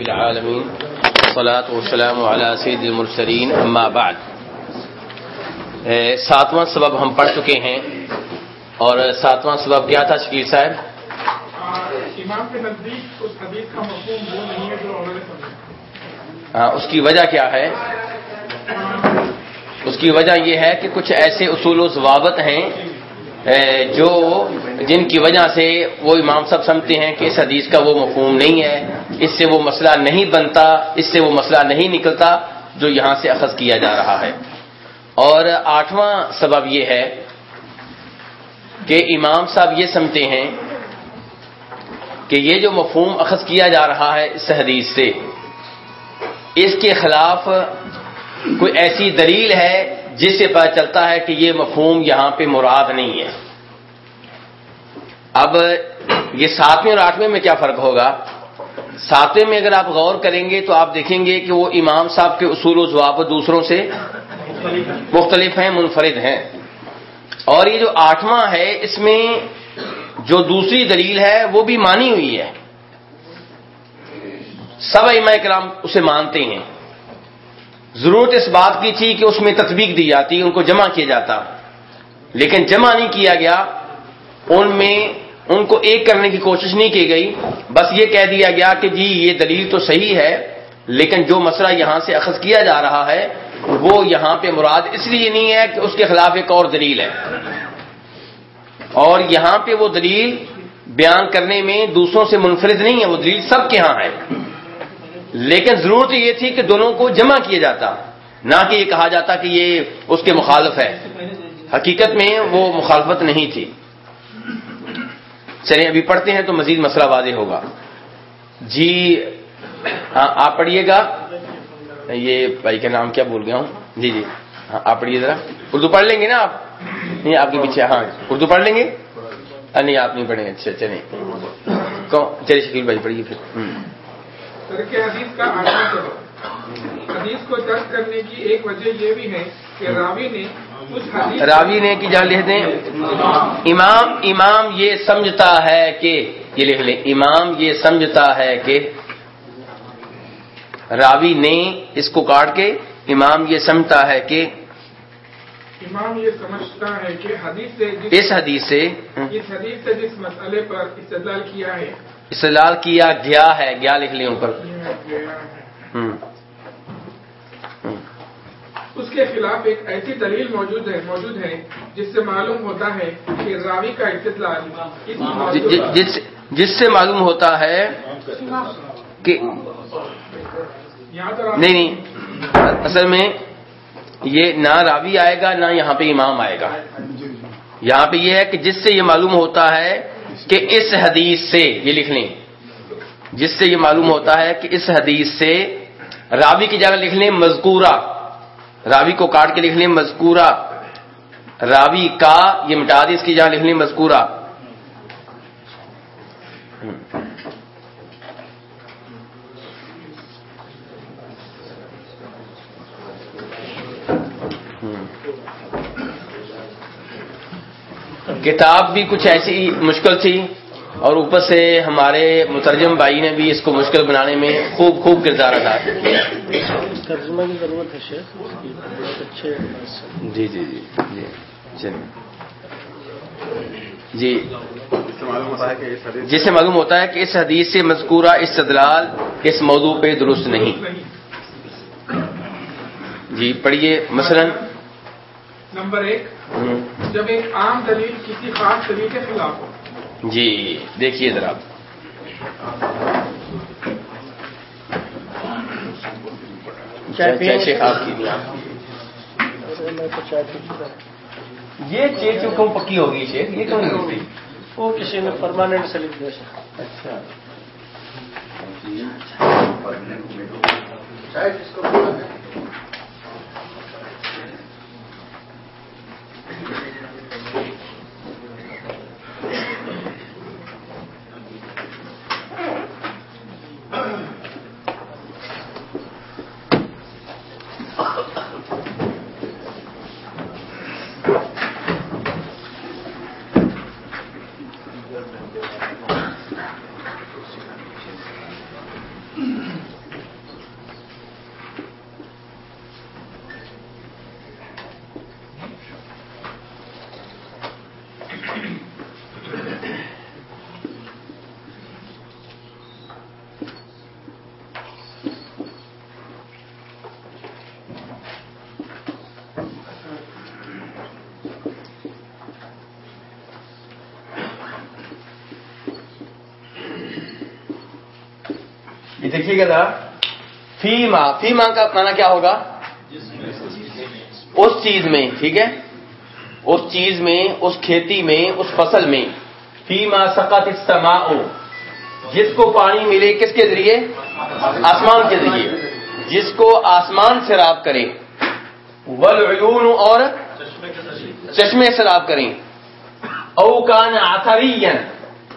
العالمین صلاۃ والسلام علی سید المرسلین اما بعد۔ ساتواں سبب ہم پڑھ چکے ہیں۔ اور ساتواں سبب کیا تھا شکیل صاحب؟ امام کے نزدیک اس حدیث کا مفہوم وہ نہیں ہے جو ہاں اس کی وجہ کیا ہے؟ اس کی وجہ یہ ہے کہ کچھ ایسے اصول و ضوابط ہیں جو جن کی وجہ سے وہ امام صاحب سمجھتے ہیں کہ اس حدیث کا وہ مفہوم نہیں ہے، اس سے وہ مسئلہ نہیں بنتا، اس سے وہ مسئلہ نہیں نکلتا جو یہاں سے اخذ کیا جا رہا ہے۔ اور آٹھواں سبب یہ ہے کہ امام صاحب یہ سمجھتے ہیں کہ یہ جو مفہوم اخذ کیا جا رہا ہے اس حدیث سے، اس کے خلاف کوئی ایسی دلیل ہے جس سے پتا چلتا ہے کہ یہ مفہوم یہاں پہ مراد نہیں ہے۔ اب یہ ساتویں اور آٹھویں میں کیا فرق ہوگا؟ ساتویں میں اگر آپ غور کریں گے تو آپ دیکھیں گے کہ وہ امام صاحب کے اصول و ضوابط دوسروں سے مختلف ہیں، منفرد ہیں۔ اور یہ جو آٹھواں ہے، اس میں جو دوسری دلیل ہے، وہ بھی مانی ہوئی ہے۔ سب امام کرام اسے مانتے ہیں۔ ضرورت اس بات کی تھی کہ اس میں تطبیق دی جاتی، ان کو جمع کیا جاتا۔ لیکن جمع نہیں کیا گیا، ان میں ان کو ایک کرنے کی کوشش نہیں کی گئی۔ بس یہ کہہ دیا گیا کہ جی یہ دلیل تو صحیح ہے، لیکن جو مسئلہ یہاں سے اخذ کیا جا رہا ہے، وہ یہاں پہ مراد اس لیے نہیں ہے کہ اس کے خلاف ایک اور دلیل ہے۔ اور یہاں پہ وہ دلیل بیان کرنے میں دوسروں سے منفرد نہیں ہے، وہ دلیل سب کے ہاں ہے۔ لیکن ضرورت یہ تھی کہ دونوں کو جمع کیا جاتا، نہ کہ یہ کہا جاتا کہ یہ اس کے مخالف ہے۔ حقیقت میں وہ مخالفت نہیں تھی۔ چلیں، ابھی پڑھتے ہیں تو مزید مسئلہ واضح ہوگا۔ جی ہاں آپ پڑھیے گا۔ یہ بھائی کا نام کیا بول گیا ہوں؟ جی جی۔ ہاں آپ پڑھیے ذرا۔ اردو پڑھ لیں گے نا آپ؟ نہیں، آپ کے پیچھے ہاں۔ اردو پڑھ لیں گے؟ نہیں، آپ نہیں پڑھیں گے۔ اچھا چلیں۔ چلیے شکیل بھائی پڑھیے پھر۔ حدیث کا حدیث کو ترک کرنے کی ایک وجہ یہ بھی ہے کہ راوی نے راوی نے کی جان لکھ دیں؟ امام امام یہ سمجھتا ہے کہ یہ لکھ لیں۔ امام یہ سمجھتا ہے کہ راوی نے اس کو کاٹ کے امام یہ سمجھتا ہے کہ امام یہ سمجھتا ہے کہ حدیث سے اس حدیث سے اس حدیث سے جس مسئلے پر استدلال کیا ہے۔ استدلال کیا گیا ہے؟ گیا لکھ لیں اوپر۔ ہوں اس کے خلاف ایک ایسی دلیل موجود ہے موجود ہے جس سے معلوم ہوتا ہے کہ راوی کا استدلال اس ج- موضوع ج- پر- جس جس سے معلوم ہوتا ہے کہ نہیں نہیں اصل میں یہ نہ راوی آئے گا نہ یہاں پہ امام آئے گا۔ یہاں پہ یہ ہے کہ جس سے یہ معلوم ہوتا ہے کہ اس حدیث سے یہ لکھ لیں۔ جس سے یہ معلوم ہوتا ہے کہ اس حدیث سے راوی کی جگہ لکھ لیں مذکورہ۔ راوی کو کاٹ کے لکھ لیں مذکورہ۔ راوی کا یہ مٹا دی اس کی جگہ لکھ لیں مذکورہ۔ کتاب بھی کچھ ایسی مشکل تھی۔ اور اوپر سے ہمارے مترجم بھائی نے بھی اس کو مشکل بنانے میں خوب خوب کردار ادا کیا۔ ترجمہ کی ضرورت ہے شیخ جی جی جی جی چلیے جی۔ جس سے معلوم ہوتا ہے کہ اس حدیث سے مذکورہ استدلال اس موضوع پہ درست نہیں۔ جی پڑھیے۔ مثلا نمبر ایک جب ایک عام دلیل کسی خاص دلیل کے خلاف ہو جی دیکھیے ذرا۔ یہ چیز کیوں کم پکی ہوگی یہ کیوں نہیں ہوگی وہ کسی نے پرماننٹ سلپ دیا اچھا۔ شاید دیکھیے گا ذرا فیما فیما کا مانا کیا ہوگا؟ اس چیز میں، ٹھیک ہے؟ اس چیز میں، اس کھیتی میں، اس فصل میں۔ فیما سقط السماء، جس کو پانی ملے کس کے ذریعے؟ آسمان کے ذریعے۔ جس کو آسمان سیراب کرے۔ والعیون اور چشمے سیراب کریں۔ او کان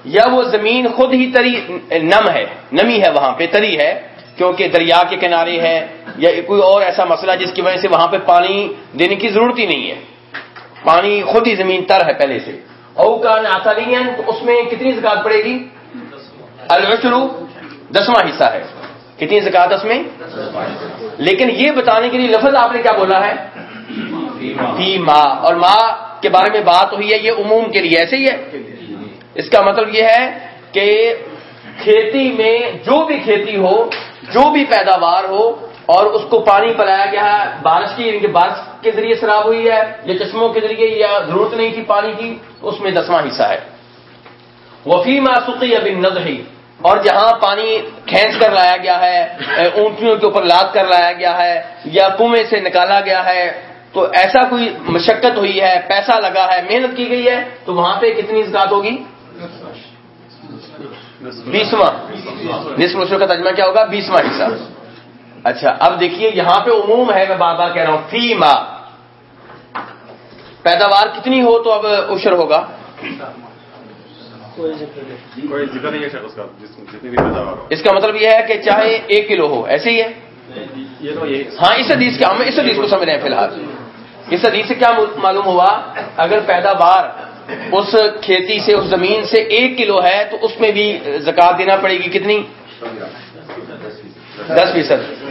یا وہ زمین خود ہی تری، نم ہے، نمی ہے وہاں پہ، تری ہے، کیونکہ دریا کے کنارے ہے، یا کوئی اور ایسا مسئلہ جس کی وجہ سے وہاں پہ پانی دینے کی ضرورت ہی نہیں ہے۔ پانی خود ہی زمین تر ہے پہلے سے۔ او کان آثرین اس میں کتنی زکات پڑے گی؟ العشر دسواں حصہ ہے۔ کتنی زکات اس میں؟ لیکن یہ بتانے کے لیے لفظ آپ نے کیا بولا ہے؟ فی ماں اور ماں کے بارے میں بات ہوئی ہے، یہ عموم کے لیے ایسے ہی ہے۔ اس کا مطلب یہ ہے کہ کھیتی میں جو بھی کھیتی ہو، جو بھی پیداوار ہو، اور اس کو پانی پلایا گیا ہے، بارش کی یعنی بارش کے ذریعے شراب ہوئی ہے، یا چشموں کے ذریعے، یا ضرورت نہیں تھی پانی کی، اس میں دسواں حصہ ہے۔ وفی سقی ابن نظہی اور جہاں پانی کھینچ کر لایا گیا ہے اونٹیوں کے اوپر لاد کر لایا گیا ہے، یا کنویں سے نکالا گیا ہے، تو ایسا کوئی مشقت ہوئی ہے، پیسہ لگا ہے، محنت کی گئی ہے، تو وہاں پہ کتنی زکات ہوگی؟ بیسواں. نصف مشرق کا ترجمہ کیا ہوگا؟ بیسواں حصہ اچھا اب دیکھیے یہاں پہ عموم ہے میں بار بار کہہ رہا ہوں فی ماں پیداوار کتنی ہو تو اب اشر ہوگا؟ اس کا جس جتنی بھی پیداوار ہو. اس کا مطلب یہ ہے کہ چاہے ایک کلو ہو ایسے ہی ہے؟ یہ تو یہ ہاں اس حدیث کا ہم اس حدیث کو سمجھ رہے ہیں فی الحال۔ اس حدیث سے کیا معلوم ہوا؟ اگر پیداوار اس کھیتی سے، اس زمین سے ایک کلو ہے تو اس میں بھی زکات دینا پڑے گی کتنی؟ دس فیصد۔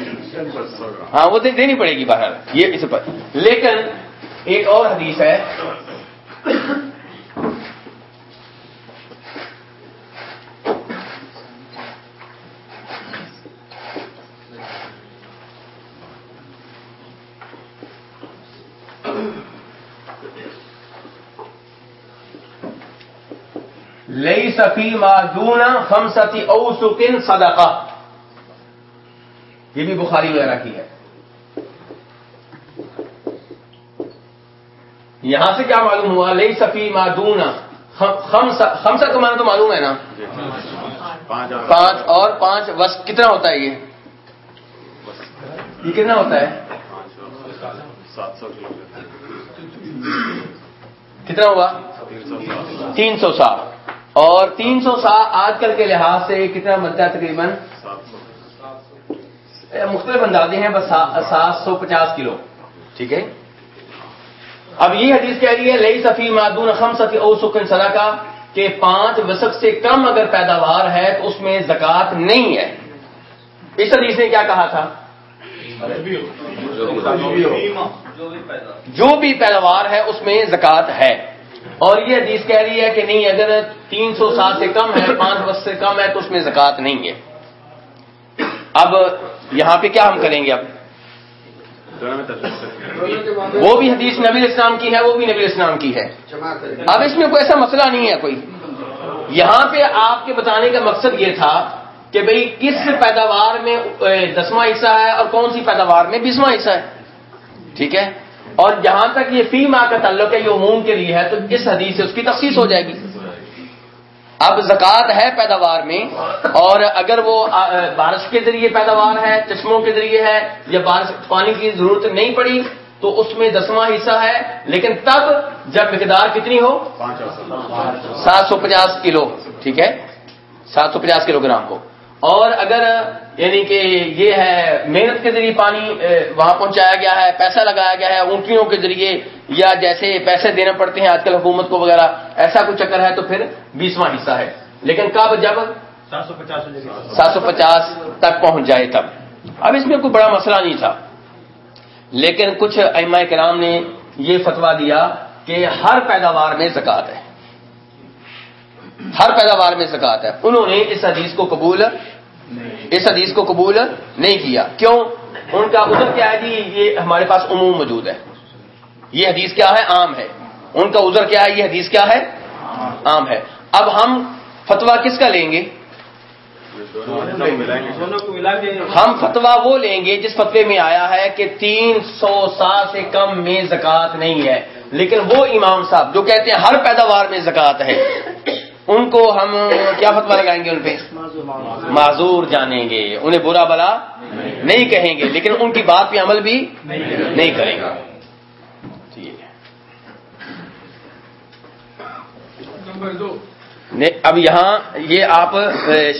ہاں وہ دینی پڑے گی باہر یہ اس پر۔ لیکن ایک اور حدیث ہے۔ لئی سفی معدون خمستی او سکن صدقہ یہ بھی بخاری وغیرہ کی ہے. یہاں سے کیا معلوم ہوا؟ لئی سفی معدون خمسہ کا معنی تو معلوم ہے نا؟ پانچ اور. پانچ بس کتنا ہوتا ہے یہ؟ یہ کتنا ہوتا ہے؟ سات سو کلو کتنا ہوا؟ تین سو سات. اور تین سو سا آج کل کے لحاظ سے کتنا بنتا ہے تقریباً؟ مختلف اندازے ہیں بس سات سو پچاس کلو۔ ٹھیک ہے؟ اب یہ حدیث کہہ رہی ہے لئی سفی معدون خم سفی او سکن صدا کا کہ پانچ وسق سے کم اگر پیداوار ہے تو اس میں زکات نہیں ہے۔ اس حدیث نے کیا کہا تھا؟ جو بھی پیداوار ہے اس میں زکات ہے۔ اور یہ حدیث کہہ رہی ہے کہ نہیں اگر تین سو سات سے کم ہے پانچ وسق سے کم ہے تو اس میں زکات نہیں ہے۔ اب یہاں پہ کیا ہم کریں گے اب؟ وہ بھی حدیث نبی اسلام کی ہے وہ بھی نبی اسلام کی ہے۔ اب اس میں کوئی ایسا مسئلہ نہیں ہے کوئی۔ یہاں پہ آپ کے بتانے کا مقصد یہ تھا کہ بھئی کس پیداوار میں دسواں حصہ ہے اور کون سی پیداوار میں بیسواں حصہ ہے؟ ٹھیک ہے؟ اور جہاں تک یہ فی ماہ کا تعلق ہے یہ عموم کے لیے ہے تو اس حدیث سے اس کی تخصیص ہو جائے گی۔ اب زکوٰۃ ہے پیداوار میں اور اگر وہ بارش کے ذریعے پیداوار ہے چشموں کے ذریعے ہے یا بارش پانی کی ضرورت نہیں پڑی تو اس میں دسواں حصہ ہے لیکن تب جب مقدار کتنی ہو؟ سات سو پچاس کلو ٹھیک ہے؟ سات سو پچاس کلو گرام کو اور اگر یعنی کہ یہ ہے محنت کے ذریعے پانی وہاں پہنچایا گیا ہے پیسہ لگایا گیا ہے اونٹیوں کے ذریعے یا جیسے پیسے دینے پڑتے ہیں آج کل حکومت کو وغیرہ ایسا کوئی چکر ہے تو پھر بیسواں حصہ ہے۔ لیکن کب جب؟ سات سو پچاس سات سو پچاس۔ تک پہنچ جائے تب۔ اب اس میں کوئی بڑا مسئلہ نہیں تھا۔ لیکن کچھ ائمہ کرام نے یہ فتوا دیا کہ ہر پیداوار میں زکات ہے۔ ہر پیداوار میں زکات ہے۔ انہوں نے اس حدیث کو قبول اس حدیث کو قبول نہیں کیا۔ کیوں؟ ان کا عذر کیا ہے؟ جی یہ ہمارے پاس عموم موجود ہے۔ یہ حدیث کیا ہے؟ عام ہے۔ ان کا عذر کیا ہے؟ یہ حدیث کیا ہے؟ عام ہے۔ اب ہم فتوا کس کا لیں گے؟ ہم فتوا وہ لیں گے جس فتوے میں آیا ہے کہ تین سو سا سے کم میں زکوٰۃ نہیں ہے، لیکن وہ امام صاحب جو کہتے ہیں ہر پیداوار میں زکوٰۃ ہے۔ ان کو ہم کیا فتوا لگائیں گے ان پہ؟ معذور جانیں گے۔ انہیں برا بلا نہیں کہیں گے لیکن ان کی بات پہ عمل بھی نہیں کریں گے۔ نہیں، اب یہاں یہ آپ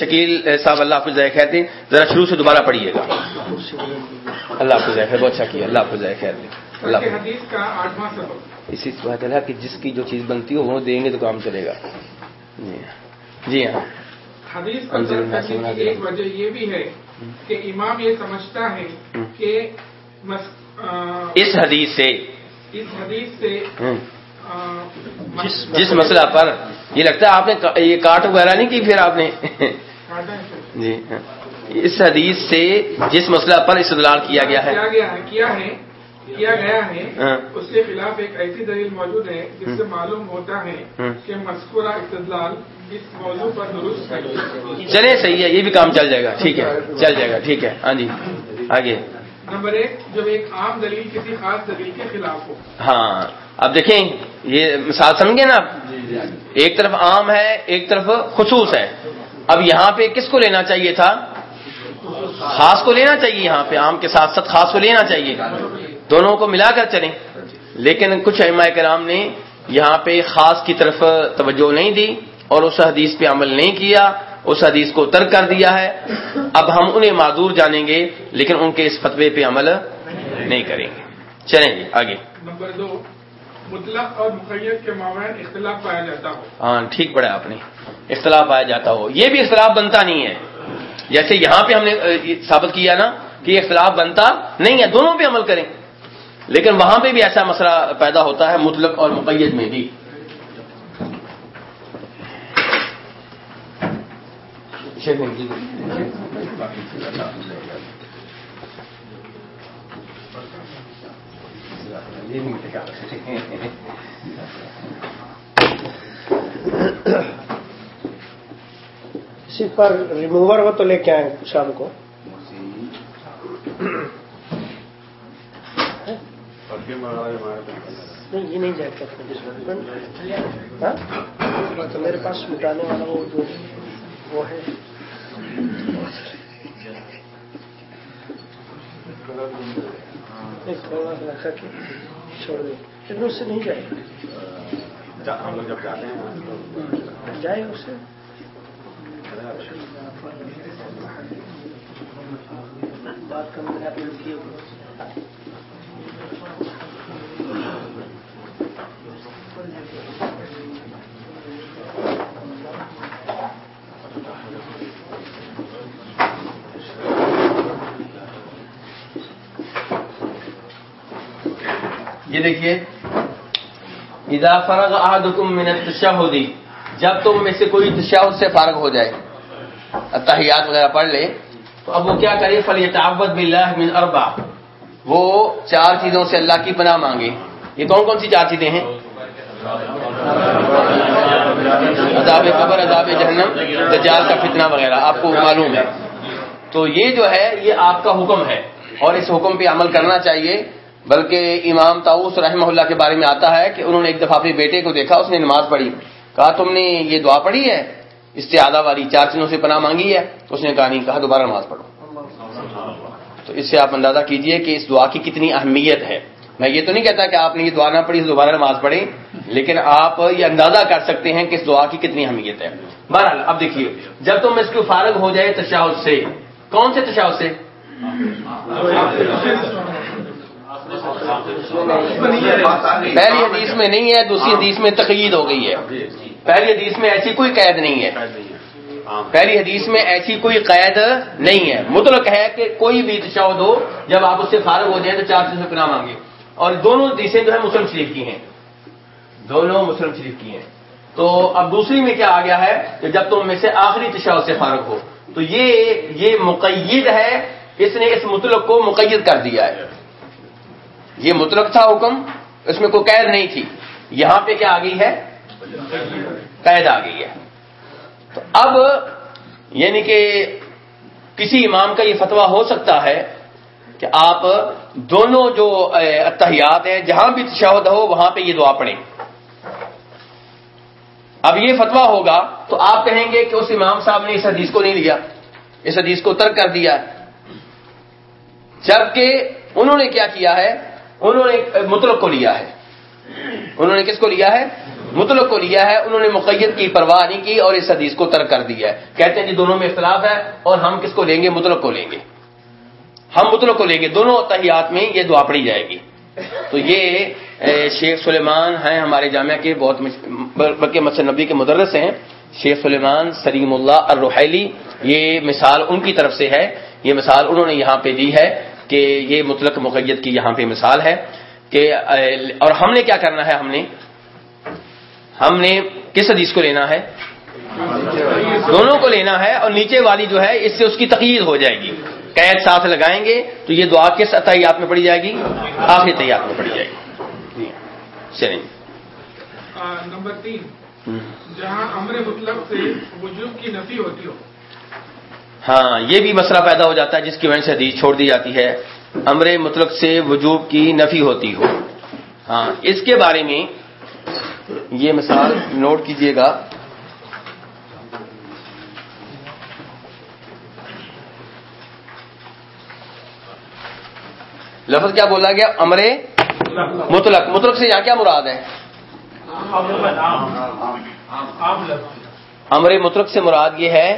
شکیل صاحب اللہ حافظ ذائقہ ہیں ذرا شروع سے دوبارہ پڑھیے گا۔ اللہ حافظ ذائقہ بہت اچھا کیا۔ اللہ حافظ ذائقہ اللہ ترک حافظ۔ اسی بات ہے کہ جس کی جو چیز بنتی ہو وہ دیں گے تو کام چلے گا۔ جی۔ ہاں۔ جی ہاں حدیث کرنے الناس کی ایک وجہ یہ بھی ہے کہ امام یہ سمجھتا ہے کہ مس- آ، اس حدیث سے۔ اس حدیث سے مس- جس مسئلہ پر۔ یہ لگتا ہے آپ نے یہ کاٹ وغیرہ نہیں کی پھر آپ نے۔ جی ہاں۔ اس حدیث سے جس مسئلہ پر استدلال کیا گیا ہے؟ کیا ہے؟ کیا گیا ہے ہاں۔ اس کے خلاف ایک ایسی دلیل موجود ہے جس سے معلوم ہوتا ہے ہوں۔ کہ مذکورہ استدلال اس موضوع پر درست ہے۔ چلے صحیح ہے یہ بھی کام چل جائے گا۔ ٹھیک ہے چل جائے گا۔ ٹھیک ہے۔ ہاں جی آگے۔ نمبر ایک جب ایک عام دلیل کسی خاص دلیل کے خلاف ہو۔ ہاں اب دیکھیں یہ مثال سمجھے نا آپ؟ ایک طرف عام ہے ایک طرف خصوص ہے۔ اب یہاں پہ کس کو لینا چاہیے تھا؟ خاص کو لینا چاہیے یہاں پہ عام کے ساتھ ساتھ خاص کو لینا چاہیے۔ دونوں کو ملا کر چلیں۔ لیکن کچھ علماء کرام نے یہاں پہ خاص کی طرف توجہ نہیں دی اور اس حدیث پہ عمل نہیں کیا اس حدیث کو ترک کر دیا ہے۔ اب ہم انہیں معذور جانیں گے لیکن ان کے اس فتوے پہ عمل نہیں کریں گے۔ چلیں جی آگے۔ نمبر دو مطلق اور مقید کے مابین اختلاف پایا جاتا ہو۔ ہاں ٹھیک پڑا آپ نے۔ اختلاف پایا جاتا ہو۔ یہ بھی اختلاف بنتا نہیں ہے۔ جیسے یہاں پہ ہم نے ثابت کیا نا کہ یہ اختلاف بنتا نہیں ہے دونوں پہ عمل کریں۔ لیکن وہاں پہ بھی ایسا مسئلہ پیدا ہوتا ہے مطلق اور مقید میں بھی۔ اسی پر ریموور ہو تو لے کے آئے شام کو پرفیوم وغیرہ ہمارے پاس نہیں یہ نہیں جائے کرتا ہاں؟ تو میرے پاس مٹانے والا وہ جو وہ ہے۔ تھوڑا سا رکھا کے چھوڑ دیں لیکن اس سے نہیں جائے ہم لوگ جب جاتے ہیں جائے اس سے۔ بات کرنے یہ دیکھیے، اذا فرغ احدکم من التشہد، جب تم میں سے کوئی تشہد سے فارغ ہو جائے تحیات وغیرہ پڑھ لے، تو اب وہ کیا کرے؟ فلیتعوذ باللہ من اربع وہ چار چیزوں سے اللہ کی پناہ مانگے۔ یہ کون کون سی چار چیزیں ہیں؟ عذاب قبر، عذاب جہنم، دجال کا فتنہ وغیرہ، آپ کو معلوم ہے۔ تو یہ جو ہے، یہ آپ کا حکم ہے۔ اور اس حکم پہ عمل کرنا چاہیے۔ بلکہ امام تاؤس رحمہ اللہ کے بارے میں آتا ہے کہ انہوں نے ایک دفعہ اپنے بیٹے کو دیکھا، اس نے نماز پڑھی۔ کہا، تم نے یہ دعا پڑھی ہے؟ استعادہ والی چار چیزوں سے پناہ مانگی ہے۔ اس نے کہا، نہیں، کہا، دوبارہ نماز پڑھو۔ تو اس سے آپ اندازہ کیجیے کہ اس دعا کی کتنی اہمیت ہے۔ میں یہ تو نہیں کہتا کہ آپ نے یہ دعا نہ پڑھی دوبارہ نماز پڑھیں، لیکن آپ یہ اندازہ کر سکتے ہیں کہ اس دعا کی کتنی اہمیت ہے۔ بہرحال، اب دیکھیے، جب تم اس کو فارغ ہو جائے تشاؤ سے، کون سے تشاؤ سے؟ پہلی حدیث میں نہیں ہے، دوسری حدیث میں تقید ہو گئی ہے۔ پہلی حدیث میں ایسی کوئی قید نہیں ہے۔ پہلی حدیث میں ایسی کوئی قید نہیں ہے۔ مطلق ہے کہ کوئی بھی تشہد ہو، جب آپ اس سے فارغ ہو جائیں تو چار چیزوں پناہ مانگے اور دونوں حدیثیں جو ہے مسلم شریف کی ہیں۔ دونوں مسلم شریف کی ہیں۔ تو اب دوسری میں کیا آ گیا ہے کہ جب تم میں سے آخری تشہد سے فارغ ہو، تو یہ یہ مقید ہے، اس نے اس مطلق کو مقید کر دیا ہے۔ یہ مطلق تھا حکم، اس میں کوئی قید نہیں تھی۔ یہاں پہ کیا آ گئی ہے؟ قید آ گئی ہے۔ تو اب یعنی کہ کسی امام کا یہ فتویٰ ہو سکتا ہے کہ آپ دونوں جو اتحیات ہیں، جہاں بھی تشہد ہو، وہاں پہ یہ دعا پڑھیں۔ اب یہ فتویٰ ہوگا تو آپ کہیں گے کہ اس امام صاحب نے اس حدیث کو نہیں لیا، اس حدیث کو ترک کر دیا۔ جبکہ انہوں نے کیا کیا ہے؟ انہوں نے مطلق کو لیا ہے۔ انہوں نے کس کو لیا ہے؟ مطلق کو لیا ہے۔ انہوں نے مقید کی پرواہ نہیں کی اور اس حدیث کو ترک کر دیا ہے۔ کہتے ہیں جی دونوں میں اختلاف ہے اور ہم کس کو لیں گے؟ مطلق کو لیں گے۔ ہم مطلق کو لیں گے۔ دونوں تحیات میں یہ دعا پڑی جائے گی۔ تو یہ شیخ سلیمان ہیں ہمارے جامعہ کے بہت بلکہ مسجد نبی کے مدرس ہیں۔ شیخ سلیمان سلیم اللہ الرحیلی یہ مثال ان کی طرف سے ہے۔ یہ مثال انہوں نے یہاں پہ دی ہے۔ کہ یہ مطلق مقید کی یہاں پہ مثال ہے کہ، اور ہم نے کیا کرنا ہے، ہم نے ہم نے کس حدیث کو لینا ہے؟ دونوں کو لینا ہے اور نیچے والی جو ہے، اس سے اس کی تقید ہو جائے گی۔ قید ساتھ لگائیں گے تو یہ دعا کس تحیات میں پڑی جائے گی؟ آخری تحیات میں پڑی جائے گی۔ چلیں۔ نمبر تین۔ جہاں امر مطلب سے وجوب کی نفی ہوتی ہو ہاں یہ بھی مسئلہ پیدا ہو جاتا ہے جس کی وجہ سے حدیث چھوڑ دی جاتی ہے امر مطلق سے وجوب کی نفی ہوتی ہو ہاں اس کے بارے میں یہ مثال نوٹ کیجیے گا لفظ کیا بولا گیا امر مطلق مطلق سے یہاں کیا مراد ہے امر مطلق سے مراد یہ ہے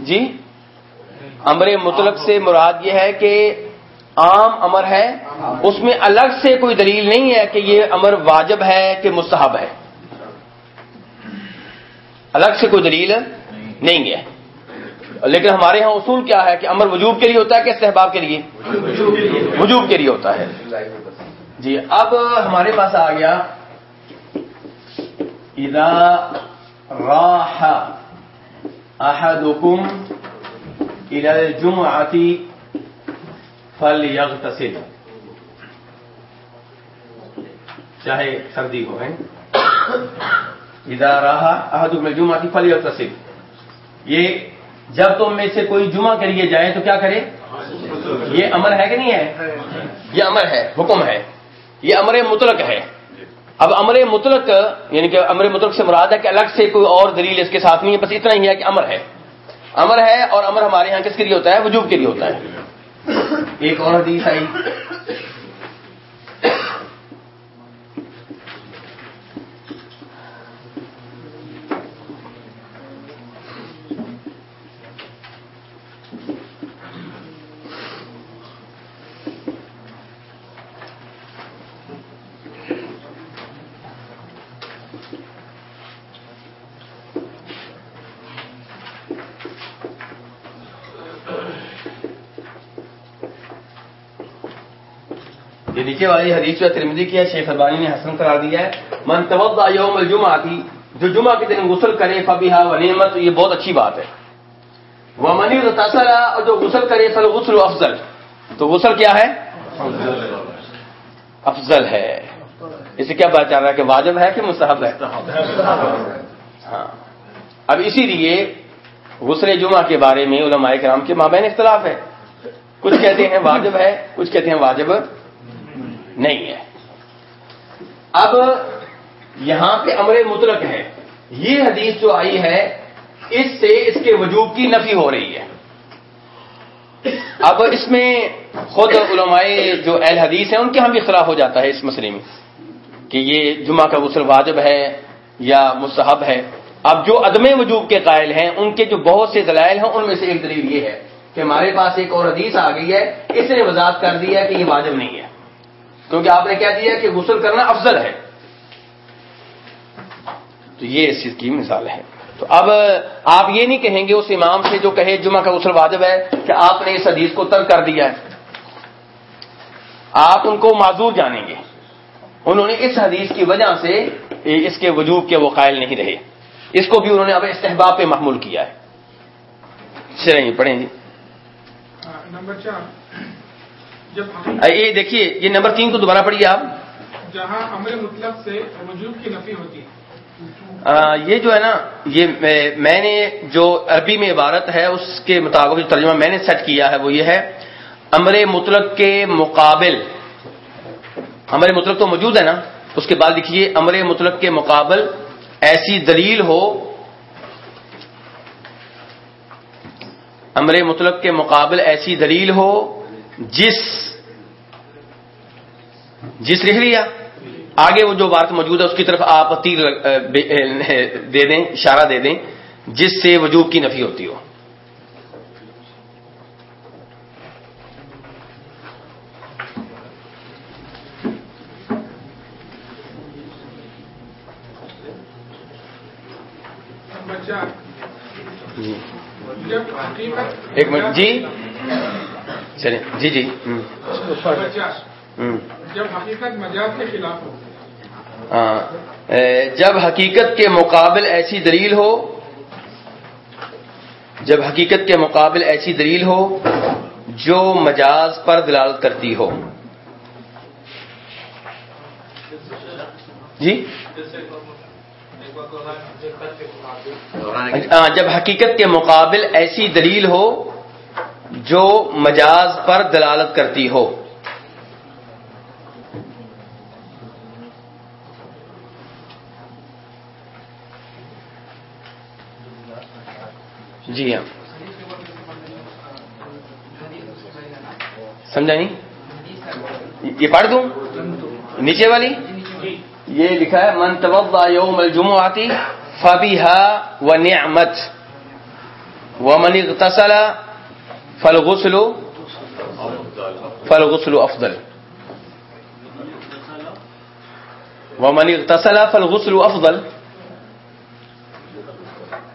جی؟ امر مطلق سے مراد یہ ہے کہ عام امر ہے، اس میں الگ سے کوئی دلیل نہیں ہے کہ یہ امر واجب ہے کہ مستحب ہے۔ الگ سے کوئی دلیل نہیں ہے۔ لیکن ہمارے ہاں اصول کیا ہے کہ امر وجوب کے لیے ہوتا ہے کہ استحباب کے لیے؟ وجوب کے لیے ہوتا ہے۔ جی اب ہمارے پاس آ گیا۔ اذا راح احدكم الى الجمعه فليغتسل. چاہے سردی ہو ہے اذا راح احدكم الجمعه فليغتسل. یہ جب تم میں سے کوئی جمعہ کے لیے جائے تو کیا کرے؟ یہ امر ہے کہ نہیں ہے؟ یہ امر ہے، حکم ہے۔ یہ امر مطلق ہے۔ اب امر مطلق یعنی کہ امر مطلق سے مراد ہے کہ الگ سے کوئی اور دلیل اس کے ساتھ نہیں ہے، بس اتنا ہی ہے کہ امر ہے۔ امر ہے اور امر ہمارے یہاں کس کے لیے ہوتا ہے؟ وجوب کے لیے ہوتا ہے۔ ایک اور حدیث آئی یہ نیچے والی حدیث جو ترمدی کی ہے، شیخ البانی نے حسن قرار دیا ہے۔ من توضا یوم الجمعہ کی جو جمعہ کے دن غسل کرے فبیحا و نعمت، یہ بہت اچھی بات ہے۔ وہ منی تصرا اور جو غسل کرے فل غسل افضل۔ تو غسل کیا ہے؟ افضل ہے۔ اسے کیا بات چل رہا ہے کہ واجب ہے کہ مستحب ہے؟ ہاں۔ اب اسی لیے غسل جمعہ کے بارے میں علماء کرام کے مابین اختلاف ہے۔ کچھ کہتے ہیں واجب ہے، کچھ کہتے ہیں واجب نہیں ہے۔ اب یہاں پہ امر مطلق ہے۔ یہ حدیث جو آئی ہے، اس سے اس کے وجوب کی نفی ہو رہی ہے۔ اب اس میں خود علماء جو اہل حدیث ہیں، ان کے ہم بھی خلاف ہو جاتا ہے اس مسئلے میں کہ یہ جمعہ کا غسل واجب ہے یا مستحب ہے۔ اب جو عدم وجوب کے قائل ہیں، ان کے جو بہت سے دلائل ہیں، ان میں سے ایک دلیل یہ ہے کہ ہمارے پاس ایک اور حدیث آ گئی ہے۔ اس نے وضاحت کر دی ہے کہ یہ واجب نہیں ہے۔ کیونکہ آپ نے کیا دیا کہ غسل کرنا افضل ہے۔ تو یہ اس چیز کی مثال ہے۔ تو اب آپ یہ نہیں کہیں گے اس امام سے جو کہے جمعہ کا غسل واجب ہے کہ آپ نے اس حدیث کو ترک کر دیا ہے۔ آپ ان کو معذور جانیں گے۔ انہوں نے اس حدیث کی وجہ سے اس کے وجوب کے وہ قائل نہیں رہے۔ اس کو بھی انہوں نے اب استحباب پہ محمول کیا ہے۔ چلیں جی، پڑھیں جی۔ نمبر چار۔ یہ دیکھیے یہ نمبر تین کو دوبارہ پڑھیے آپ۔ جہاں امر مطلب سے وجوب کی نفی ہوتی ہے۔ یہ جو ہے نا یہ میں- میں نے جو عربی میں عبارت ہے اس کے مطابق جو ترجمہ میں نے سیٹ کیا ہے وہ یہ ہے امر مطلق کے مقابل۔ امر مطلق تو موجود ہے نا اس کے بعد لکھیے امر مطلق کے مقابل ایسی دلیل ہو۔ امر مطلق کے مقابل ایسی دلیل ہو جس جس لکھ لیا؟ آگے وہ جو بات موجود ہے اس کی طرف آپ تیر دے دیں اشارہ دے دیں جس سے وجوب کی نفی ہوتی ہو۔ جی۔ ایک منٹ جی۔ چلیں۔ جی جی۔ جب حقیقت مجاز کے خلاف ہو ہاں، جب حقیقت کے مقابل ایسی دلیل ہو جب حقیقت کے مقابل ایسی دلیل ہو جو مجاز پر دلالت کرتی ہو۔ جی؟ ہاں، جب حقیقت کے مقابل ایسی دلیل ہو جو مجاز پر دلالت کرتی ہو۔ جی ہاں۔ سمجھا نہیں؟ یہ پڑھ دوں؟ نیچے والی؟ یہ لکھا ہے، من توضا یوم الجمعہ فبیہا و نعمت ومن اغتسل فالغسل فالغسل افضل ومن اغتسل فالغسل افضل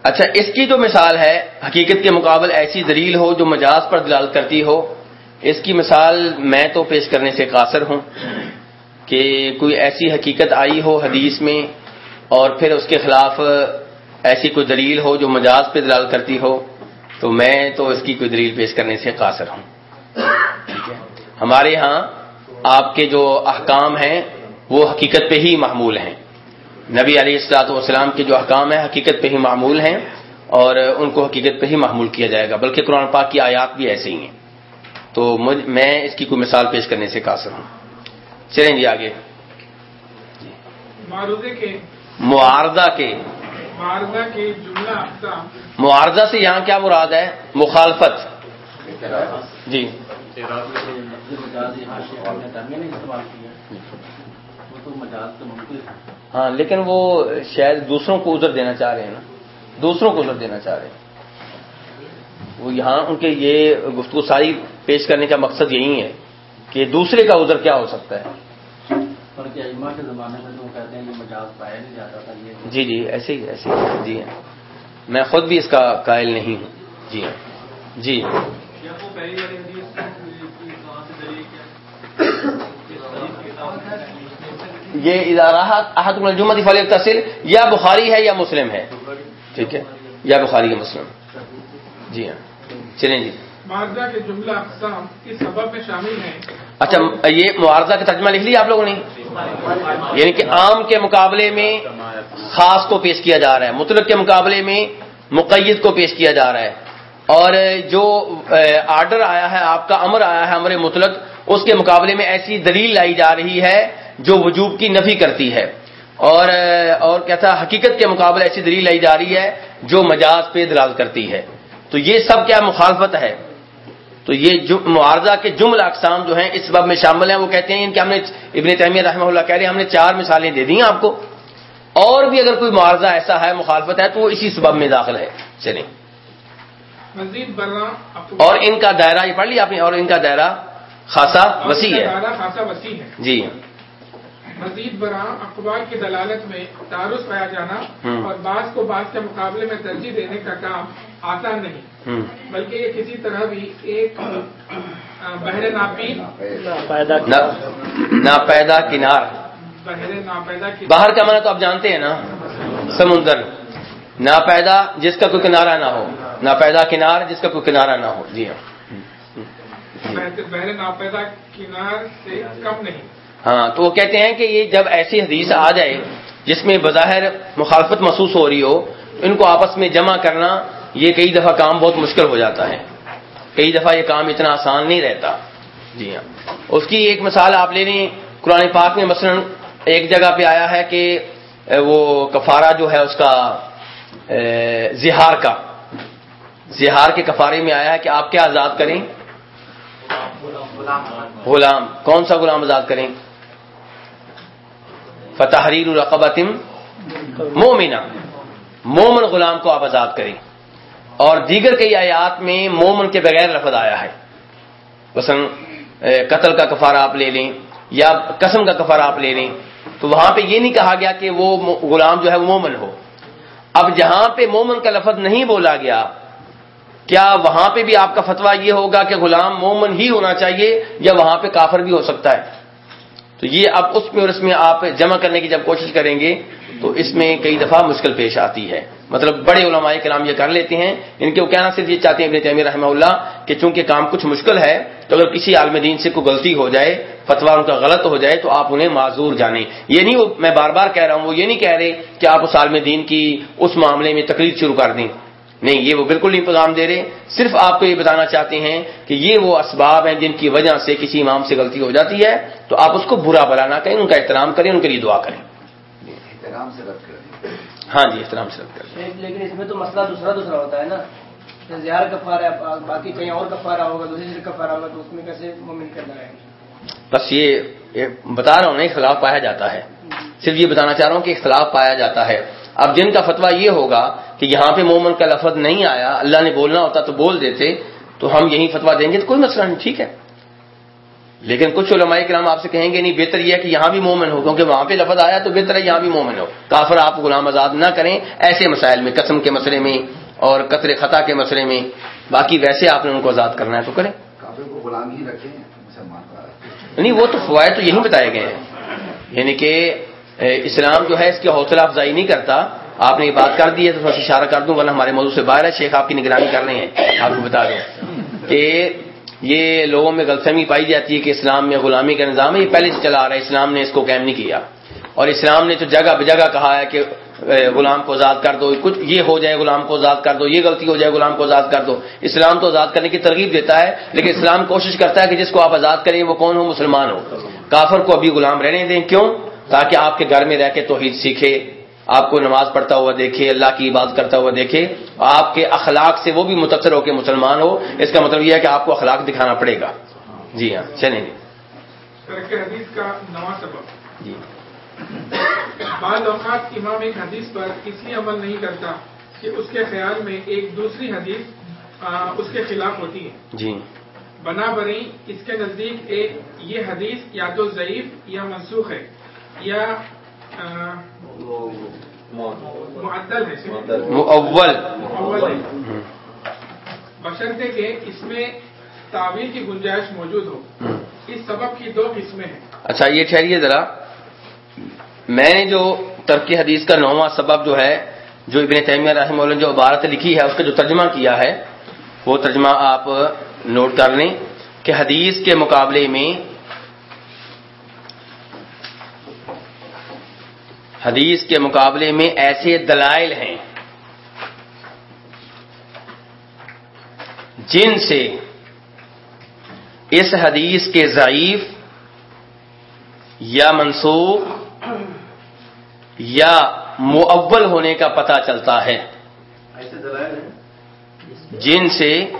اچھا اس کی جو مثال ہے، حقیقت کے مقابل ایسی دلیل ہو جو مجاز پر دلالت کرتی ہو، اس کی مثال میں تو پیش کرنے سے قاصر ہوں کہ کوئی ایسی حقیقت آئی ہو حدیث میں اور پھر اس کے خلاف ایسی کوئی دلیل ہو جو مجاز پہ دلالت کرتی ہو تو میں تو اس کی کوئی دلیل پیش کرنے سے قاصر ہوں۔ ٹھیک ہے ہمارے ہاں آپ کے جو احکام ہیں وہ حقیقت پہ ہی معمول ہیں۔ نبی علیہ السلاط والسلام کے جو احکام ہیں حقیقت پہ ہی معمول ہیں اور ان کو حقیقت پہ ہی معمول کیا جائے گا بلکہ قرآن پاک کی آیات بھی ایسے ہی ہیں۔ تو مجھ- میں اس کی کوئی مثال پیش کرنے سے قاصر ہوں۔ چلیں جی آگے۔ کے معارضہ کے معارضہ کے جملہ اقسام۔ معارضہ سے یہاں کیا مراد ہے؟ مخالفت۔ جی۔ ہاں لیکن وہ شاید دوسروں کو ادھر دینا چاہ رہے ہیں نا۔ دوسروں کو ادھر دینا چاہ رہے ہیں۔ وہ یہاں ان کے یہ گفتگو ساری پیش کرنے کا مقصد یہی ہے کہ دوسرے کا ادھر کیا ہو سکتا ہے۔ کے زمانے میں جو کہتے ہیں کہ مجاز پایا نہیں جاتا تھا یہ جی جی ایسے ہی ایسے ہی جی ہاں۔ میں خود بھی اس کا قائل نہیں ہوں۔ جی ہاں۔ جی۔ یہ ادارہ احد الجمت فلی تصل یا بخاری ہے یا مسلم ہے۔ ٹھیک ہے۔ یا بخاری یا مسلم۔ جی ہاں۔ چلیں جی۔ معارضہ کے جملہ اقسام اس سبب میں شامل ہیں۔ اچھا یہ معارضہ کا ترجمہ لکھ لیا آپ لوگوں نے؟ یعنی کہ عام کے مقابلے میں خاص کو پیش کیا جا رہا ہے، مطلق کے مقابلے میں مقید کو پیش کیا جا رہا ہے۔ اور جو آرڈر آیا ہے، آپ کا امر آیا ہے، امر مطلق، اس کے مقابلے میں ایسی دلیل لائی جا رہی ہے جو وجوب کی نفی کرتی ہے۔ اور اور کیا تھا، حقیقت کے مقابلے ایسی دلیل لائی جا رہی ہے جو مجاز پہ دلال کرتی ہے۔ تو یہ سب کیا مخالفت ہے؟ تو یہ معارضہ کے جمل اقسام جو ہیں اس سبب میں شامل ہیں۔ وہ کہتے ہیں کہ ہم نے ابن تیمیہ رحمہ اللہ کہہ رہے ہیں ہم نے چار مثالیں دے دی ہیں آپ کو۔ اور بھی اگر کوئی معارضہ ایسا ہے مخالفت ہے تو وہ اسی سبب میں داخل ہے۔ چلیں۔ مزید اور ان کا دائرہ یہ پڑھ لیا آپ نے اور ان کا دائرہ خاصا وسیع ہے۔ دائرہ خاصا وسیع ہے۔ جی۔ مزید برآں اخبار کی دلالت میں تعارف پایا جانا۔ اور بعض کو بعض کے مقابلے میں ترجیح دینے کا کام آسان نہیں۔ بلکہ یہ کسی طرح بھی ایک بحر کنار۔ ناپیدا کی باہر کا معنی تو آپ جانتے ہیں نا سمندر۔ نہ پیدا جس کا کوئی کنارہ نہ ہو۔ نہ پیدا کنار جس کا کوئی کنارہ نہ ہو۔ جی ہاں۔ بحر ناپیدا کنار سے کم نہیں۔ ہاں تو وہ کہتے ہیں کہ یہ جب ایسی حدیث آ جائے جس میں بظاہر مخالفت محسوس ہو رہی ہو ان کو آپس میں جمع کرنا یہ کئی دفعہ کام بہت مشکل ہو جاتا ہے۔ کئی دفعہ یہ کام اتنا آسان نہیں رہتا۔ جی ہاں۔ اس کی ایک مثال آپ لے لیں۔ قرآن پاک میں مثلا ایک جگہ پہ آیا ہے کہ وہ کفارہ جو ہے، اس کا زہار کا۔ زہار کے کفارے میں آیا ہے کہ آپ کیا آزاد کریں؟ غلام۔ کون سا غلام آزاد کریں؟ فتحریر الرقبتم مومنا مومن غلام کو آپ آزاد کریں۔ اور دیگر کئی آیات میں مومن کے بغیر لفظ آیا ہے۔ مثلا قتل کا کفارہ آپ لے لیں یا قسم کا کفارہ آپ لے لیں۔ تو وہاں پہ یہ نہیں کہا گیا کہ وہ غلام جو ہے وہ مومن ہو۔ اب جہاں پہ مومن کا لفظ نہیں بولا گیا، کیا وہاں پہ بھی آپ کا فتویٰ یہ ہوگا کہ غلام مومن ہی ہونا چاہیے یا وہاں پہ کافر بھی ہو سکتا ہے؟ تو یہ اب اس میں اور اس میں آپ جمع کرنے کی جب کوشش کریں گے تو اس میں کئی دفعہ مشکل پیش آتی ہے۔ مطلب بڑے علماء کرام یہ کر لیتے ہیں۔ ان کے وہ کہنا صرف یہ چاہتے ہیں ابن تیمیہ رحمہ اللہ کہ چونکہ کام کچھ مشکل ہے، تو اگر کسی عالم دین سے کوئی غلطی ہو جائے فتوا ان کا غلط ہو جائے، تو آپ انہیں معذور جانیں۔ یہ نہیں وہ میں بار بار کہہ رہا ہوں، وہ یہ نہیں کہہ رہے کہ آپ اس عالم دین کی اس معاملے میں تقریر شروع کر دیں۔ نہیں یہ وہ بالکل نہیں پیغام دے رہے۔ صرف آپ کو یہ بتانا چاہتے ہیں کہ یہ وہ اسباب ہیں جن کی وجہ سے کسی امام سے غلطی ہو جاتی ہے تو آپ اس کو برا بلا نہ کریں ان کا احترام کریں ان کے لیے دعا کریں۔ احترام سے رد کر ہاں جی احترام سے رد کریں لیکن اس میں تو مسئلہ دوسرا دوسرا ہوتا ہے نا۔ زیار کفارہ باقی کہیں اور کفارہ ہوگا دوسری جگہ کفارہ ہوگا تو اس میں کیسے مومن کرنا ہے؟ بس یہ بتا رہا ہوں نا اختلاف پایا جاتا ہے۔ صرف یہ بتانا چاہ رہا ہوں کہ اختلاف پایا جاتا ہے۔ اب جن کا فتویٰ یہ ہوگا کہ یہاں پہ مومن کا لفظ نہیں آیا اللہ نے بولنا ہوتا تو بول دیتے تو ہم یہی فتویٰ دیں گے تو کوئی مسئلہ نہیں ٹھیک ہے۔ لیکن کچھ علماء کرام آپ سے کہیں گے نہیں بہتر یہ ہے کہ یہاں بھی مومن ہو کیونکہ وہاں پہ لفظ آیا تو بہتر ہے یہاں بھی مومن ہو۔ کافر آپ غلام آزاد نہ کریں ایسے مسائل میں قسم کے مسئلے میں اور قطر خطا کے مسئلے میں۔ باقی ویسے آپ نے ان کو آزاد کرنا ہے تو کریں۔ کافر کو غلام ہی رکھیں نہیں وہ تو فوائد تو یہی بتائے گئے ہیں۔ یعنی کہ اسلام جو ہے، اس کی حوصلہ افزائی نہیں کرتا۔ آپ نے یہ بات کر دی ہے تو تھوڑا اشارہ کر دوں، ورنہ ہمارے موضوع سے باہر ہے۔ شیخ، آپ کی نگرانی کر رہے ہیں۔ آپ کو بتا دیں۔ کہ یہ لوگوں میں غلط پائی جاتی ہے کہ اسلام میں غلامی کا نظام ہے، یہ پہلے سے چلا آ رہا ہے۔ اسلام نے اس کو قائم نہیں کیا۔ اور اسلام نے تو جگہ بجگہ کہا ہے کہ غلام کو آزاد کر دو۔ کچھ یہ ہو جائے غلام کو آزاد کر دو، یہ غلطی ہو جائے غلام کو آزاد کر دو۔ اسلام تو آزاد کرنے کی ترغیب دیتا ہے، لیکن اسلام کوشش کرتا ہے کہ جس کو آپ آزاد کریں، وہ کون ہو؟ مسلمان ہو۔ کافر کو ابھی غلام رہنے دیں۔ کیوں؟ تاکہ آپ کے گھر میں رہ کے توحید سیکھے آپ کو نماز پڑھتا ہوا دیکھے اللہ کی عبادت کرتا ہوا دیکھے آپ کے اخلاق سے وہ بھی متاثر ہو کے مسلمان ہو اس کا مطلب یہ ہے کہ آپ کو اخلاق دکھانا پڑے گا۔ جی ہاں چلیں گے ترک حدیث کا نواں سبب جی۔ بعض اوقات امام ایک حدیث پر اس لیے عمل نہیں کرتا کہ اس کے خیال میں ایک دوسری حدیث اس کے خلاف ہوتی ہے۔ جی۔ بنا بری اس کے نزدیک ایک یہ حدیث یا تو ضعیف یا منسوخ ہے۔ یا معدل ہے بشرطے کہ اس میں تعویل کی گنجائش موجود ہو۔ اس سبب کی دو قسمیں ہیں۔ اچھا یہ ٹھہریے ذرا۔ میں نے جو ترک حدیث کا نواں سبب جو ہے جو ابن تیمیہ رحمہ اللہ جو عبارت لکھی ہے اس کا جو ترجمہ کیا ہے وہ ترجمہ آپ نوٹ کر لیں کہ حدیث کے مقابلے میں حدیث کے مقابلے میں ایسے دلائل ہیں جن سے اس حدیث کے ضعیف یا منسوخ یا معول ہونے کا پتہ چلتا ہے۔ جن سے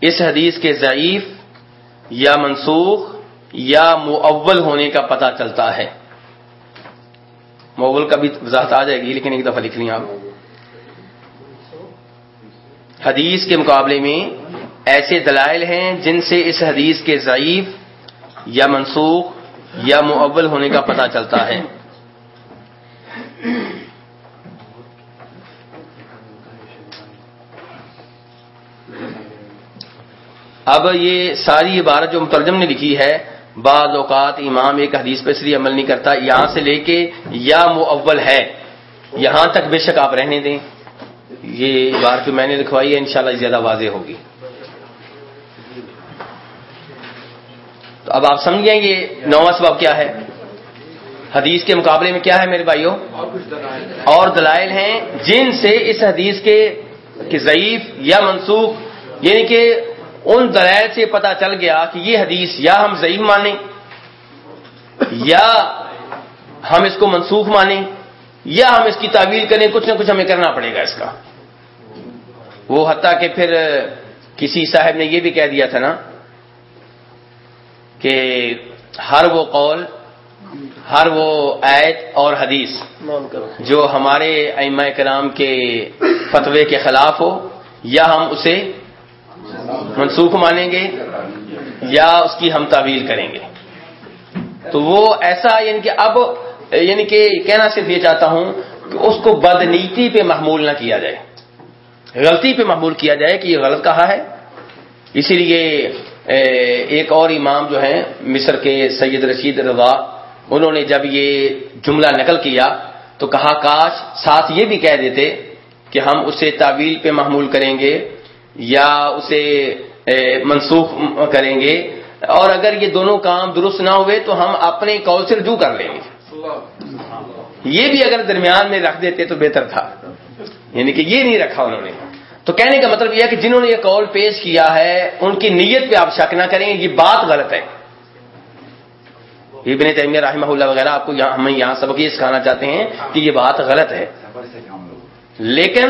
اس حدیث کے ضعیف یا منسوخ یا معول ہونے کا پتہ چلتا ہے۔ معول کا بھی وضاحت آ جائے گی، لیکن ایک دفعہ لکھ لیں آپ۔ حدیث کے مقابلے میں ایسے دلائل ہیں جن سے اس حدیث کے ضعیف یا منسوخ یا معول ہونے کا پتہ چلتا ہے۔ اب یہ ساری عبارت جو مترجم نے لکھی ہے بعض اوقات امام ایک حدیث پہ اس لیے عمل نہیں کرتا، یہاں سے لے کے یا معول ہے، یہاں تک بے شک آپ رہنے دیں۔ یہ عبارت جو میں نے لکھوائی ہے، انشاءاللہ زیادہ واضح ہوگی۔ تو اب آپ سمجھ گئے یہ نواں سبب کیا ہے؟ حدیث کے مقابلے میں کیا ہے میرے بھائیوں؟ اور دلائل ہیں جن سے اس حدیث کے ضعیف یا منسوخ یعنی کہ ان دلائل سے پتا چل گیا کہ یہ حدیث یا ہم ضعیف مانیں یا ہم اس کو منسوخ مانیں یا ہم اس کی تعویل کریں کچھ نہ کچھ ہمیں کرنا پڑے گا اس کا۔ وہ حتیٰ کہ پھر کسی صاحب نے یہ بھی کہہ دیا تھا نا کہ ہر وہ قول ہر وہ آیت اور حدیث جو ہمارے ائمہ کرام کے فتوے کے خلاف ہو یا ہم اسے منسوخ مانیں گے یا اس کی ہم تعویل کریں گے۔ تو وہ ایسا یعنی کہ اب یعنی کہ کہنا صرف یہ چاہتا ہوں کہ اس کو بدنیتی پہ محمول نہ کیا جائے۔ غلطی پہ محمول کیا جائے کہ یہ غلط کہا ہے۔ اسی لیے ایک اور امام جو ہیں، مصر کے سید رشید رضا، انہوں نے جب یہ جملہ نقل کیا تو کہا، کاش ساتھ یہ بھی کہہ دیتے کہ ہم اسے تعویل پہ محمول کریں گے۔ یا اسے منسوخ کریں گے۔ اور اگر یہ دونوں کام درست نہ ہوئے تو ہم اپنے کال سے رجوع کر لیں گے۔ یہ بھی اگر درمیان میں رکھ دیتے تو بہتر تھا۔ یعنی کہ یہ نہیں رکھا انہوں نے۔ تو کہنے کا مطلب یہ ہے کہ جنہوں نے یہ کال پیش کیا ہے، ان کی نیت پہ آپ شک نہ کریں، یہ بات غلط ہے۔ ابن تیمیہ رحمہ اللہ وغیرہ آپ کو ہم یہاں سبق یہ سکھانا چاہتے ہیں کہ یہ بات غلط ہے۔ لیکن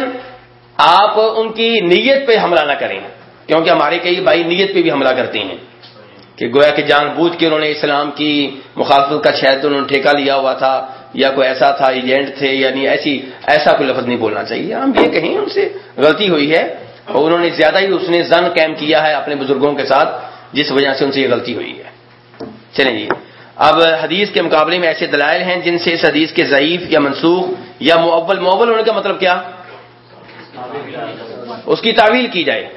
آپ ان کی نیت پہ حملہ نہ کریں کیونکہ ہمارے کئی بھائی نیت پہ بھی حملہ کرتے ہیں کہ گویا کہ جان بوجھ کے انہوں نے اسلام کی مخالفت کا شاید انہوں نے ٹھیکہ لیا ہوا تھا یا کوئی ایسا تھا ایجنٹ تھے یعنی ایسی ایسا کوئی لفظ نہیں بولنا چاہیے۔ ہم یہ کہیں ان سے غلطی ہوئی ہے اور انہوں نے زیادہ ہی اس نے زن قائم کیا ہے اپنے بزرگوں کے ساتھ، جس وجہ سے ان سے یہ غلطی ہوئی ہے۔ چلیں جی۔ اب حدیث کے مقابلے میں ایسے دلائل ہیں جن سے اس حدیث کے ضعیف یا منسوخ یا معول معول ہونے کا مطلب کیا؟ اس کی تعویل کی جائے۔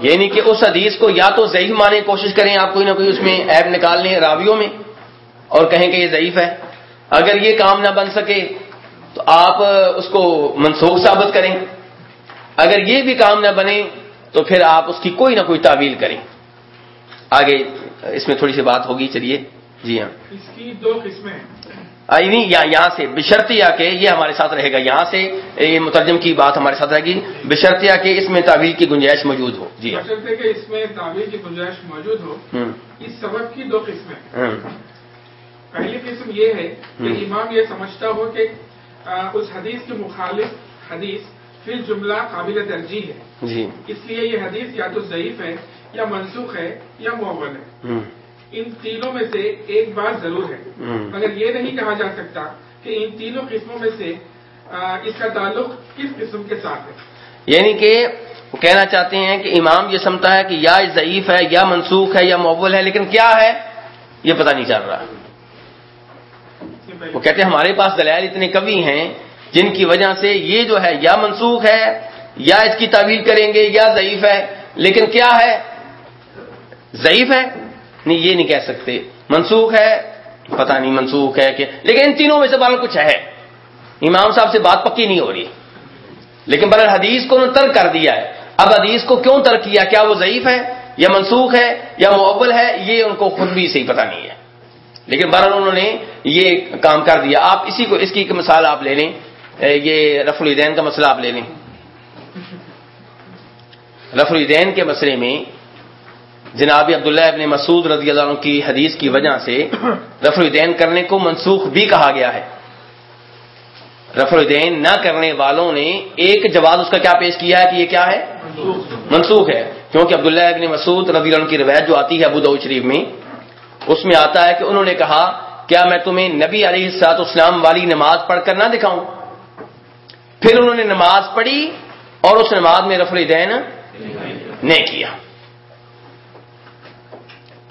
یعنی کہ اس حدیث کو یا تو ضعیف مانے کی کوشش کریں، آپ کوئی نہ کوئی اس میں ایپ نکال لیں راویوں میں اور کہیں کہ یہ ضعیف ہے۔ اگر یہ کام نہ بن سکے تو آپ اس کو منسوخ ثابت کریں۔ اگر یہ بھی کام نہ بنے تو پھر آپ اس کی کوئی نہ کوئی تعویل کریں۔ آگے اس میں تھوڑی سی بات ہوگی، چلیے۔ جی ہاں۔ اس کی دو قسمیں ہیں۔ نہیں یہاں سے بشرطیا کے یہ ہمارے ساتھ رہے گا یہاں سے یہ مترجم کی بات ہمارے ساتھ رہے گی۔ بشرطیا کے اس میں تعویل کی گنجائش موجود ہو۔ جی ہاں۔ کہ اس میں تعبیر کی گنجائش موجود ہو۔ اس سبب کی دو قسمیں پہلی قسم یہ ہے کہ۔ امام یہ سمجھتا ہو کہ اس حدیث کے مخالف حدیث پھر جملہ قابل ترجیح ہے۔ جی۔ اس لیے یہ حدیث یا تو ضعیف ہے یا منسوخ ہے یا معول ہے۔ ان تینوں میں سے ایک بات ضرور ہے۔ مگر یہ نہیں کہا جا سکتا کہ ان تینوں قسموں میں سے اس کا تعلق کس قسم کے ساتھ ہے۔ یعنی کہ وہ کہنا چاہتے ہیں کہ امام یہ سمجھتا ہے کہ یا ضعیف ہے یا منسوخ ہے یا معول ہے لیکن کیا ہے؟ یہ پتہ نہیں چل رہا۔ وہ کہتے ہیں ہمارے پاس دلائل اتنے کبھی ہیں جن کی وجہ سے یہ جو ہے یا منسوخ ہے یا اس کی تعویل کریں گے یا ضعیف ہے لیکن کیا ہے؟ ضعیف ہے۔ نہیں، یہ نہیں کہہ سکتے۔ منسوخ ہے، پتہ نہیں منسوخ ہے کہ لیکن ان تینوں میں سے بال کچھ ہے۔ امام صاحب سے بات پکی نہیں ہو رہی۔ لیکن بر حدیث کو انہوں نے ترک کر دیا ہے۔ اب حدیث کو کیوں ترک کیا؟ کیا وہ ضعیف ہے؟ یا منسوخ ہے؟ یا معول ہے؟ یہ ان کو خود بھی صحیح پتہ نہیں ہے۔ لیکن بہرحال انہوں نے یہ کام کر دیا۔ آپ اسی کو اس کی ایک مثال آپ لے لیں۔ یہ رف الدین کا مسئلہ آپ لے لیں۔ رف الدین کے مسئلے میں جناب عبداللہ ابن مسعود رضی اللہ عنہ کی حدیث کی وجہ سے رف الدین کرنے کو منسوخ بھی کہا گیا ہے۔ رف الدین نہ کرنے والوں نے ایک جواب اس کا کیا پیش کیا ہے کہ یہ کیا ہے؟ منسوخ ہے۔ کیونکہ عبداللہ ابن مسعود رضی اللہ عنہ کی روایت جو آتی ہے ابو شریف میں، اس میں آتا ہے کہ انہوں نے کہا، کیا میں تمہیں نبی علیہ السلاط اسلام والی نماز پڑھ کر نہ دکھاؤں؟ پھر انہوں نے نماز پڑھی اور اس نماز میں رف الدین نے کیا۔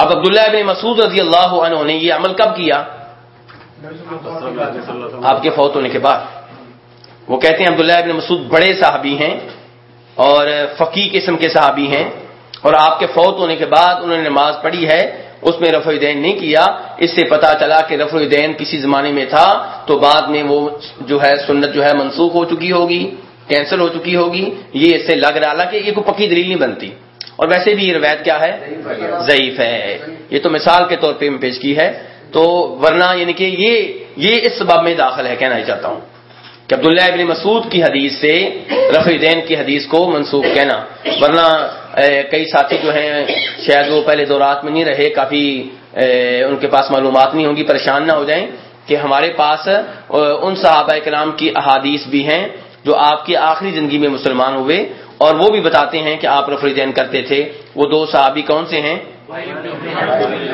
اب عبداللہ ابن مسعود رضی اللہ عنہ نے یہ عمل کب کیا؟ آپ کے فوت ہونے کے بعد۔ وہ کہتے ہیں عبداللہ ابن مسعود بڑے صحابی ہیں اور فقی قسم کے صحابی ہیں اور آپ کے فوت ہونے کے بعد انہوں نے نماز پڑھی ہے، اس میں رفع الدین نہیں کیا۔ اس سے پتا چلا کہ رفع الدین کسی زمانے میں تھا، تو بعد میں وہ جو ہے سنت جو ہے منسوخ ہو چکی ہوگی، کینسل ہو چکی ہوگی۔ یہ اس سے لگ رہا کہ یہ کوئی پکی دلیل نہیں بنتی۔ اور ویسے بھی یہ روایت کیا ہے؟ ضعیف ہے یہ۔ تو مثال کے طور پہ میں پیش کی ہے۔ تو ورنہ یعنی کہ یہ یہ اس سبب میں داخل ہے کہنا چاہتا ہوں کہ عبداللہ ابن مسعود کی حدیث سے رفع دین کی حدیث کو منسوخ کہنا۔ ورنہ کئی ساتھی جو ہیں شاید وہ پہلے دورات میں نہیں رہے کافی ان کے پاس معلومات نہیں ہوں گی پریشان نہ ہو جائیں کہ ہمارے پاس ان صحابہ کلام کی احادیث بھی ہیں جو آپ کی آخری زندگی میں مسلمان ہوئے۔ اور وہ بھی بتاتے ہیں کہ آپ رفع دین کرتے تھے۔ وہ دو صحابی کون سے ہیں؟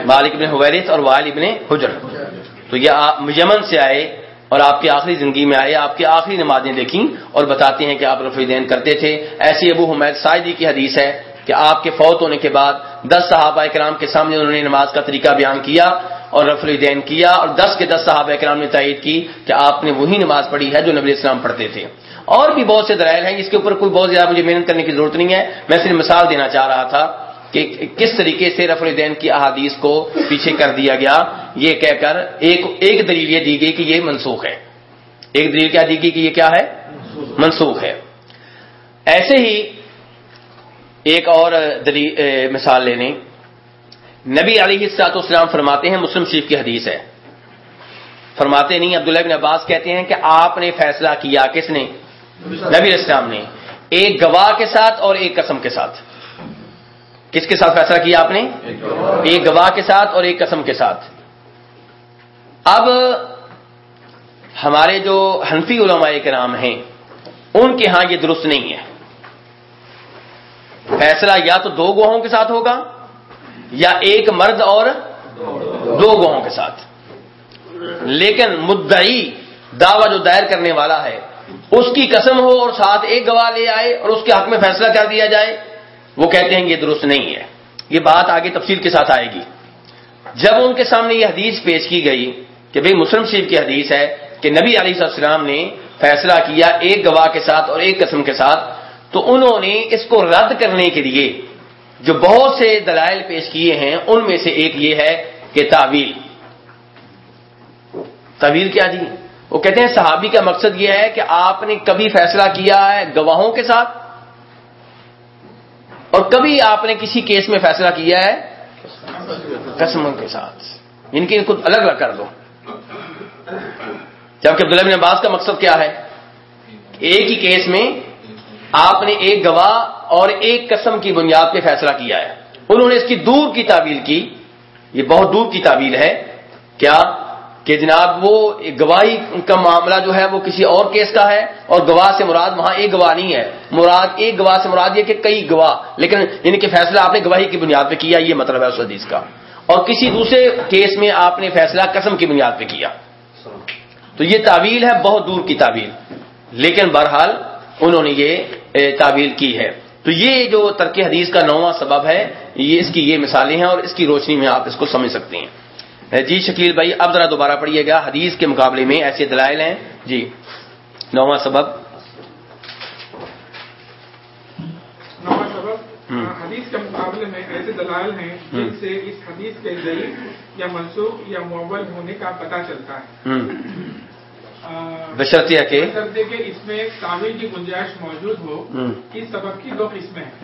مالک ابن حویرث اور وائل ابن حجر۔ تو یہ یمن سے آئے اور آپ کی آخری زندگی میں آئے، آپ کی آخری نمازیں دیکھیں اور بتاتے ہیں کہ آپ رفع دین کرتے تھے۔ ایسی ابو حمید سائدی کی حدیث ہے کہ آپ کے فوت ہونے کے بعد دس صحابہ کرام کے سامنے انہوں نے نماز کا طریقہ بیان کیا اور رفع دین کیا اور دس کے دس صحابہ کرام نے تائید کی کہ آپ نے وہی نماز پڑھی ہے جو نبی اسلام پڑھتے تھے۔ اور بھی بہت سے درائل ہیں جس کے اوپر کوئی بہت زیادہ مجھے محنت کرنے کی ضرورت نہیں ہے۔ میں صرف مثال دینا چاہ رہا تھا کہ کس طریقے سے رفع الدین کی احادیث کو پیچھے کر دیا گیا۔ یہ کہہ کر ایک ایک دلیل یہ دی گئی کہ یہ منسوخ ہے۔ ایک دلیل کیا دی گئی کہ یہ کیا ہے؟ منسوخ ہے۔ ایسے ہی ایک اور دلیل مثال لینے۔ نبی علی السلاط اسلام فرماتے ہیں، مسلم شریف کی حدیث ہے۔ فرماتے نہیں، عبداللہ بن عباس کہتے ہیں کہ آپ نے فیصلہ کیا کس نے؟ نبی اسلام نے ایک گواہ کے ساتھ اور ایک قسم کے ساتھ. کس کے ساتھ فیصلہ کیا آپ نے؟ ایک گواہ کے ساتھ اور ایک قسم کے ساتھ. اب ہمارے جو حنفی علماء کرام ہیں، ان کے ہاں یہ درست نہیں ہے. فیصلہ یا تو دو گواہوں کے ساتھ ہوگا، یا ایک مرد اور دو گواہوں کے ساتھ. لیکن مدعی دعوی جو دائر کرنے والا ہے اس کی قسم ہو اور ساتھ ایک گواہ لے آئے اور اس کے حق میں فیصلہ کر دیا جائے، وہ کہتے ہیں یہ درست نہیں ہے۔ یہ بات آگے تفصیل کے ساتھ آئے گی۔ جب ان کے سامنے یہ حدیث پیش کی گئی کہ بھئی مسلم شریف کی حدیث ہے کہ نبی علیہ السلام نے فیصلہ کیا ایک گواہ کے ساتھ اور ایک قسم کے ساتھ، تو انہوں نے اس کو رد کرنے کے لیے جو بہت سے دلائل پیش کیے ہیں، ان میں سے ایک یہ ہے کہ تعویل۔ تعویل کیا جی؟ وہ کہتے ہیں صحابی کا مقصد یہ ہے کہ آپ نے کبھی فیصلہ کیا ہے گواہوں کے ساتھ اور کبھی آپ نے کسی کیس میں فیصلہ کیا ہے قسموں کے ساتھ۔ ان کی خود الگ الگ کر دو۔ جبکہ عبداللہ بن عباس کا مقصد کیا ہے؟ ایک ہی کیس میں آپ نے ایک گواہ اور ایک قسم کی بنیاد پہ فیصلہ کیا ہے۔ انہوں نے اس کی دور کی تعویل کی۔ یہ بہت دور کی تعویل ہے۔ کیا کہ جناب وہ گواہی کا معاملہ جو ہے وہ کسی اور کیس کا ہے اور گواہ سے مراد وہاں ایک گواہ نہیں ہے۔ مراد ایک گواہ سے مراد یہ کہ کئی گواہ۔ لیکن یعنی کہ فیصلہ آپ نے گواہی کی بنیاد پہ کیا، یہ مطلب ہے اس حدیث کا۔ اور کسی دوسرے کیس میں آپ نے فیصلہ قسم کی بنیاد پہ کیا۔ تو یہ تعویل ہے، بہت دور کی تعویل۔ لیکن بہرحال انہوں نے یہ تعویل کی ہے۔ تو یہ جو ترک حدیث کا نواں سبب ہے، یہ اس کی یہ مثالیں ہیں اور اس کی روشنی میں آپ اس کو سمجھ سکتے ہیں۔ جی شکیل بھائی اب ذرا دوبارہ پڑھیے گا۔ حدیث کے مقابلے میں ایسے دلائل ہیں۔ جی نواں سبب۔ حدیث کے مقابلے میں ایسے دلائل ہیں جن سے اس حدیث کے ذریعے یا منسوخ یا معول ہونے کا پتہ چلتا ہے۔ بشرطیہ کہ؟ اس میں تعمیر کی گنجائش موجود ہو۔ اس سبب کی دو قسمیں ہیں۔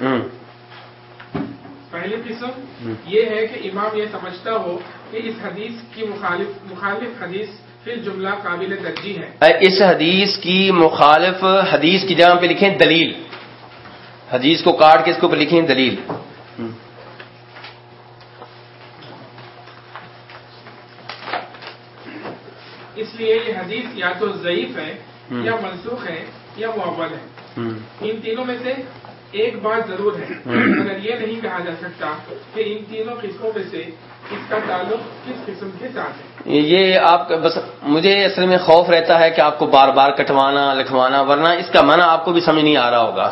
پہلی قسم یہ ہے کہ امام یہ سمجھتا ہو کہ اس حدیث کی مخالف مخالف حدیث پھر جملہ قابل ترجیح ہے۔ اس حدیث کی مخالف حدیث کی جگہ پہ لکھیں دلیل۔ حدیث کو کاٹ کے اس کے اوپر لکھیں دلیل۔ اس لیے یہ حدیث یا تو ضعیف ہے یا منسوخ ہے یا معول ہے۔ ان تینوں میں سے ایک بات ضرور ہے اگر یہ نہیں کہا جا سکتا کہ ان تینوں قسموں میں سے اس کا تعلق کس قسم کے ساتھ ہے۔ یہ آپ بس مجھے اصل میں خوف رہتا ہے کہ آپ کو بار بار کٹوانا، لکھوانا، ورنہ اس کا منع آپ کو بھی سمجھ نہیں آ رہا ہوگا۔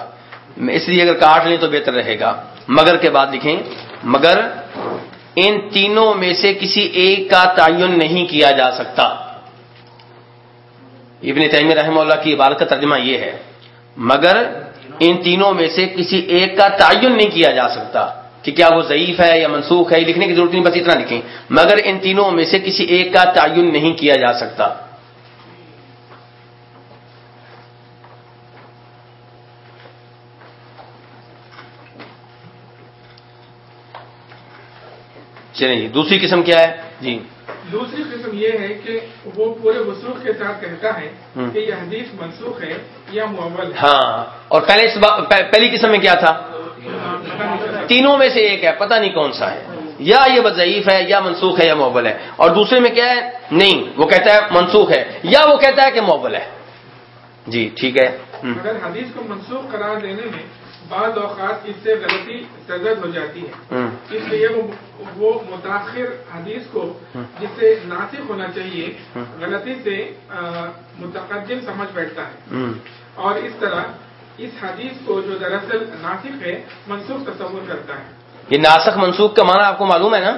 اس لیے اگر کاٹ لیں تو بہتر رہے گا۔ مگر کے بعد لکھیں، مگر ان تینوں میں سے کسی ایک کا تعین نہیں کیا جا سکتا۔ ابن تیمیہ رحمہ اللہ کی عبارت کا ترجمہ یہ ہے، مگر ان تینوں میں سے کسی ایک کا تعین نہیں کیا جا سکتا کہ کیا وہ ضعیف ہے یا منسوخ ہے لکھنے کی ضرورت نہیں، بس اتنا لکھیں۔ مگر ان تینوں میں سے کسی ایک کا تعین نہیں کیا جا سکتا۔ چلیں جی دوسری قسم کیا ہے؟ جی۔ دوسری قسم یہ ہے کہ وہ پورے وسوخ کے ساتھ کہتا ہے۔ کہ یہ حدیث منسوخ ہے یا معول ہے ہاں اور پہلے پہلی قسم میں کیا تھا۔ تینوں میں سے ایک ہے پتہ نہیں کون سا ہے یا یہ ضعیف ہے یا منسوخ ہے یا موبل ہے اور دوسرے میں کیا ہے نہیں وہ کہتا ہے منسوخ ہے یا وہ کہتا ہے کہ موبل ہے جی ٹھیک ہے۔ مگر حدیث کو منسوخ قرار دینے میں بعض اوقات اس سے غلطی سرزد ہو جاتی ہے۔ ہم۔ اس لیے وہ متاخر حدیث کو جس سے ناسخ ہونا چاہیے غلطی سے متقدم سمجھ بیٹھتا ہے۔ اور اس طرح اس حدیث کو جو دراصل ناسخ ہے منسوخ تصور کرتا ہے۔ یہ ناسخ منسوخ کا معنی آپ کو معلوم ہے نا؟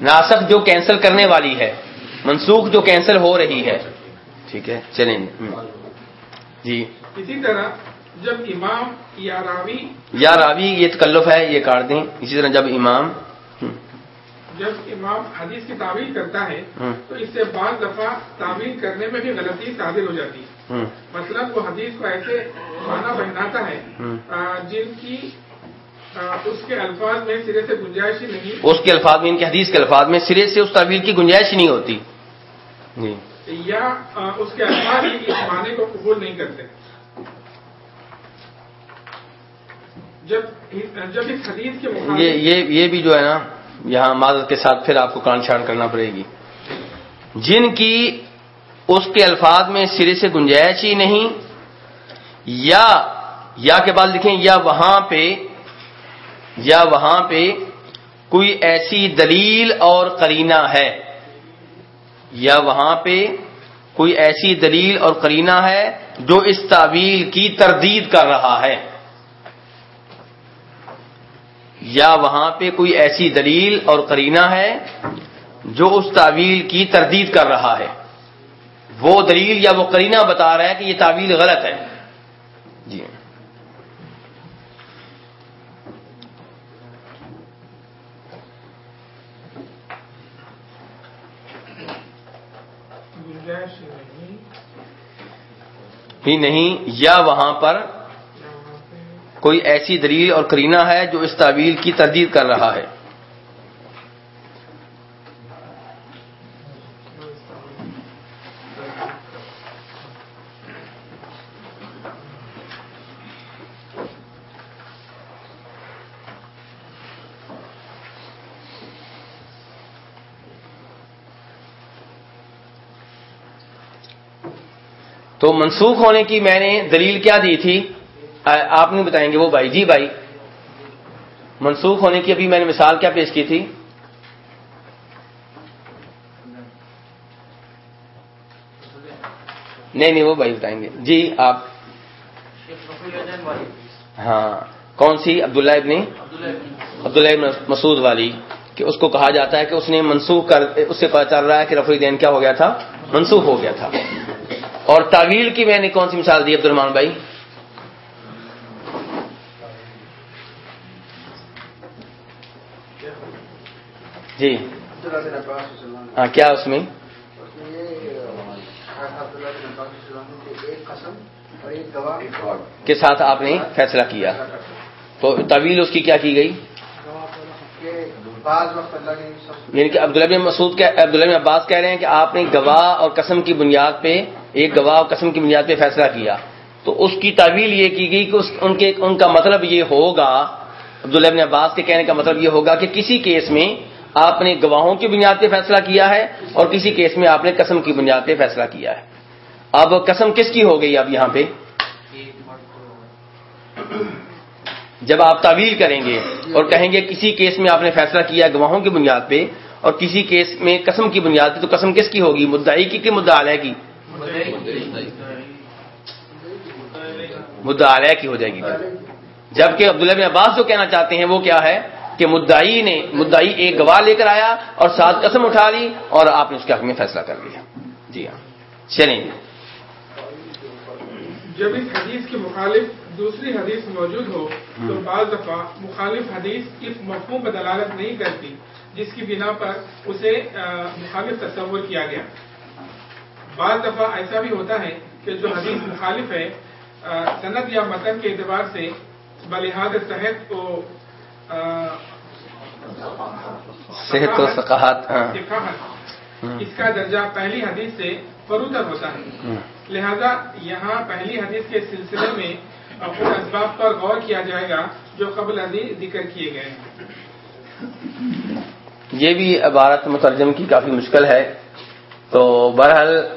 ناسخ جو کینسل کرنے والی ہے منسوخ جو کینسل ہو رہی ہے۔ ٹھیک ہے چلیں۔ جی۔ اسی طرح جب امام یا راوی یا راوی یہ تکلف ہے یہ کاٹ دیں۔ اسی طرح جب امام۔ جب امام حدیث کی تعویل کرتا ہے۔ تو اس سے بعض دفعہ تعویل کرنے میں بھی غلطی صادر ہو جاتی۔ ہے۔ مثلا وہ حدیث کو ایسے معنی پہناتا ہے جن کی اس کے الفاظ میں سرے سے گنجائش ہی نہیں۔ اس کے الفاظ میں ان کے حدیث کے الفاظ میں سرے سے اس تعویل کی گنجائش ہی نہیں ہوتی۔ جی۔ یا اس کے الفاظ اس معنی کو قبول نہیں کرتے۔ جب جب اس حدیث کے یہ یہ یہ بھی جو ہے نا، یہاں معذرت کے ساتھ پھر آپ کو کان چھان کرنا پڑے گی۔ جن کی اس کے الفاظ میں سرے سے گنجائش ہی نہیں، یا یا کے بعد لکھیں، یا وہاں پہ یا وہاں پہ کوئی ایسی دلیل اور قرینہ ہے۔ یا وہاں پہ کوئی ایسی دلیل اور قرینہ ہے جو اس تعویل کی تردید کر رہا ہے۔ یا وہاں پہ کوئی ایسی دلیل اور قرینہ ہے جو اس تعویل کی تردید کر رہا ہے؟ وہ دلیل یا وہ قرینہ بتا رہا ہے کہ یہ تعویل غلط ہے۔ جی۔ نہیں۔ ہی نہیں یا وہاں پر کوئی ایسی دلیل اور قرینہ ہے جو اس تعویل کی تردید کر رہا ہے؟ تو منسوخ ہونے کی میں نے دلیل کیا دی تھی؟ آپ نہیں بتائیں گے وہ بھائی۔ جی بھائی، منسوخ ہونے کی ابھی میں نے مثال کیا پیش کی تھی؟ نہیں نہیں، وہ بھائی بتائیں گے۔ جی آپ۔ ہاں کون سی؟ عبداللہ ابن عبداللہ ابن مسعود والی، کہ اس کو کہا جاتا ہے کہ اس نے منسوخ کر، اس سے پتا چل رہا ہے کہ رفع دین کیا ہو گیا تھا؟ منسوخ ہو گیا تھا۔ اور تعویل کی میں نے کون سی مثال دی؟ عبد الرحمان بھائی جی عبداللہ بن عباس رضی اللہ عنہ ہاں کیا اس میں اس میں یہ عبداللہ بن عباس رضی اللہ عنہ کی ایک قسم اور ایک گواہ ایک گواہ کے ساتھ آپ نے فیصلہ کیا۔ تو تعویل اس کی کیا کی گئی؟ یعنی کہ عبداللہ بن مسعود عبداللہ بن عباس کہہ رہے ہیں کہ آپ نے گواہ اور قسم کی بنیاد پہ، ایک گواہ اور قسم کی بنیاد پہ فیصلہ کیا۔ تو اس کی تعویل یہ کی گئی کہ اس، ان کے، ان کا مطلب یہ ہوگا، عبداللہ بن عباس کے کہنے کا مطلب یہ ہوگا کہ کسی کیس میں آپ نے گواہوں کی بنیاد پہ فیصلہ کیا ہے اور کسی کیس میں آپ نے قسم کی بنیاد پہ فیصلہ کیا ہے۔ اب قسم کس کی ہو گئی اب یہاں پہ؟ جب آپ تعویل کریں گے اور کہیں گے کسی کیس میں آپ نے فیصلہ کیا گواہوں کی بنیاد پہ اور کسی کیس میں قسم کی بنیاد پہ، تو قسم کس کی ہوگی؟ مدعی کی کہ مدعا علیہ کی؟ مدعا علیہ کی ہو جائے گی۔ جبکہ عبداللہ بن عباس جو کہنا چاہتے ہیں وہ کیا ہے؟ کہ مدعی نے مدعی ایک گواہ لے کر آیا اور ساتھ قسم اٹھا لی اور آپ نے اس کے حق میں فیصلہ کر لیا۔ جی ہاں۔ چلیں۔ جب اس حدیث کے مخالف دوسری حدیث موجود ہو تو بعض دفعہ مخالف حدیث اس مفہوم پر دلالت نہیں کرتی جس کی بنا پر اسے مخالف تصور کیا گیا۔ بعض دفعہ ایسا بھی ہوتا ہے کہ جو حدیث مخالف ہے سند یا متن کے اعتبار سے بلحاظ صحت کو صحت و ثقافت ہاں۔ اس کا درجہ پہلی حدیث سے فروتر ہوتا ہے۔ لہذا یہاں پہلی حدیث کے سلسلے میں ان اسباب پر غور کیا جائے گا جو قبل حدیث ذکر کیے گئے ہیں۔ یہ بھی عبارت مترجم کی کافی مشکل ہے۔ تو بہرحال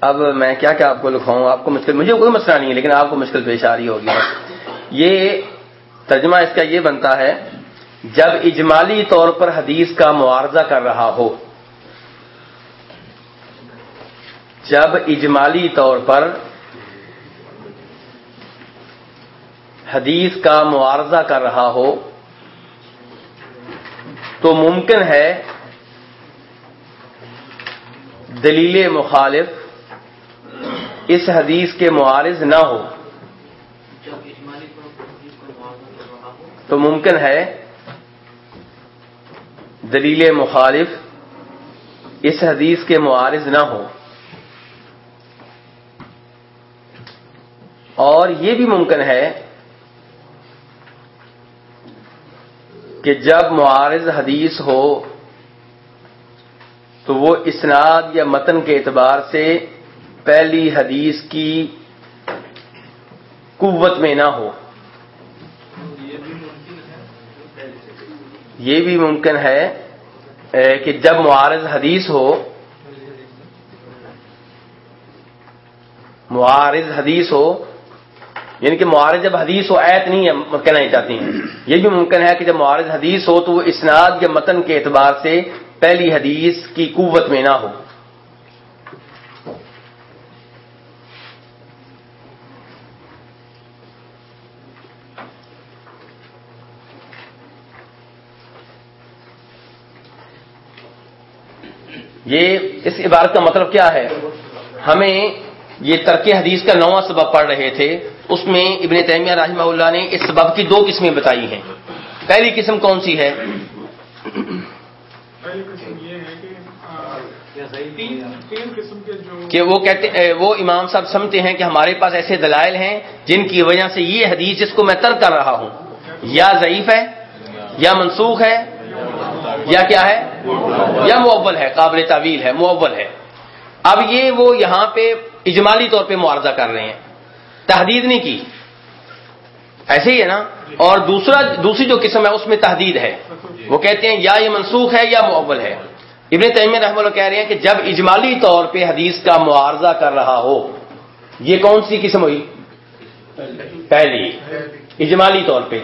اب میں کیا کیا آپ کو لکھاؤں آپ کو مشکل مجھے کوئی مسئلہ نہیں ہے لیکن آپ کو مشکل پیش آ رہی ہوگی۔ یہ ترجمہ اس کا یہ بنتا ہے جب اجمالی طور پر حدیث کا معارضہ کر رہا ہو۔ جب اجمالی طور پر حدیث کا معارضہ کر رہا ہو تو ممکن ہے دلیل مخالف اس حدیث کے معارض نہ ہو۔ تو ممکن ہے دلیل مخالف اس حدیث کے معارض نہ ہو۔ اور یہ بھی ممکن ہے کہ جب معارض حدیث ہو تو وہ اسناد یا متن کے اعتبار سے پہلی حدیث کی قوت میں نہ ہو۔ یہ بھی ممکن ہے کہ جب معارض حدیث ہو، معارض حدیث ہو یعنی کہ معارض جب حدیث ہو، ایت نہیں ہے کہنا ہی چاہتی ہیں۔ یہ بھی ممکن ہے کہ جب معارض حدیث ہو تو وہ اسناد یا متن کے اعتبار سے پہلی حدیث کی قوت میں نہ ہو۔ یہ اس عبارت کا مطلب کیا ہے؟ ہمیں یہ ترک حدیث کا نواں سبب پڑھ رہے تھے۔ اس میں ابن تیمیہ رحمہ اللہ نے اس سبب کی دو قسمیں بتائی ہیں۔ پہلی قسم کون سی ہے؟ کہ وہ کہتے وہ امام صاحب سمجھتے ہیں کہ ہمارے پاس ایسے دلائل ہیں جن کی وجہ سے یہ حدیث جس کو میں ترک کر رہا ہوں۔ یا ضعیف ہے یا منسوخ ہے یا کیا ہے؟ یا معول ہے، قابل تعویل ہے معول ہے۔ اب یہ وہ یہاں پہ اجمالی طور پہ معارضہ کر رہے ہیں۔ تحدید نہیں کی۔ ایسے ہی ہے نا؟ اور دوسرا، دوسری جو قسم ہے، اس میں تحدید ہے۔ وہ کہتے ہیں، یا یہ منسوخ ہے یا معول ہے۔ ابن تیمیہ رحم اللہ کہہ رہے ہیں کہ جب اجمالی طور پہ حدیث کا معارضہ کر رہا ہو، یہ کون سی قسم ہوئی؟ پہلی۔ اجمالی طور پہ۔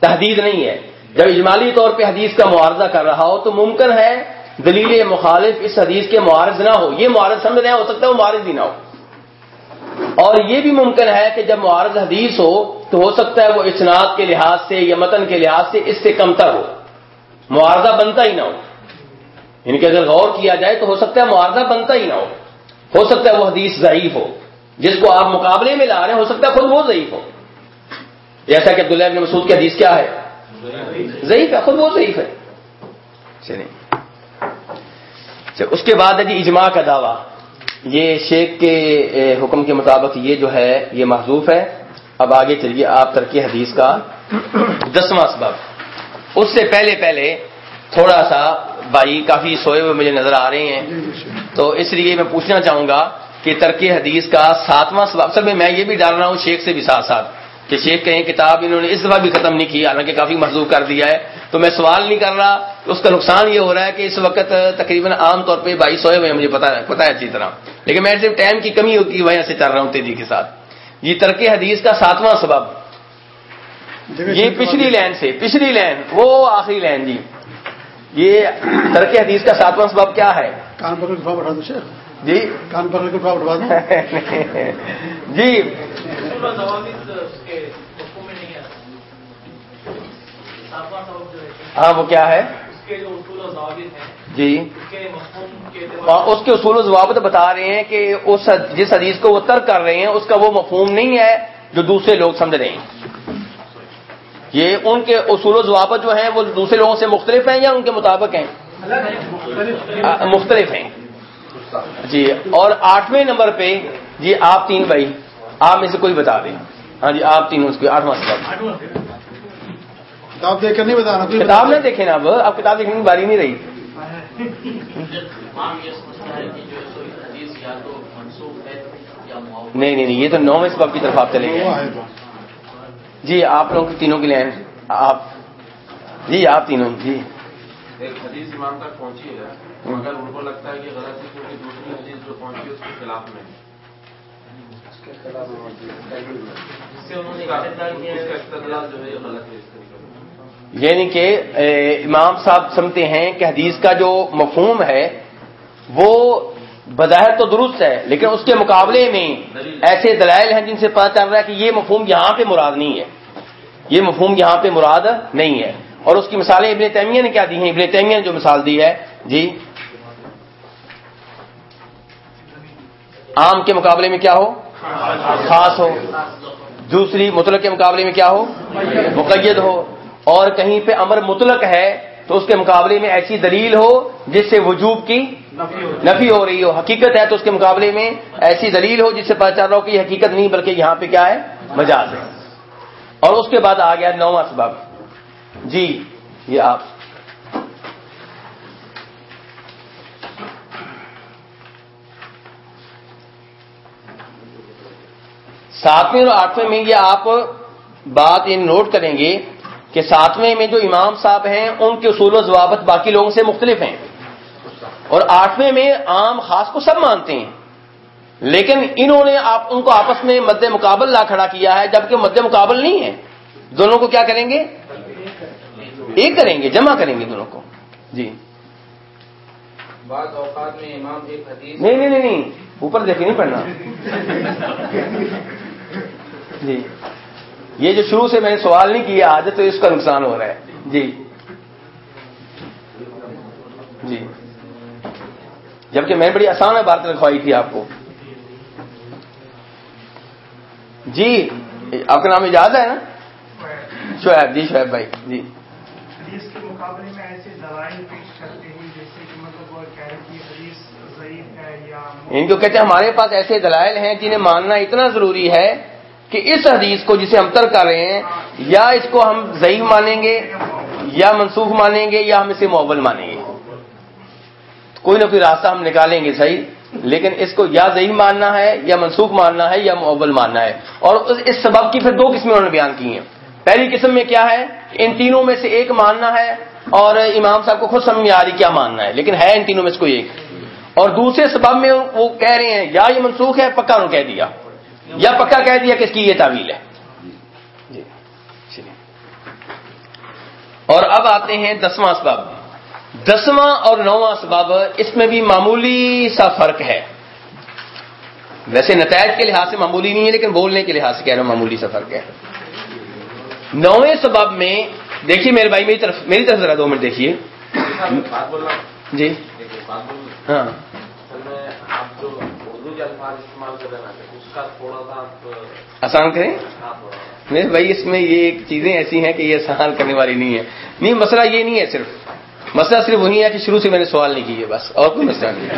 تحدید نہیں ہے۔ جب اجمالی طور پہ حدیث کا معارضہ کر رہا ہو تو ممکن ہے دلیل مخالف اس حدیث کے معارض نہ ہو۔ یہ معارض سمجھ رہے ہیں، ہو سکتا ہے وہ معارض ہی نہ ہو۔ اور یہ بھی ممکن ہے کہ جب معارض حدیث ہو تو ہو سکتا ہے وہ اسناد کے لحاظ سے یا متن کے لحاظ سے اس سے کمتر ہو۔ معارضہ بنتا ہی نہ ہو۔ یعنی کہ اگر غور کیا جائے تو ہو سکتا ہے معارضہ بنتا ہی نہ ہو۔ ہو سکتا ہے وہ حدیث ضعیف ہو۔ جس کو آپ مقابلے میں لا رہے ہیں، ہو سکتا ہے خود وہ ضعیف ہو۔ جیسا کہ عبداللہ ابن مسعود کی حدیث کیا ہے؟ ضعیف ہے، خود وہ ضعیف ہے۔ چلیے۔ اس کے بعد ہے جی اجماع کا دعویٰ۔ یہ شیخ کے حکم کے مطابق یہ جو ہے، یہ محضوف ہے۔ اب آگے چلیے، آپ ترکی حدیث کا دسواں سبب۔ اس سے پہلے پہلے تھوڑا سا بھائی کافی سوئے ہوئے مجھے نظر آ رہے ہیں۔ تو اس لیے میں پوچھنا چاہوں گا کہ ترکی حدیث کا ساتواں سبب، اصل میں میں یہ بھی ڈال رہا ہوں، شیخ سے بھی ساتھ ساتھ۔ کہ شیخ کہیں کتاب انہوں نے اس دفعہ بھی ختم نہیں کی حالانکہ کافی محضوب کر دیا ہے۔ تو میں سوال نہیں کر رہا اس کا نقصان یہ ہو رہا ہے کہ اس وقت تقریباً عام طور پہ بھائی سوئے ہوئے مجھے پتا ہے پتا ہے اچھی طرح۔ لیکن میں صرف ٹائم کی کمی کی وجہ سے چل رہا ہوں تیزی کے ساتھ۔ یہ ترک حدیث کا ساتواں سبب۔ یہ پچھلی لائن سے پچھلی لائن وہ آخری لائن جی۔ یہ ترک حدیث کا ساتواں سبب کیا ہے؟ جی؟ کان پر اٹھا دو جی۔ ہاں وہ کیا ہے؟ جی۔ اس کے اصول و ضوابط بتا رہے ہیں کہ اس جس حدیث کو وہ ترک کر رہے ہیں اس کا وہ مفہوم نہیں ہے جو دوسرے لوگ سمجھ رہے ہیں۔ یہ ان کے اصول و ضوابط جو ہیں وہ دوسرے لوگوں سے مختلف ہیں یا ان کے مطابق ہیں؟ مختلف ہیں۔ جی اور آٹھویں نمبر پہ جی آپ تین بھائی آپ میں سے کوئی بتا دیں۔ ہاں جی آپ تین اس کے آٹھواں کتاب دیکھ کر نہیں بتانا کتاب نہیں دیکھیں نا اب اب کتاب دیکھنے کی باری نہیں رہی۔ نہیں نہیں یہ تو نویں سبب کی طرف آپ چلیں گے جی آپ لوگوں کی تینوں کے لیے ہیں۔ آپ جی آپ تینوں جی۔ ایک حدیث امام تک پہنچی ہے۔ مگر ان کو لگتا ہے کہ غلط ہے کیونکہ دوسری حدیث جو پہنچی اس کے خلاف میں ہے اس سے انہوں نے اس کا استدلال کیا اس کا ہے استدلال جو ہے یہ غلط ہے اس طریقے سے یعنی کہ امام صاحب سمجھتے ہیں کہ حدیث کا جو مفہوم ہے وہ بظاہر تو درست ہے لیکن اس کے مقابلے میں ایسے دلائل ہیں جن سے پتہ چل رہا ہے کہ یہ مفہوم یہاں پہ مراد نہیں ہے۔ یہ مفہوم یہاں پہ مراد نہیں ہے۔ اور اس کی مثالیں ابن تیمیہ نے کیا دی ہیں؟ ابن تیمیہ نے جو مثال دی ہے جی عام کے مقابلے میں کیا ہو؟ خاص ہو۔ دوسری مطلق کے مقابلے میں کیا ہو؟ مقید ہو۔ اور کہیں پہ امر مطلق ہے تو اس کے مقابلے میں ایسی دلیل ہو جس سے وجوب کی نفی ہو رہی ہو۔ حقیقت ہے تو اس کے مقابلے میں ایسی دلیل ہو جس سے پتا چل رہا ہو کہ یہ حقیقت نہیں بلکہ یہاں پہ کیا ہے؟ مجاز ہے۔ اور اس کے بعد آ گیا نواں سبب جی یہ آپ۔ ساتویں اور آٹھویں میں یہ آپ بات یہ نوٹ کریں گے کہ ساتویں میں جو امام صاحب ہیں ان کے اصول و ضوابط باقی لوگوں سے مختلف ہیں۔ اور آٹھویں میں عام خاص کو سب مانتے ہیں۔ لیکن انہوں نے آپ ان کو آپس میں مد مقابل لا کھڑا کیا ہے جبکہ مد مقابل نہیں ہے۔ دونوں کو کیا کریں گے؟ ایک کریں گے جمع کریں گے دونوں کو۔ جی۔ بعض اوقات میں امام ایک حدیث نہیں نہیں نہیں اوپر دیکھے نہیں پڑھنا۔ جی۔ یہ جو شروع سے میں نے سوال نہیں کیا آج تو اس کا نقصان ہو رہا ہے۔ جی۔ جی۔ جبکہ میں نے بڑی آسان بات رکھوائی تھی آپ کو۔ جی آپ کا نام اجازت ہے نا؟ شعیب جی شعیب بھائی جی۔ حدیث کے مقابلے میں ایسے دلائل پیش کرتے ہیں جیسے کہ مطلب وہ کہہ رہے کہ حدیث ضعیف ہے یا ان کو کہتے ہیں ہمارے پاس ایسے دلائل ہیں جنہیں ماننا اتنا ضروری ہے کہ اس حدیث کو جسے ہم تر کر رہے ہیں، یا اس کو ہم ضعیف مانیں گے، یا منسوخ مانیں گے، یا ہم اسے معول مانیں گے۔ کوئی نہ کوئی راستہ ہم نکالیں گے صحیح، لیکن اس کو یا ضعیف ماننا ہے، یا منسوخ ماننا ہے، یا معول ماننا ہے۔ اور اس- سبب کی پھر دو قسمیں انہوں نے بیان کی ہیں۔ پہلی قسم میں کیا ہے؟ ان تینوں میں سے ایک ماننا ہے، اور امام صاحب کو خود سمجھ میں آ رہی کیا ماننا ہے، لیکن ہے ان تینوں میں سے کوئی ایک۔ اور دوسرے سبب میں وہ کہہ رہے ہیں، یا یہ منسوخ ہے، پکا انہوں نے کہہ دیا۔ یا پکا کہہ دیا کہ اس کی یہ تعویل ہے؟ جی۔ چلیے۔ اور اب آتے ہیں دسواں سبب دسواں اور نواں سبب اس میں بھی معمولی سا فرق ہے۔ ویسے نتائج کے لحاظ سے معمولی نہیں ہے لیکن بولنے کے لحاظ سے کہہ رہا ہوں معمولی سا فرق ہے۔ نویں سبب میں دیکھیے میرے بھائی میری طرف میری طرف ذرا دو منٹ دیکھیے۔ جی۔ ہاں۔ کا تھوڑا سا آسان کریں؟ میرے بھائی اس میں یہ چیزیں ایسی ہیں کہ یہ آسان کرنے والی نہیں ہے نہیں مسئلہ یہ نہیں ہے صرف۔ مسئلہ صرف وہی ہے کہ شروع سے میں نے سوال نہیں کیے بس۔ اور کوئی مسئلہ نہیں۔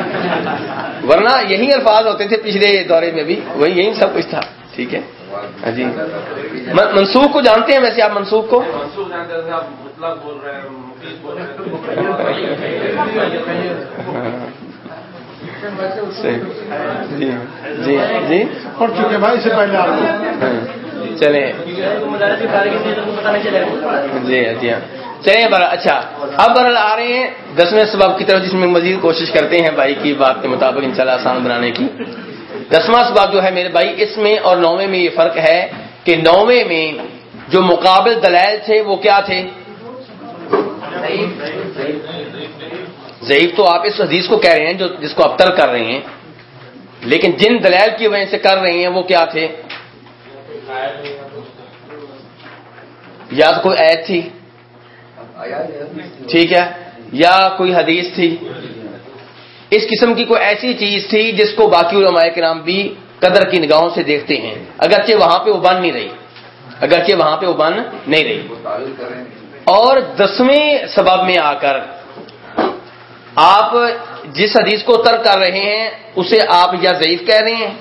ورنہ یہی الفاظ ہوتے تھے پچھلے دورے میں بھی۔ وہی یہی سب کچھ تھا۔ ٹھیک ہے؟ ہاں جی۔ من- منسوخ کو جانتے ہیں ویسے آپ منسوخ کو؟ جی۔ جی۔ جی۔ پڑھ چکے بھائی سے پہلے آپ۔ ہاں۔ چلیں۔ چلے جی جی ہاں۔ چلیں بر اچھا۔ اب برل آ رہے ہیں دسویں سبب کی طرف جس میں مزید کوشش کرتے ہیں بھائی کی بات کے مطابق انشاءاللہ آسان بنانے کی۔ دسواں سبب جو ہے میرے بھائی اس میں اور نویں میں یہ فرق ہے کہ نویں میں جو مقابل دلائل تھے وہ کیا تھے؟ ضعیف تو آپ اس حدیث کو کہہ رہے ہیں جو جس کو اب تر کر رہے ہیں۔ لیکن جن دلائل کی وجہ سے کر رہے ہیں وہ کیا تھے؟ یا تو کوئی عید تھی؟ ٹھیک ہے۔ یا کوئی حدیث تھی؟ اس قسم کی کوئی ایسی چیز تھی جس کو باقی علماء کرام بھی قدر کی نگاہوں سے دیکھتے ہیں۔ اگرچہ وہاں پہ وہ بن نہیں رہی۔ اگرچہ وہاں پہ وہ بن نہیں رہی۔ اور دسویں سبب میں آ کر آپ جس حدیث کو ترک کر رہے ہیں، اسے آپ یا ضعیف کہہ رہے ہیں،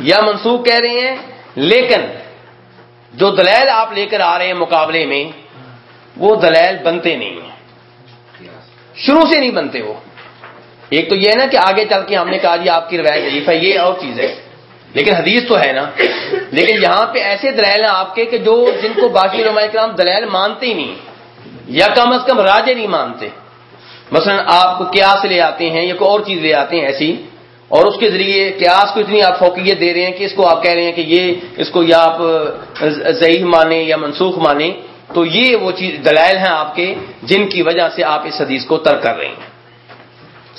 یا منسوخ کہہ رہے ہیں، لیکن جو دلائل آپ لے کر آ رہے ہیں مقابلے میں، وہ دلائل بنتے نہیں ہیں۔ شروع سے نہیں بنتے وہ۔ ایک تو یہ ہے نا کہ آگے چل کے ہم نے کہا جی آپ کی روایت ضعیف ہے، یہ اور چیز ہے۔ لیکن حدیث تو ہے نا۔ لیکن یہاں پہ ایسے دلائل ہیں آپ کے کہ جو جن کو باقی علماء کرام دلائل مانتے ہی نہیں، یا کم از کم راجے نہیں مانتے۔ مثلا آپ کو قیاس لے آتے ہیں یا کوئی اور چیز لے آتے ہیں ایسی، اور اس کے ذریعے قیاس کو اتنی آپ فوقیت دے رہے ہیں کہ اس کو آپ کہہ رہے ہیں کہ یہ اس کو یا آپ ضعیف مانیں یا منسوخ مانیں، تو یہ وہ چیز دلائل ہیں آپ کے جن کی وجہ سے آپ اس حدیث کو ترک کر رہے ہیں۔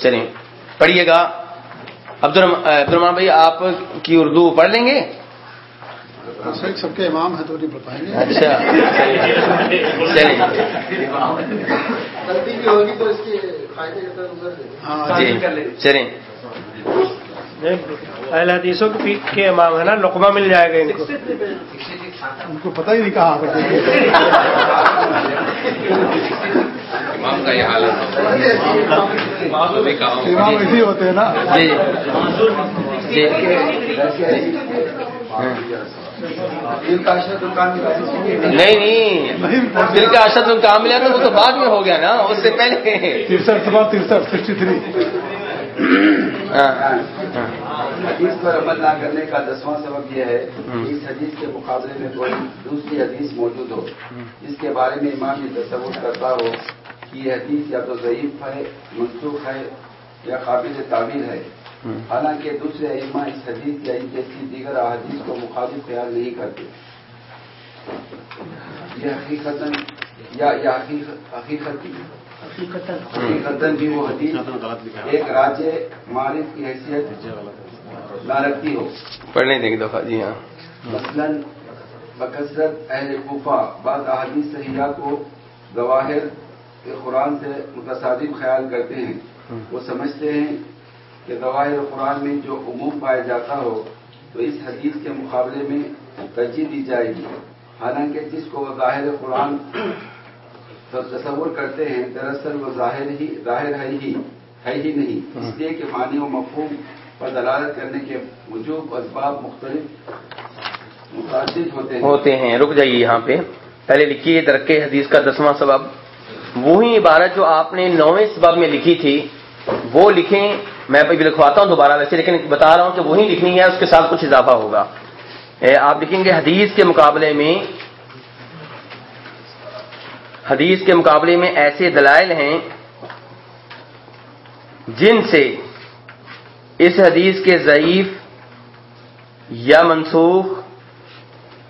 چلیں، پڑھیے گا۔ عبد الرحمان بھائی، آپ کی اردو پڑھ لیں گے؟ سب کے امام ہیں تو نہیں پڑھ پائیں گے۔ اچھا چلیے۔ غلطی بھی ہوگی تو اس کے فائدے ہاں جی چلیں۔ اہل حدیثوں کے پیٹ کے امام ہے نا لقمہ مل جائے گا ان کو۔ ان کو پتہ ہی نہیں کہاں امام کا یہ حال امام ایسے ہوتے ہیں نا۔ جی۔ جی۔ نہیں نہیں۔ دل کا اشد کام ملا تو وہ تو بعد میں ہو گیا نا اس سے پہلے۔ ترسٹھ سوا ترسٹھ سکسٹی تھری حدیث پر عمل نہ کرنے کا دسواں سبب یہ ہے کہ اس حدیث کے مقابلے میں کوئی دوسری حدیث موجود ہو جس کے بارے میں امام یہ تصور کرتا ہو کہ یہ حدیث یا تو ضعیف ہے منسوخ ہے یا قابل تعبیر ہے۔ حالانکہ دوسرے علما اس حدیث یا ان جیسی دیگر احادیث کو مخالف خیال نہیں کرتے۔ یہ حقیقت یا حقیقت حقیقت بھی وہ حدیث ایک راجے مالک کی حیثیت نہ رکھتی ہو۔ پڑھنے دیں گے دفعہ جی ہاں۔ مثلاً بکثرت اہل کوفہ بعض احادیث صحیحہ کو گواہر کے قرآن سے متصادم خیال کرتے ہیں۔ وہ سمجھتے ہیں کہ گواہر قرآن میں جو عموم پایا جاتا ہو، تو اس حدیث کے مقابلے میں ترجیح دی جائے گی۔ حالانکہ جس کو وہ ظاہر قرآن تصور کرتے ہیں، دراصل وہ ظاہر ہی، ظاہر ہے ہی ہے ہی نہیں۔ اس لیے کہ معنی و مفہوم پر دلالت کرنے کے وجوب اسباب مختلف متعدد ہوتے ہیں۔ ہوتے ہیں۔ رک جائیے یہاں پہ۔ پہلے لکھیے ترقی حدیث کا دسواں سبب۔ وہی عبارت جو آپ نے نویں سبب میں لکھی تھی، وہ لکھیں میں بھی لکھواتا ہوں دوبارہ ویسے، لیکن بتا رہا ہوں کہ وہی لکھنی ہے، اس کے ساتھ کچھ اضافہ ہوگا۔ آپ لکھیں گے حدیث کے مقابلے میں، حدیث کے مقابلے میں ایسے دلائل ہیں جن سے اس حدیث کے ضعیف یا منسوخ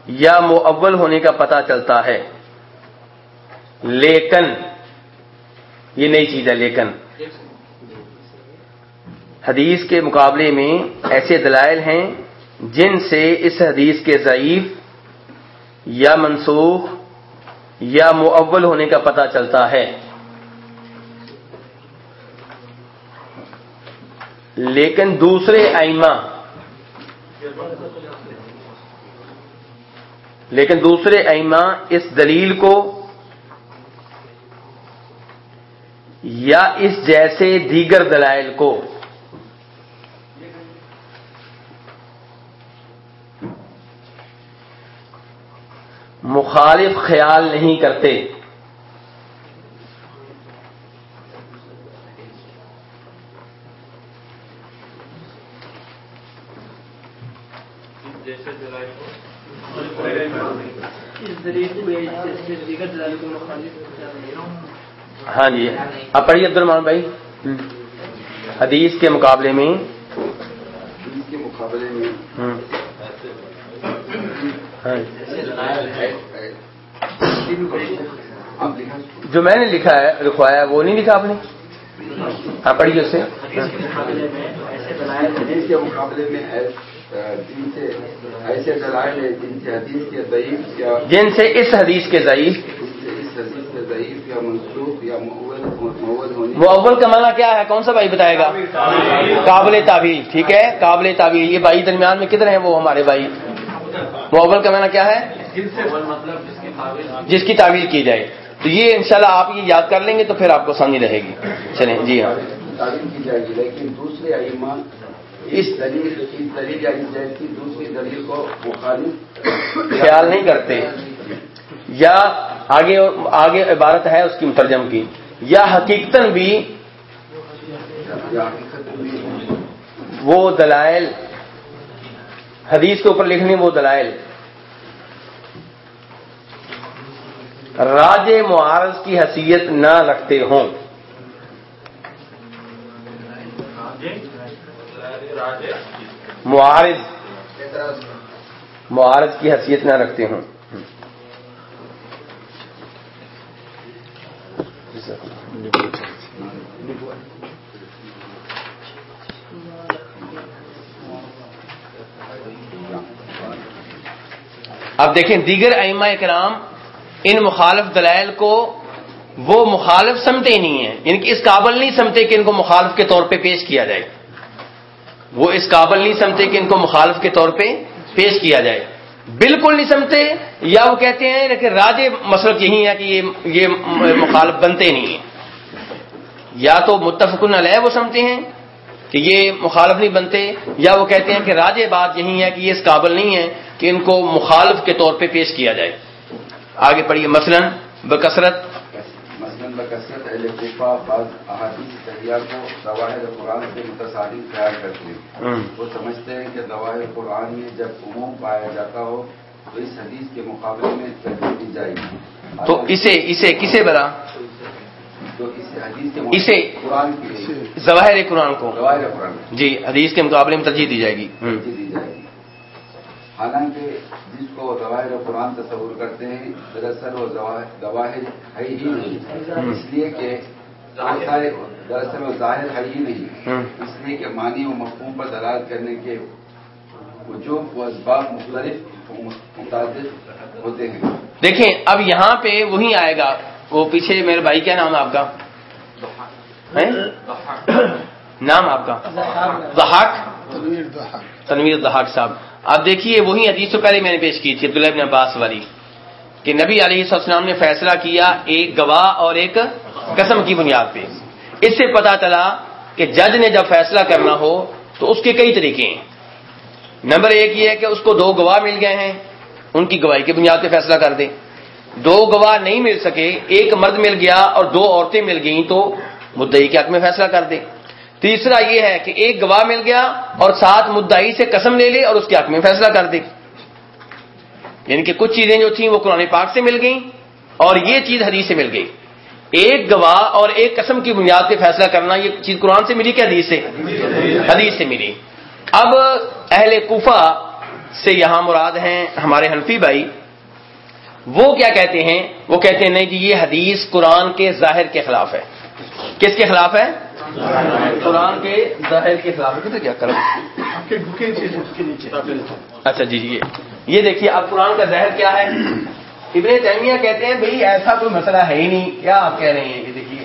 یا معول ہونے کا پتہ چلتا ہے۔ لیکن، یہ نئی چیز ہے، لیکن۔ حدیث کے مقابلے میں ایسے دلائل ہیں جن سے اس حدیث کے ضعیف یا منسوخ یا معول ہونے کا پتہ چلتا ہے۔ لیکن دوسرے ائمہ، لیکن دوسرے ائمہ اس دلیل کو یا اس جیسے دیگر دلائل کو مخالف خیال نہیں کرتے۔ ہاں جی۔ آپ پڑھیے عبد الرحمان بھائی۔ حدیث کے مقابلے میں۔ حدیث کے مقابلے میں۔ ہاں۔ جو میں نے لکھا ہے لکھوایا ہے، وہ نہیں لکھا آپ نے؟ ہاں پڑھیے اس سے۔ حدیث کے مقابلے میں جن سے ایسے دلائل ہیں جن سے حدیث کے ضعیف یا جن سے اس حدیث کے ضعیف اس حدیث کے ضعیف یا منسوخ یا ہونے وہ اول کا معنی کیا ہے؟ کون سا بھائی بتائے گا؟ قابل تعبیر، ٹھیک ہے؟ قابل تعبیر۔ یہ بھائی درمیان میں کدھر ہیں؟ وہ ہمارے بھائی۔ اول کا معنی کیا ہے؟ جس کی تعبیر کی۔ جائے۔ تو یہ انشاءاللہ آپ یہ یاد کر لیں گے تو پھر آپ کو سمجھ رہے گی۔ چلیں جی ہاں۔ کی جائے گی لیکن دوسرے ائمہ اس دلیل اس دلیل یا اس جیل کی دوسری دلیل کو مخالف خیال نہیں کرتے۔ یا آگے آگے عبارت ہے اس کی مترجم کی۔ یا حقیقت بھی۔ وہ دلائل حدیث کے اوپر لکھنے وہ دلائل۔ راج معارض کی حیثیت نہ رکھتے ہوں۔ معارض۔ معارض کی حیثیت نہ رکھتے ہوں۔ اب دیکھیں دیگر ائمہ کرام ان مخالف دلائل کو وہ مخالف سمتے نہیں ہیں۔ یعنی کہ اس قابل نہیں سمتے کہ ان کو مخالف کے طور پہ پیش کیا جائے۔ وہ اس قابل نہیں سمتے کہ ان کو مخالف کے طور پہ پیش کیا جائے۔ بالکل نہیں سمتے یا وہ کہتے ہیں لیکن راج مسلک یہی ہے کہ یہ یہ مخالف بنتے نہیں ہیں۔ یا تو متفقن علیہ وہ سمتے ہیں کہ یہ مخالف نہیں بنتے، یا وہ کہتے ہیں کہ راج بات یہی ہے کہ یہ اس قابل نہیں ہے۔ کہ ان کو مخالف کے طور پہ پیش کیا جائے۔ آگے پڑھیے مثلا بکثرت۔ مثلاً بکثرت اہل بعض احادیث تحریہ کو ظواہر قرآن سے متصادم خیال کرتے ہیں۔ وہ سمجھتے ہیں کہ ظواہر قرآن میں جب عموم پایا جاتا ہو تو اس حدیث کے مقابلے میں ترجیح دی جائے گی۔ تو اسے اسے کسے بلا تو اس حدیث کے اسے قرآن کی۔ ظواہر قرآن کو۔ ظواہر قرآن۔ جی حدیث کے مقابلے میں ترجیح دی جائے گی۔ ترجیح دی جائے گی۔ حالانکہ جس کو ظواہر قرآن تصور کرتے ہیں دراصل وہ ظواہر ہے ہی نہیں۔ اس لیے کہ دراصل وہ ظاہر ہے ہی نہیں۔ اس لیے کہ معنی و مفہوم پر دلال کرنے کے وجوہ و اسباب مختلف متعدد ہوتے ہیں۔ دیکھیں اب یہاں پہ وہی آئے گا۔ وہ پیچھے میرے بھائی کیا نام ہے آپ کا؟ ہیں؟ نام آپ کا؟ تنویر دہاک تنویر دہاک صاحب۔ آپ دیکھیے وہی حدیث تو پہلے میں نے پیش کی تھی، عبداللہ ابن عباس والی، کہ نبی علیہ السلام نے فیصلہ کیا ایک گواہ اور ایک قسم کی بنیاد پہ۔ اس سے پتا چلا کہ جج نے جب فیصلہ کرنا ہو تو اس کے کئی طریقے ہیں۔ نمبر ایک یہ ہے کہ اس کو دو گواہ مل گئے ہیں، ان کی گواہی کی بنیاد پہ فیصلہ کر دیں۔ دو گواہ نہیں مل سکے، ایک مرد مل گیا اور دو عورتیں مل گئیں تو مدعی کے حق میں فیصلہ کر دیں۔ تیسرا یہ ہے کہ ایک گواہ مل گیا اور ساتھ مدعی سے قسم لے لے اور اس کے حق میں فیصلہ کر دے یعنی کہ کچھ چیزیں جو تھیں وہ قرآن پاک سے مل گئیں اور یہ چیز حدیث سے مل گئی۔ ایک گواہ اور ایک قسم کی بنیاد پہ فیصلہ کرنا یہ چیز قرآن سے ملی کہ حدیث سے؟ حدیث سے ملی۔ اب اہل کوفہ سے یہاں مراد ہیں ہمارے حنفی بھائی۔ وہ کیا کہتے ہیں؟ وہ کہتے ہیں نہیں جی یہ حدیث قرآن کے ظاہر کے خلاف ہے۔ کس کے خلاف ہے؟ قرآن کے ظاہر کے خلاف ہے کیا کرو اچھا جی جی یہ دیکھیے اب قرآن کا ظاہر کیا ہے؟ ابن تیمیہ کہتے ہیں بھئی ایسا کوئی مسئلہ ہے ہی نہیں۔ کیا آپ کہہ رہے ہیں؟ یہ دیکھیے۔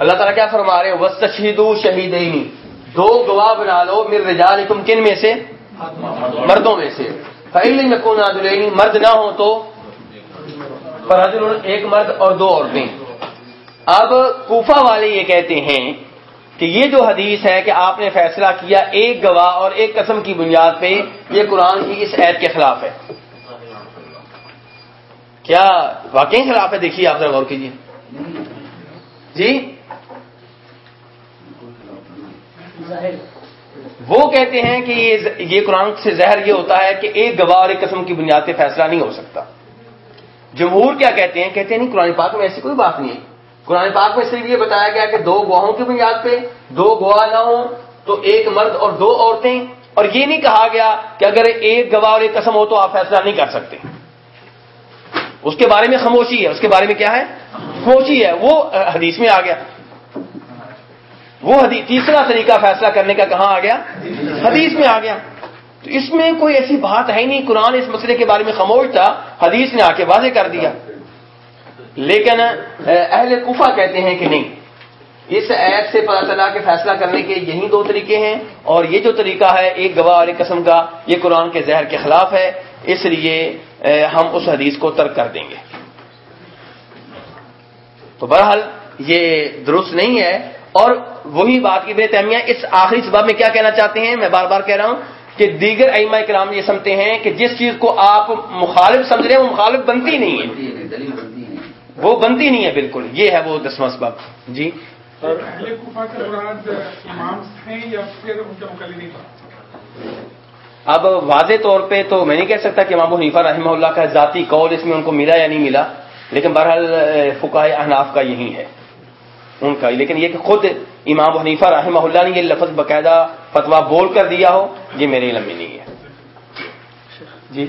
اللہ تعالیٰ کیا فرما رہے ہیں؟ شہید دو گواہ بنا لو میر رجال کن میں سے؟ مردوں میں سے۔ میں کون مرد نہ ہو تو ایک مرد اور دو عورتیں۔ اب کوفہ والے یہ کہتے ہیں کہ یہ جو حدیث ہے کہ آپ نے فیصلہ کیا ایک گواہ اور ایک قسم کی بنیاد پہ، یہ قرآن کی اس عید کے خلاف ہے۔ کیا واقعی خلاف ہے؟ دیکھیے آپ ذرا غور کیجیے۔ جی؟ وہ کہتے ہیں کہ یہ قرآن سے زہر یہ ہوتا ہے کہ ایک گواہ اور ایک قسم کی بنیاد پہ فیصلہ نہیں ہو سکتا۔ جمہور کیا کہتے ہیں؟ کہتے ہیں نہیں، قرآن پاک میں ایسی کوئی بات نہیں ہے۔ قرآن پاک میں صرف یہ بتایا گیا کہ دو گواہوں کی بنیاد پہ دو گواہ نہ ہوں تو ایک مرد اور دو عورتیں۔ اور یہ نہیں کہا گیا کہ اگر ایک گواہ اور ایک قسم ہو تو آپ فیصلہ نہیں کر سکتے۔ اس کے بارے میں خاموشی ہے۔ اس کے بارے میں کیا ہے؟ پہنچی ہے۔ وہ حدیث میں آ گیا۔ وہ حدیث تیسرا طریقہ فیصلہ کرنے کا کہاں آ گیا؟ حدیث میں آ گیا۔ تو اس میں کوئی ایسی بات ہے نہیں، قرآن اس مسئلے کے بارے میں خاموش تھا، حدیث نے آ کے واضح کر دیا۔ لیکن اہل کوفہ کہتے ہیں کہ نہیں۔ اس ایپ سے پتہ چلا کہ فیصلہ کرنے کے یہی دو طریقے ہیں، اور یہ جو طریقہ ہے، ایک گواہ اور ایک قسم کا، یہ قرآن کے زہر کے خلاف ہے۔ اس لیے ہم اس حدیث کو ترک کر دیں گے۔ تو بہرحال، یہ درست نہیں ہے۔ اور وہی بات کی بے تہمیہ اس آخری سبب میں کیا کہنا چاہتے ہیں؟ میں بار بار کہہ رہا ہوں کہ دیگر ائمہ کرام یہ سمجھتے ہیں کہ جس چیز کو آپ مخالف سمجھ رہے ہیں وہ مخالف بنتی نہیں ہے۔ وہ بنتی نہیں ہے بالکل۔ یہ ہے وہ دسواں سبب۔ جی۔ اب واضح طور پہ تو میں نہیں کہہ سکتا کہ امام حنیفہ رحمہ اللہ کا ذاتی قول اس میں ان کو ملا یا نہیں ملا لیکن بہرحال فکا احناف کا یہی ہے۔ ان کا۔ لیکن یہ کہ خود امام حنیفہ رحمہ اللہ نے یہ لفظ باقاعدہ فتوا بول کر دیا ہو یہ میرے علم میں نہیں ہے۔ جی۔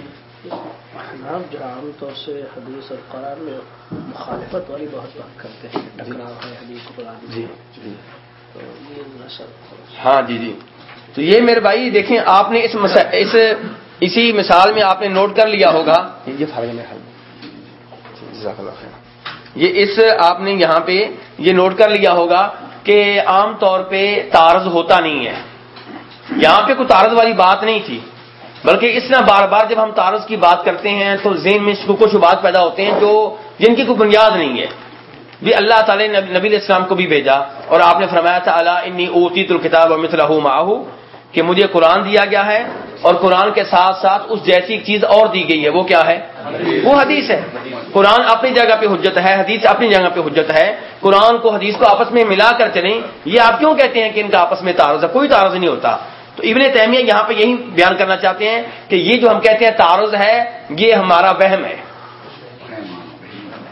جو عام طور سے حدیث اور قرآن میں مخالفت والی بہت بات کرتے ہیں ٹکراؤ ہے حدیث قرآن جی جی۔ ہاں جی جی۔ تو یہ میرے بھائی دیکھیں آپ نے اس اس اسی مثال میں آپ نے نوٹ کر لیا ہوگا۔ یہ فرق میں یہ اس آپ نے یہاں پہ یہ نوٹ کر لیا ہوگا کہ عام طور پہ تارز ہوتا نہیں ہے۔ یہاں پہ کوئی تارز والی بات نہیں تھی، بلکہ اس طرح بار بار جب ہم تارز کی بات کرتے ہیں تو ذہن میں شکو شبات پیدا ہوتے ہیں جو جن کی کوئی بنیاد نہیں ہے۔ بھی اللہ تعالی نے نبی علیہ السلام کو بھی بھیجا اور آپ نے فرمایا تھا اللہ انی اوتی الکتاب مثلاح ماہو کہ مجھے قرآن دیا گیا ہے اور قرآن کے ساتھ ساتھ اس جیسی چیز اور دی گئی ہے وہ کیا ہے؟ وہ حدیث ہے۔ قرآن اپنی جگہ پہ حجت ہے حدیث اپنی جگہ پہ حجت ہے۔ قرآن کو حدیث کو آپس میں ملا کر چلیں یہ آپ کیوں کہتے ہیں کہ ان کا آپس میں تعارض ہے؟ کوئی تعارض نہیں ہوتا۔ تو ابن تیمیہ یہاں پہ یہی بیان کرنا چاہتے ہیں کہ یہ جو ہم کہتے ہیں تعارض ہے یہ ہمارا وہم ہے۔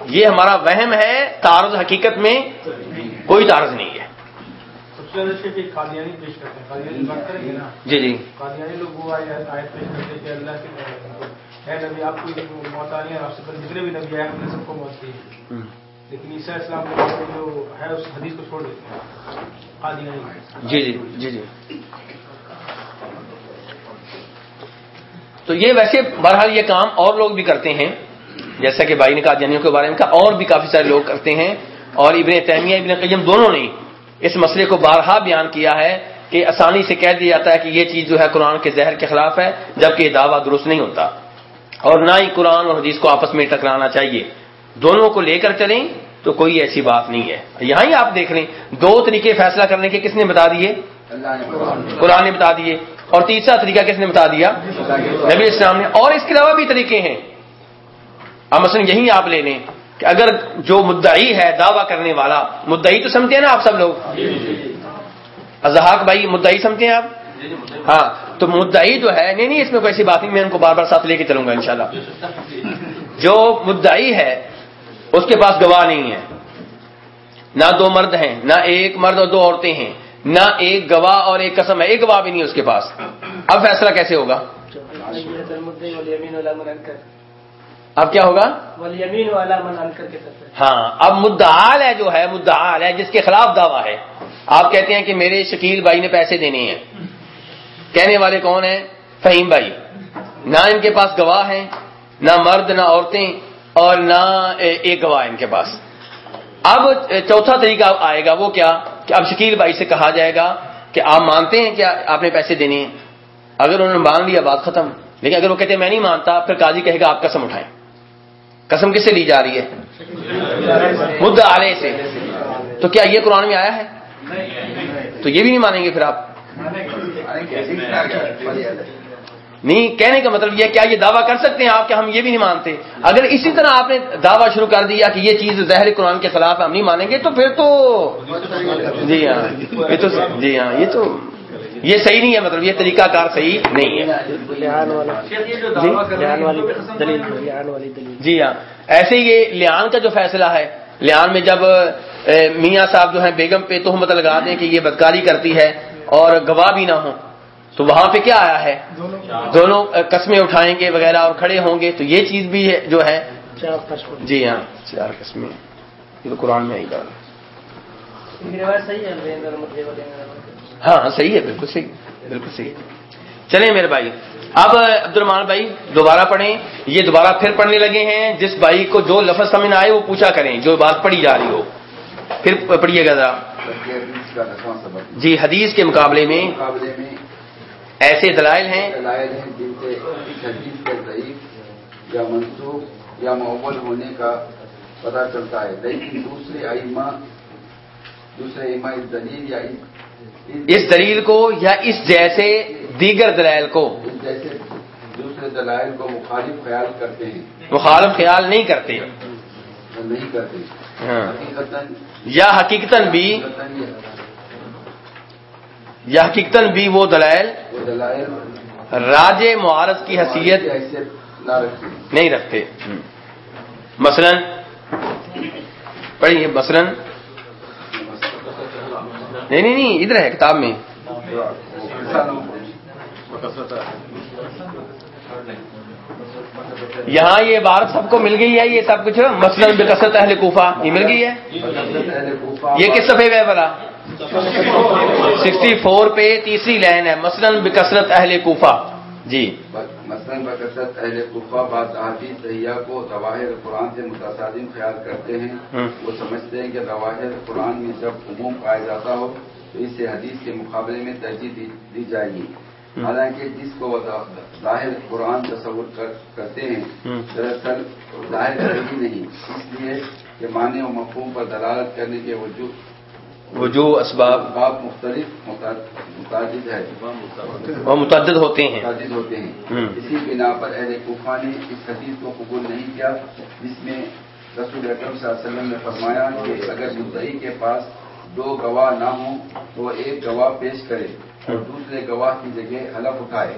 یہ ہمارا وہم ہے تعارض حقیقت میں کوئی تعارض نہیں ہے۔ جی جی۔ قادیانی لوگ وہ آیت پیش کرتے کہ اللہ کے ہے نبی آپ کو موت آنی ہے آپ سے جتنے بھی نبی آئے ہم نے سب کو موت دی۔ لیکن عیسیٰ اسلام جو ہے اس حدیث کو چھوڑ دیتے ہیں۔ قادیانی۔ جی جی جی جی۔ تو یہ ویسے بہرحال یہ کام اور لوگ بھی کرتے ہیں۔ جیسا کہ بھائی نے کہا جنیوں کے بارے میں کہا اور بھی کافی سارے لوگ کرتے ہیں۔ اور ابن تیمیہ ابن قیم دونوں نے اس مسئلے کو بارہا بیان کیا ہے کہ آسانی سے کہہ دیا جاتا ہے کہ یہ چیز جو ہے قرآن کے زہر کے خلاف ہے، جبکہ یہ دعویٰ درست نہیں ہوتا۔ اور نہ ہی قرآن اور حدیث کو آپس میں ٹکرانا چاہیے۔ دونوں کو لے کر چلیں تو کوئی ایسی بات نہیں ہے۔ یہاں ہی آپ دیکھ لیں، دو طریقے فیصلہ کرنے کے کس نے بتا دیے؟ قرآن نے بتا دیے۔ اور تیسرا طریقہ کس نے بتا دیا؟ نبی اسلام نے۔ اور اس کے علاوہ بھی طریقے ہیں۔ اب مثلا یہی آپ لے لیں۔ کہ اگر جو مدعی ہے، دعویٰ کرنے والا، مدعی تو سمجھتے ہیں نا آپ سب لوگ؟ اضحاق بھائی، مدعی سمجھتے ہیں آپ؟ ہاں تو مدعی جو ہے، نہیں نہیں، اس میں کوئی ایسی بات نہیں، میں ان کو بار بار ساتھ لے کے چلوں گا انشاءاللہ۔ جو مدعی ہے، اس کے پاس گواہ نہیں ہے۔ نہ دو مرد ہیں، نہ ایک مرد اور دو عورتیں ہیں۔ نہ ایک گواہ اور ایک قسم ہے، ایک گواہ بھی نہیں اس کے پاس۔ اب فیصلہ کیسے ہوگا؟ اب کیا ہوگا؟ ہاں اب مدعال ہے جو ہے مدعال ہے جس کے خلاف دعویٰ ہے۔ آپ کہتے ہیں کہ میرے شکیل بھائی نے پیسے دینے ہیں۔ کہنے والے کون ہیں؟ فہیم بھائی۔ نہ ان کے پاس گواہ ہیں نہ مرد نہ عورتیں اور نہ ایک گواہ ان کے پاس۔ اب چوتھا طریقہ آئے گا وہ کیا؟ کہ اب شکیل بھائی سے کہا جائے گا کہ آپ مانتے ہیں کہ آپ نے پیسے دینے ہیں۔ اگر انہوں نے مان لیا بات ختم۔ لیکن اگر وہ کہتے ہیں میں نہیں مانتا پھر قاضی کہے گا آپ قسم اٹھائیں۔ قسم کس سے لی جا رہی ہے؟ مدعا آنے سے۔ تو کیا یہ قرآن میں آیا ہے؟ تو یہ بھی نہیں مانیں گے پھر آپ۔ نہیں، کہنے کا مطلب یہ کیا یہ دعویٰ کر سکتے ہیں آپ کہ ہم یہ بھی نہیں مانتے؟ اگر اسی طرح آپ نے دعویٰ شروع کر دیا کہ یہ چیز زہر قرآن کے خلاف ہم نہیں مانیں گے تو پھر تو جی ہاں یہ تو جی ہاں یہ تو یہ صحیح نہیں ہے مطلب یہ طریقہ کار صحیح نہیں ہے۔ جی؟ ہاں۔ ایسے یہ لیان کا جو فیصلہ ہے لیان میں جب میاں صاحب جو ہیں بیگم پہ تہمت لگا دیں کہ یہ بدکاری کرتی ہے اور گواہ بھی نہ ہوں تو وہاں پہ کیا آیا ہے؟ دونوں۔ قسمیں اٹھائیں گے وغیرہ اور کھڑے ہوں گے تو یہ چیز بھی ہے جو ہے۔ جی ہاں چار قسمیں۔ یہ تو قرآن میں آئی بات۔ صحیح ہے ہاں ہاں صحیح ہے، بالکل صحیح بالکل صحیح۔ چلیں میرے بھائی، اب عبد الرحمان بھائی دوبارہ پڑھیں۔ یہ دوبارہ پھر پڑھنے لگے ہیں۔ جس بھائی کو جو لفظ سمجھ آئے، وہ پوچھا کریں۔ جو بات پڑھی جا رہی ہو، پھر پڑھیے گا ذرا۔ جی حدیث کے مقابلے میں مقابلے میں ایسے دلائل ہیں۔ دلائل ہیں جن سے اس حدیث کے ضعیف یا منسوخ یا معول ہونے کا پتہ چلتا ہے۔ لیکن دوسرے ائمہ دوسرے ائمہ اس دلیل یا اس اس دلیل کو یا اس جیسے دیگر دلائل کو؟ جیسے دوسرے دلائل کو مخالف خیال کرتے ہیں۔ مخالف خیال نہیں کرتے۔ نہیں کرتے۔ ہاں۔ یا حقیقتاً بھی یا حقیقتاً بھی وہ دلائل راج معارض کی حیثیت نہیں رکھتے۔ مثلا پڑھیے مثلا نہیں نہیں نہیں، ادھر ہے، کتاب میں۔ یہاں یہ بات سب کو مل گئی ہے، یہ سب کچھ، مثلا بکثرت اہل کوفہ، یہ مل گئی ہے؟ یہ کس صفحے پہ بلا سکسٹی فور پہ، تیسری لائن ہے، مثلا بکثرت اہل کوفہ۔ جی۔ مثلاً بکثرت اہل کفا بعض احادیث سیاح کو رواہر قرآن سے متصادم خیال کرتے ہیں ہوں۔ وہ سمجھتے ہیں کہ رواہر قرآن میں جب عموم پایا جاتا ہو تو اسے حدیث کے مقابلے میں ترجیح دی, جائے گی ہوں۔ حالانکہ جس کو وہ ظاہر قرآن تصور کر- کرتے ہیں ہوں۔ دراصل ظاہر کبھی نہیں اس لیے کہ معنی و مفہوم پر دلالت کرنے کے وجود وجوہ اسباب باب مختلف متعدد ہے وہ متعدد ہوتے ہیں۔ متعدد ہوتے ہیں۔ اسی بنا پر اہل کوفہ نے اس حدیث کو قبول نہیں کیا جس میں رسول اکرم صلی اللہ علیہ وسلم نے فرمایا کہ اگر مدعی کے پاس دو گواہ نہ ہوں تو ایک گواہ پیش کرے اور دوسرے گواہ کی جگہ حلف اٹھائے۔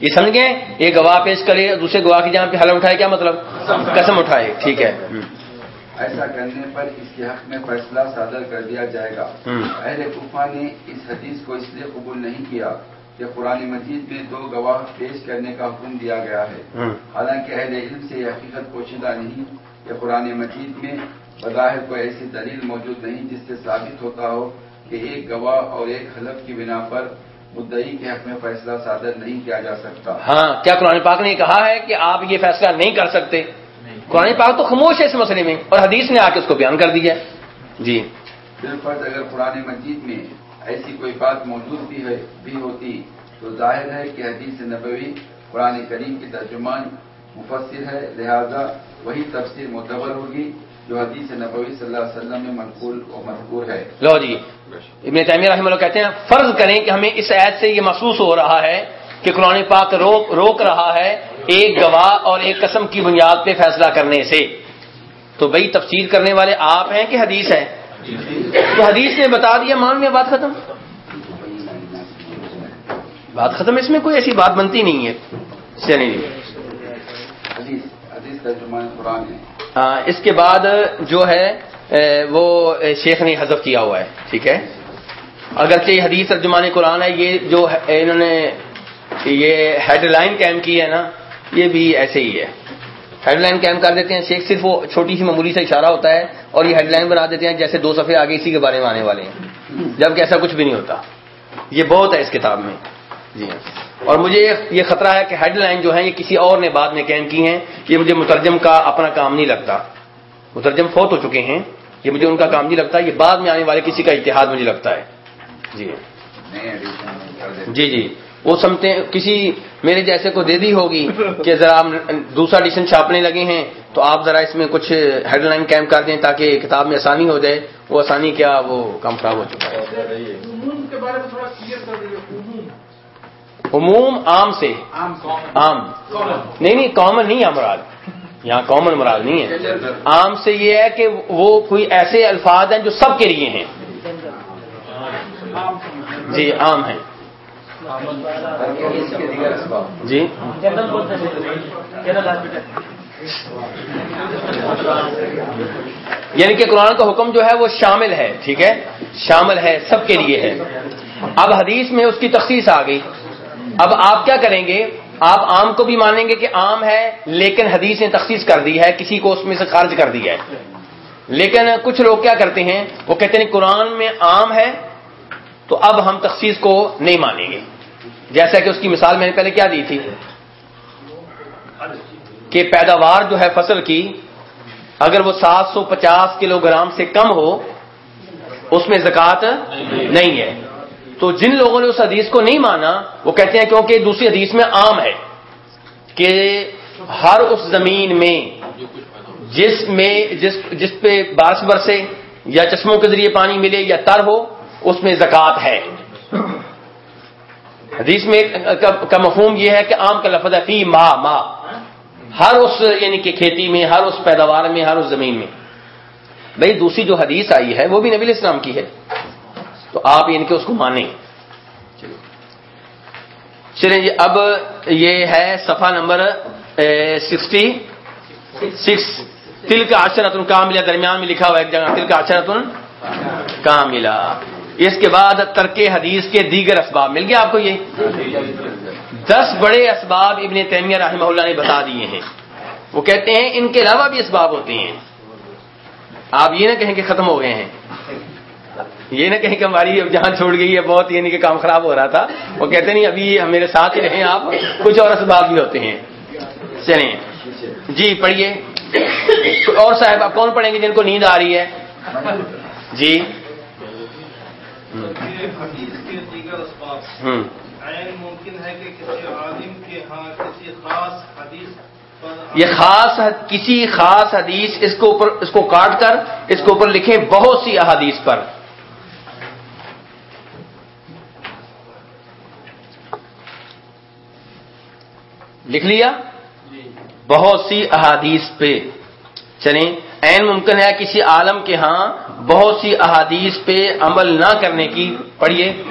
یہ سمجھ گئے ایک گواہ پیش کرے دوسرے گواہ کی جہاں پہ حلم اٹھائے کیا مطلب؟ قسم اٹھائے ٹھیک ہے۔ ایسا کرنے پر اس کے حق میں فیصلہ صادر کر دیا جائے گا۔ اہل کوفہ نے اس حدیث کو اس لیے قبول نہیں کیا کہ قرآن مجید میں دو گواہ پیش کرنے کا حکم دیا گیا ہے۔ حالانکہ اہل علم سے یہ حقیقت پوشیدہ نہیں کہ قرآن مجید میں بظاہر کوئی ایسی دلیل موجود نہیں جس سے ثابت ہوتا ہو کہ ایک گواہ اور ایک حلف کی بنا پر مدعی کے حق میں فیصلہ صادر نہیں کیا جا سکتا ہاں کیا قرآن پاک نے کہا ہے کہ آپ یہ فیصلہ نہیں کر سکتے قرآن پاک تو خاموش ہے اس مسئلے میں اور حدیث نے آ کے اس کو بیان کر دیا جی۔ بالفرض اگر قرآن مجید میں ایسی کوئی بات موجود بھی ہے بھی ہوتی تو ظاہر ہے کہ حدیث نبوی قرآن کریم کی ترجمان مفسر ہے لہذا وہی تفسیر معتبر ہوگی جو حدیث نبوی صلی اللہ علیہ وسلم میں منقول و مذکور ہے۔ لو جی۔ ابن تعمیر رحمہ اللہ کہتے ہیں فرض کریں کہ ہمیں اس عید سے یہ محسوس ہو رہا ہے کہ قرآن پاک روک روک رہا ہے ایک گواہ اور ایک قسم کی بنیاد پہ فیصلہ کرنے سے۔ تو بھائی تفسیر کرنے والے آپ ہیں کہ حدیث ہے تو حدیث نے بتا دیا مان میں بات ختم؟ بات ختم اس میں کوئی ایسی بات بنتی نہیں ہے۔ ہے۔ ہاں، اس کے بعد جو ہے وہ شیخ نے حذف کیا ہوا ہے ٹھیک ہے؟ اگرچہ یہ حدیث ترجمان قرآن ہے یہ جو انہوں نے یہ ہیڈ لائن کیم کی ہے نا یہ بھی ایسے ہی ہے۔ ہیڈ لائن کیم کر دیتے ہیں شیخ صرف وہ چھوٹی سی معمولی سے اشارہ ہوتا ہے اور یہ ہیڈ لائن بنا دیتے ہیں جیسے دو صفحے آگے اسی کے بارے میں آنے والے ہیں۔ جبکہ ایسا کچھ بھی نہیں ہوتا۔ یہ بہت ہے اس کتاب میں۔ جی ہاں۔ اور مجھے یہ- خطرہ ہے کہ ہیڈ لائن جو ہیں یہ کسی اور نے بعد میں قائم کی ہیں۔ یہ مجھے مترجم کا اپنا کام نہیں لگتا۔ مترجم فوت ہو چکے ہیں۔ یہ مجھے ان کا کام نہیں لگتا۔ یہ بعد میں آنے والے کسی کا اتحاد مجھے لگتا ہے۔ جی دیتے جی جی۔ وہ سمتے کسی میرے جیسے کو دے دی ہوگی کہ ذرا ہم دوسرا ایڈیشن چھاپنے لگے ہیں تو آپ ذرا اس میں کچھ ہیڈ لائن کیمپ کر دیں تاکہ کتاب میں آسانی ہو جائے۔ وہ آسانی کیا وہ کام خراب ہو چکا ہے۔ عموم عام سے۔ عام نہیں نہیں کامن نہیں ہے مراد۔ یہاں کامن مراد نہیں ہے۔ عام سے یہ ہے کہ وہ کوئی ایسے الفاظ ہیں جو سب کے لیے ہیں۔ جی عام ہیں اس کے دیگر اسباب جی؟ یعنی کہ قرآن کا حکم جو ہے وہ شامل ہے، ٹھیک ہے؟ شامل ہے، سب کے لیے ہے۔ اب حدیث میں اس کی تخصیص آ گئی۔ اب آپ کیا کریں گے؟ آپ عام کو بھی مانیں گے کہ عام ہے، لیکن حدیث نے تخصیص کر دی ہے، کسی کو اس میں سے خارج کر دیا ہے۔ لیکن کچھ لوگ کیا کرتے ہیں؟ وہ کہتے ہیں قرآن میں عام ہے، تو اب ہم تخصیص کو نہیں مانیں گے۔ جیسا کہ اس کی مثال میں نے پہلے کیا دی تھی کہ پیداوار جو ہے فصل کی، اگر وہ سات سو پچاس کلو گرام سے کم ہو، اس میں زکات نہیں ہے۔ تو جن لوگوں نے اس حدیث کو نہیں مانا، وہ کہتے ہیں کیونکہ دوسری حدیث میں عام ہے کہ ہر اس زمین میں جس میں، جس جس پہ بارش برسے یا چشموں کے ذریعے پانی ملے یا تر ہو، اس میں زکات ہے۔ حدیث میں کا مفہوم یہ ہے کہ عام کا لفظ ہے فی ما ما. ہر اس یعنی کہ کھیتی میں، ہر اس پیداوار میں، ہر اس زمین میں. بھائی دوسری جو حدیث آئی ہے، وہ بھی نبی اسلام کی ہے. تو آپ یعنی کہ اس کو مانیں. چلیں جی اب یہ ہے صفحہ نمبر سکسٹی سکس. تل کا آشرتن کا ملا درمیان میں لکھا ہوا ایک جگہ تل کا آشرتن کا ملا اس کے بعد ترک حدیث کے دیگر اسباب، مل گیا آپ کو یہ؟ دس بڑے اسباب ابن تیمیہ رحمہ اللہ نے بتا دیے ہیں۔ وہ کہتے ہیں ان کے علاوہ بھی اسباب ہوتے ہیں۔ آپ یہ نہ کہیں کہ ختم ہو گئے ہیں۔ یہ نہ کہیں کہ ہماری جہاں چھوڑ گئی ہے، بہت یعنی کہ کام خراب ہو رہا تھا۔ وہ کہتے نہیں، ابھی میرے ساتھ ہی رہیں آپ، کچھ اور اسباب بھی ہوتے ہیں۔ چلیں۔ جی پڑھیے۔ اور صاحب، آپ کون پڑھیں گے جن کو نیند آ رہی ہے؟ جی۔ ممکن ہے کہ کسی عالم کے ہاں کسی خاص حدیث یہ خاص کسی خاص حدیث اس کو اوپر اس کو کاٹ کر اس کے اوپر لکھیں بہت سی احادیث پر۔ لکھ لیا؟ بہت سی احادیث پہ۔ چلیں۔ این ممکن ہے کسی عالم کے ہاں بہت سی احادیث پہ عمل نہ کرنے کی پڑھیے۔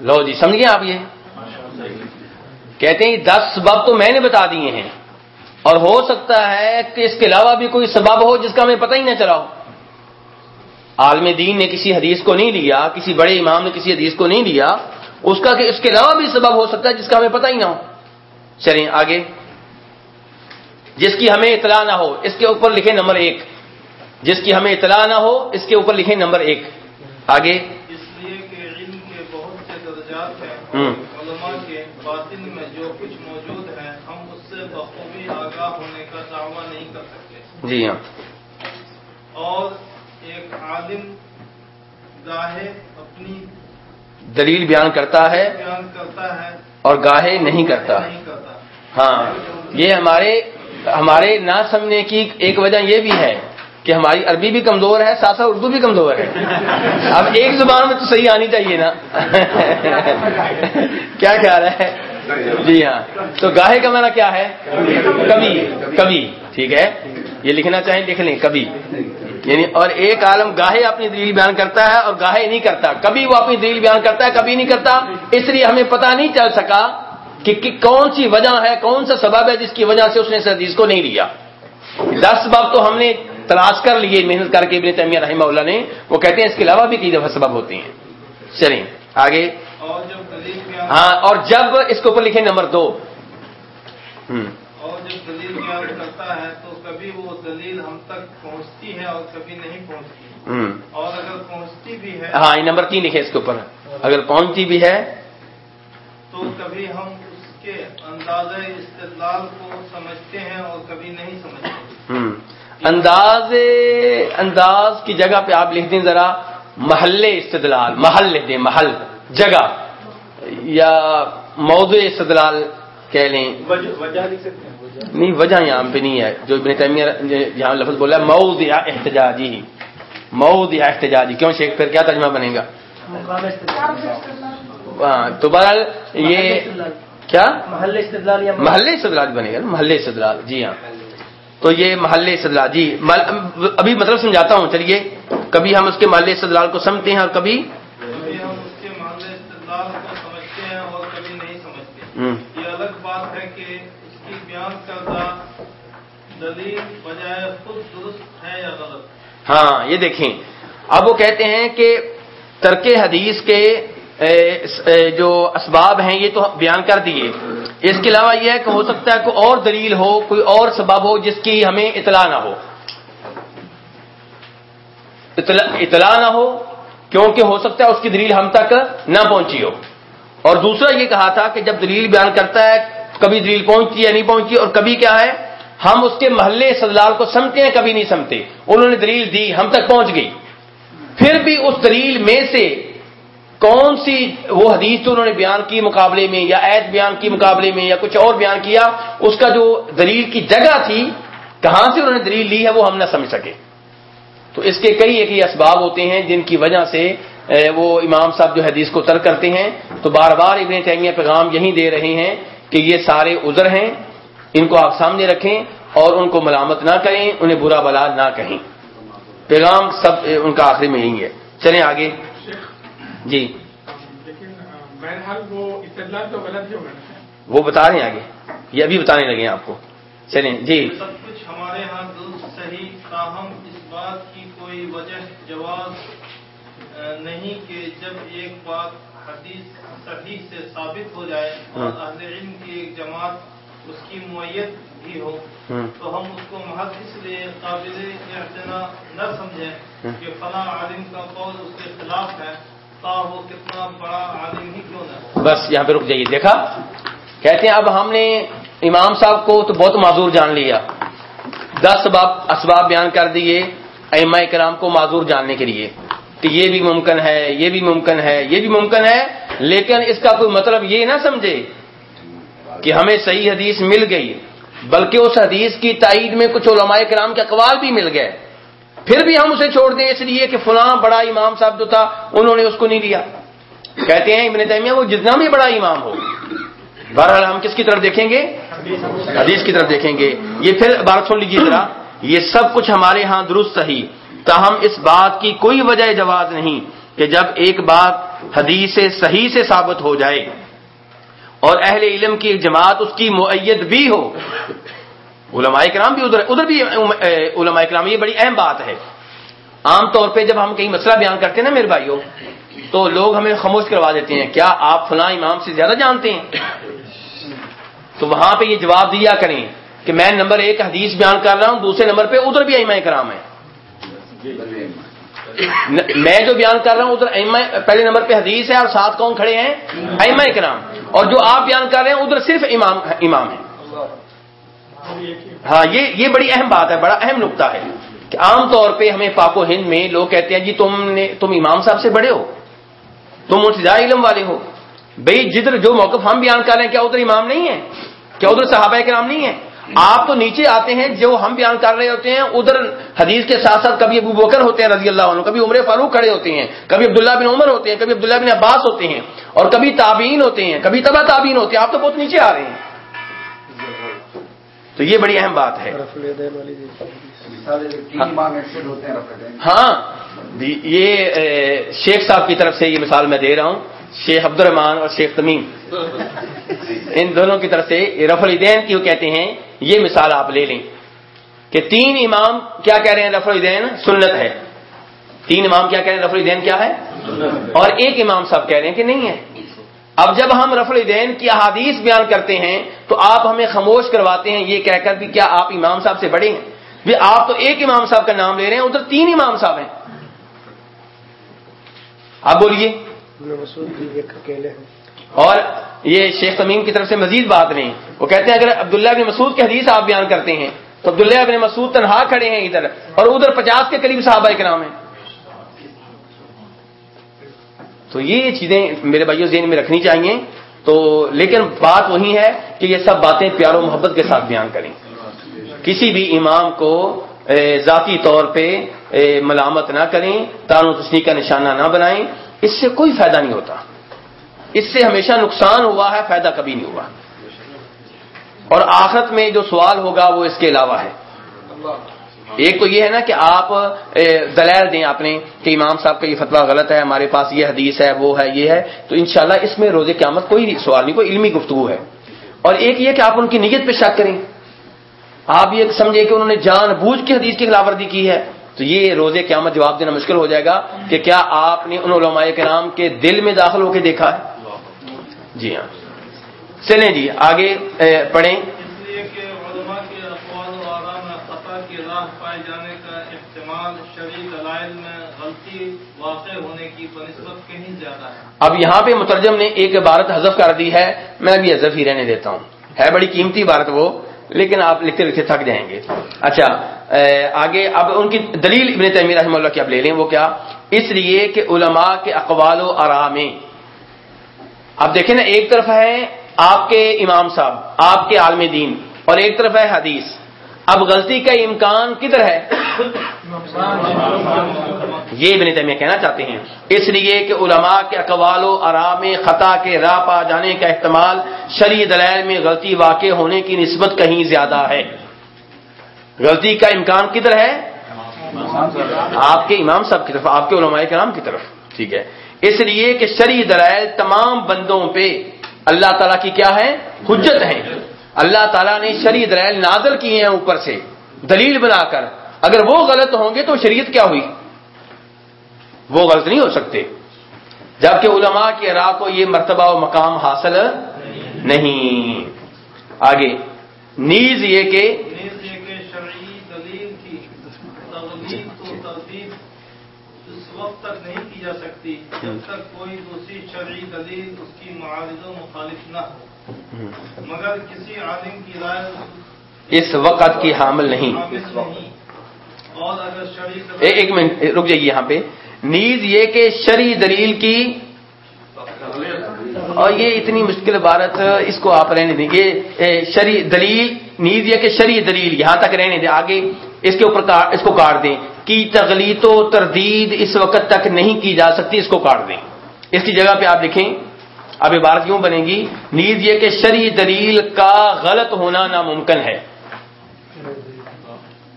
لو جی سمجھ گئے آپ یہ؟ کہتے ہیں دس سبب تو میں نے بتا دیے ہیں۔ اور ہو سکتا ہے کہ اس کے علاوہ بھی کوئی سبب ہو جس کا ہمیں پتہ ہی نہ چلا ہو۔ عالم دین نے کسی حدیث کو نہیں لیا، کسی بڑے امام نے کسی حدیث کو نہیں لیا، اس کا کہ اس کے علاوہ بھی سبب ہو سکتا ہے جس کا ہمیں پتہ ہی نہ ہو۔ چلیں آگے۔ جس کی ہمیں اطلاع نہ ہو اس کے اوپر لکھیں نمبر ایک۔ جس کی ہمیں اطلاع نہ ہو اس کے اوپر لکھیں نمبر ایک۔ آگے۔ اس لیے کہ علم کے بہت سے درجات ہیں۔ علماء کے باطن میں جو کچھ موجود ہے ہم اس سے بخوبی آگاہ ہونے کا دعویٰ نہیں کر سکتے۔ جی ہاں۔ اور ایک عالم گاہے اپنی دلیل بیان کرتا ہے بیان کرتا ہے اور گاہے نہیں کرتا۔ ہاں یہ ہمارے ہمارے نہ سمجھنے کی ایک وجہ یہ بھی ہے کہ ہماری عربی بھی کمزور ہے، ساتھ ساتھ اردو بھی کمزور ہے۔ اب ایک زبان میں تو صحیح آنی چاہیے نا۔ کیا خیال ہے؟ جی ہاں۔ تو گاہے کا معنی کیا ہے؟ کبھی۔ کبھی۔ ٹھیک ہے۔ یہ لکھنا چاہیں لکھ لیں، کبھی۔ یعنی اور ایک عالم گاہے اپنی دلیل بیان کرتا ہے اور گاہے نہیں کرتا۔ کبھی وہ اپنی دلیل بیان کرتا ہے، کبھی نہیں کرتا۔ اس لیے ہمیں پتہ نہیں چل سکا کہ, کہ کون سی وجہ ہے کون سا سبب ہے جس کی وجہ سے اس نے اس حدیث کو نہیں لیا؟ دس سبب تو ہم نے تلاش کر لیے محنت کر کے ابن تیمیہ رحمہ اللہ نے۔ وہ کہتے ہیں اس کے علاوہ بھی کئی دفعہ سبب ہوتے ہیں۔ چلیں آگے۔ ہاں اور جب اس کے اوپر لکھیں نمبر دو۔ ہوں اور جب دلیل بیان کرتا ہے تو کبھی وہ دلیل ہم تک پہنچتی ہے اور کبھی نہیں پہنچتی۔ اور اگر پہنچتی بھی ہے ہاں نمبر تین لکھے اس کے اوپر۔ اگر پہنچتی بھی ہے تو کبھی ہم کے اندازہ استدلال کو سمجھتے ہیں اور کبھی نہیں سمجھتے انداز انداز کی جگہ پہ آپ لکھ دیں ذرا۔ محل استدلال محل لکھ دیں محل جگہ۔ یا موضوع استدلال کہہ لیں۔ وجہ لکھ سکتے ہیں نہیں وجہ یہاں پہ نہیں ہے۔ جو ابن تیمیہ یہاں لفظ بولا ہے موضع احتجاجی۔ موضع احتجاجی۔ کیوں شیخ؟ پھر کیا ترجمہ بنے گا؟ ہاں تو بہرحال یہ کیا؟ محل استدلال یا محلے استدلال بنے گا نا محلے استدلال۔ جی ہاں۔ تو یہ محلے استدلال جی ابھی مطلب سمجھاتا ہوں چلیے۔ کبھی ہم اس کے محلے استدلال کو سمجھتے ہیں اور کبھی؟ کبھی ہم اس کے استدلال کو سمجھتے ہیں اور کبھی نہیں سمجھتے۔ یہ الگ بات ہے کہ اس کی بیان کردہ دلیل بجائے خود درست ہے یا غلط۔ ہاں یہ دیکھیں۔ اب وہ کہتے ہیں کہ ترک حدیث کے جو اسباب ہیں، یہ تو بیان کر دیے۔ اس کے علاوہ یہ ہے کہ ہو سکتا ہے کوئی اور دلیل ہو، کوئی اور سبب ہو جس کی ہمیں اطلاع نہ ہو۔ اطلاع اطلاع نہ ہو، کیونکہ ہو سکتا ہے اس کی دلیل ہم تک نہ پہنچی ہو۔ اور دوسرا یہ کہا تھا کہ جب دلیل بیان کرتا ہے، کبھی دلیل پہنچتی یا نہیں پہنچتی اور کبھی کیا ہے، ہم اس کے محلے سدلال کو سمتے ہیں، کبھی نہیں سمتے انہوں نے دلیل دی، ہم تک پہنچ گئی۔ پھر بھی اس دلیل میں سے کون سی وہ حدیث جو انہوں نے بیان کی مقابلے میں یا عید بیان کی مقابلے میں یا کچھ اور بیان کیا، اس کا جو دلیل کی جگہ تھی، کہاں سے انہوں نے دلیل لی ہے، وہ ہم نہ سمجھ سکے۔ تو اس کے کئی ایک ہی اسباب ہوتے ہیں جن کی وجہ سے وہ امام صاحب جو حدیث کو ترک کرتے ہیں۔ تو بار بار ابن تیمیہ پیغام یہی دے رہے ہیں کہ یہ سارے عذر ہیں، ان کو آپ سامنے رکھیں اور ان کو ملامت نہ کریں، انہیں برا بلا نہ کہیں۔ پیغام سب ان کا آخری میں یہی ہے۔ چلیں آگے۔ جی۔ لیکن بہرحال وہ استدلال تو غلط وہ بتا رہے ہیں آگے۔ یہ ابھی بتانے لگے ہیں آپ کو۔ چلیں جی۔ سب کچھ ہمارے ہاں درست صحیح تاہم اس بات کی کوئی وجہ جواز نہیں کہ جب ایک بات حدیث صحیح سے ثابت ہو جائے اور اہل علم کی ایک جماعت اس کی معیت بھی ہو تو ہم اس کو محض اس لیے قابل اعتنا نہ سمجھیں کہ فلاں عالم کا قول اس کے خلاف ہے۔ کتنا بڑا عالم ہی کیوں نہ بس یہاں پہ رک جائیے۔ دیکھا، کہتے ہیں اب ہم نے امام صاحب کو تو بہت معذور جان لیا۔ دس اسباب اسباب بیان کر دیے ائمہ کرام کو معذور جاننے کے لیے۔ کہ یہ بھی ممکن ہے، یہ بھی ممکن ہے، یہ بھی ممکن ہے، لیکن اس کا کوئی مطلب یہ نہ سمجھے کہ ہمیں صحیح حدیث مل گئی، بلکہ اس حدیث کی تائید میں کچھ علماء کرام کے اقوال بھی مل گئے۔ پھر بھی ہم اسے چھوڑ دیں اس لیے کہ فلاں بڑا امام صاحب جو تھا انہوں نے اس کو نہیں لیا۔ کہتے ہیں ابن تیمیہ، وہ جتنا بھی بڑا امام ہو۔ بہرحال ہم کس کی طرف دیکھیں گے؟ حدیث کی طرف دیکھیں گے۔ یہ پھر بات سن لیجیے ذرا۔ یہ سب کچھ ہمارے ہاں درست صحیح۔ تاہم اس بات کی کوئی وجہ جواز نہیں کہ جب ایک بات حدیث صحیح سے ثابت ہو جائے اور اہل علم کی جماعت اس کی معیت بھی ہو علماء کرام بھی ادھر ادھر بھی علماء کرام، یہ بڑی اہم بات ہے۔ عام طور پہ جب ہم کہیں مسئلہ بیان کرتے ہیں نا میرے بھائیوں، تو لوگ ہمیں خاموش کروا دیتے ہیں، کیا آپ فلاں امام سے زیادہ جانتے ہیں؟ تو وہاں پہ یہ جواب دیا کریں کہ میں نمبر ایک حدیث بیان کر رہا ہوں، دوسرے نمبر پہ ادھر بھی ایما کرام ہے میں جو بیان کر رہا ہوں، ادھر پہلے نمبر پہ حدیث ہے اور ساتھ کون کھڑے ہیں؟ ایما کرام۔ اور جو آپ بیان کر رہے ہیں، ادھر صرف امام امام ہے ہاں یہ یہ بڑی اہم بات ہے، بڑا اہم نقطہ ہے کہ عام طور پہ ہمیں پاک و ہند میں لوگ کہتے ہیں جی تم نے تم امام صاحب سے بڑے ہو، تم مرتجا علم والے ہو۔ بھائی جدھر جو موقف ہم بیان کر رہے ہیں، کیا ادھر امام نہیں ہے کیا ادھر صحابہ کرام نہیں ہے آپ تو نیچے آتے ہیں، جو ہم بیان کر رہے ہوتے ہیں، ادھر حدیث کے ساتھ ساتھ کبھی ابو بکر ہوتے ہیں رضی اللہ عنہ، کبھی عمر فاروق کھڑے ہوتے ہیں، کبھی عبداللہ بن عمر ہوتے ہیں، کبھی عبداللہ بن عباس ہوتے ہیں، اور کبھی تابعین ہوتے ہیں، کبھی تبا تابعین ہوتے ہیں، آپ تو بہت نیچے آ رہے ہیں۔ تو یہ بڑی اہم بات ہے۔ ہاں۔ یہ شیخ صاحب کی طرف سے یہ مثال میں دے رہا ہوں۔ شیخ عبد الرحمان اور شیخ تمیم۔ ان دونوں کی طرف سے رف الدین کی وہ کہتے ہیں؟ یہ مثال آپ لے لیں کہ تین امام کیا کہہ رہے ہیں رف الدین سنت ہے۔ تین امام کیا کہہ رہے ہیں رف الدین کیا ہے؟ اور ایک امام صاحب کہہ رہے ہیں کہ نہیں ہے۔ اب جب ہم رف الدین کی احادیث بیان کرتے ہیں، تو آپ ہمیں خاموش کرواتے ہیں یہ کہہ کر بھی کیا آپ امام صاحب سے بڑے ہیں؟ آپ تو ایک امام صاحب کا نام لے رہے ہیں، ادھر تین امام صاحب ہیں۔ آپ بولیے۔ اور یہ شیخ تمیم کی طرف سے مزید بات نہیں۔ وہ کہتے ہیں، اگر عبداللہ بن مسعود کی حدیث آپ بیان کرتے ہیں، تو عبداللہ بن مسعود تنہا کھڑے ہیں ادھر، اور ادھر پچاس کے قریب صحابہ کے نام ہیں۔ تو یہ چیزیں میرے بھائیوں ذہن میں رکھنی چاہیے۔ تو لیکن بات وہی ہے کہ یہ سب باتیں پیار و محبت کے ساتھ بیان کریں۔ کسی بھی امام کو ذاتی طور پہ ملامت نہ کریں تان و تشنی کا نشانہ نہ بنائیں۔ اس سے کوئی فائدہ نہیں ہوتا۔ اس سے ہمیشہ نقصان ہوا ہے، فائدہ کبھی نہیں ہوا۔ اور آخرت میں جو سوال ہوگا وہ اس کے علاوہ ہے۔ ایک تو یہ ہے نا کہ آپ دلائل دیں آپ نے کہ امام صاحب کا یہ فتویٰ غلط ہے، ہمارے پاس یہ حدیث ہے، وہ ہے، یہ ہے۔ تو انشاءاللہ اس میں روز قیامت کوئی سوال نہیں، کوئی علمی گفتگو ہے۔ اور ایک یہ کہ آپ ان کی نیت پہ شک کریں۔ آپ یہ سمجھیں کہ انہوں نے جان بوجھ کے حدیث کی خلافردی کی ہے۔ تو یہ روزے قیامت جواب دینا مشکل ہو جائے گا کہ کیا آپ نے ان علماء کرام کے دل میں داخل ہو کے دیکھا ہے؟ جی ہاں۔ چلیں جی آگے پڑھیں اس لیے کہ علماء کے اقوال و آرا میں خطا کی راہ پائے جانے کا احتمال شرعی دلائل میں غلطی واقع ہونے کی بنسبت کہیں زیادہ ہے۔ اب یہاں پہ مترجم نے ایک عبارت حذف کر دی ہے، میں بھی حذف ہی رہنے دیتا ہوں۔ ہے بڑی قیمتی عبارت وہ، لیکن آپ لکھتے لکھتے تھک جائیں گے۔ اچھا آگے اب ان کی دلیل ابن تیمیہ رحمہ اللہ کی آپ لے لیں، وہ کیا؟ اس لیے کہ علماء کے اقوال و آرا میں۔ اب دیکھیں نا، ایک طرف ہے آپ کے امام صاحب، آپ کے عالم دین، اور ایک طرف ہے حدیث۔ اب غلطی کا امکان کدھر ہے؟ یہ ابن تیمیہ کہنا چاہتے ہیں۔ اس لیے کہ علماء کے اقوال و آرام خطا کے راہ پا جانے کا احتمال شرعی دلائل میں غلطی واقع ہونے کی نسبت کہیں زیادہ ہے۔ غلطی کا امکان کدھر ہے؟ آپ کے امام صاحب کی طرف، آپ کے علماء کرام کی طرف۔ ٹھیک ہے۔ اس لیے کہ شرعی دلائل تمام بندوں پہ اللہ تعالیٰ کی کیا ہے؟ حجت ہے۔ اللہ تعالیٰ نے شرعی دلائل نازل کیے ہیں اوپر سے، دلیل بنا کر۔ اگر وہ غلط ہوں گے تو شریعت کیا ہوئی؟ وہ غلط نہیں ہو سکتے۔ جبکہ علماء کے راہ کو یہ مرتبہ و مقام حاصل نہیں۔ آگے، نیز یہ کہ وقت تک نہیں کی جا سکتی جب تک کوئی دوسری شرعی دلیل اس کی معارض و مخالف نہ ہو۔ مگر کسی عالم کی رائے اس وقت کی حامل نہیں. اور اگر شرعی ایک منٹ. رک جائیے یہاں پہ. نیز یہ کہ شرعی دلیل کی اور یہ اتنی مشکل عبارت اس کو آپ رہنے دیں یہ اے، شرعی دلیل نیز یہ کہ شرعی دلیل یہاں تک رہنے دیں آگے اس کے اوپر اس کو کاٹ دیں۔ کی تغلیط و تردید اس وقت تک نہیں کی جا سکتی اس کو کاٹ دیں۔ اس کی جگہ پہ آپ لکھیں اب عبارت کیوں بنے گی؟ نیز یہ کہ شرعی دلیل کا غلط ہونا ناممکن ہے۔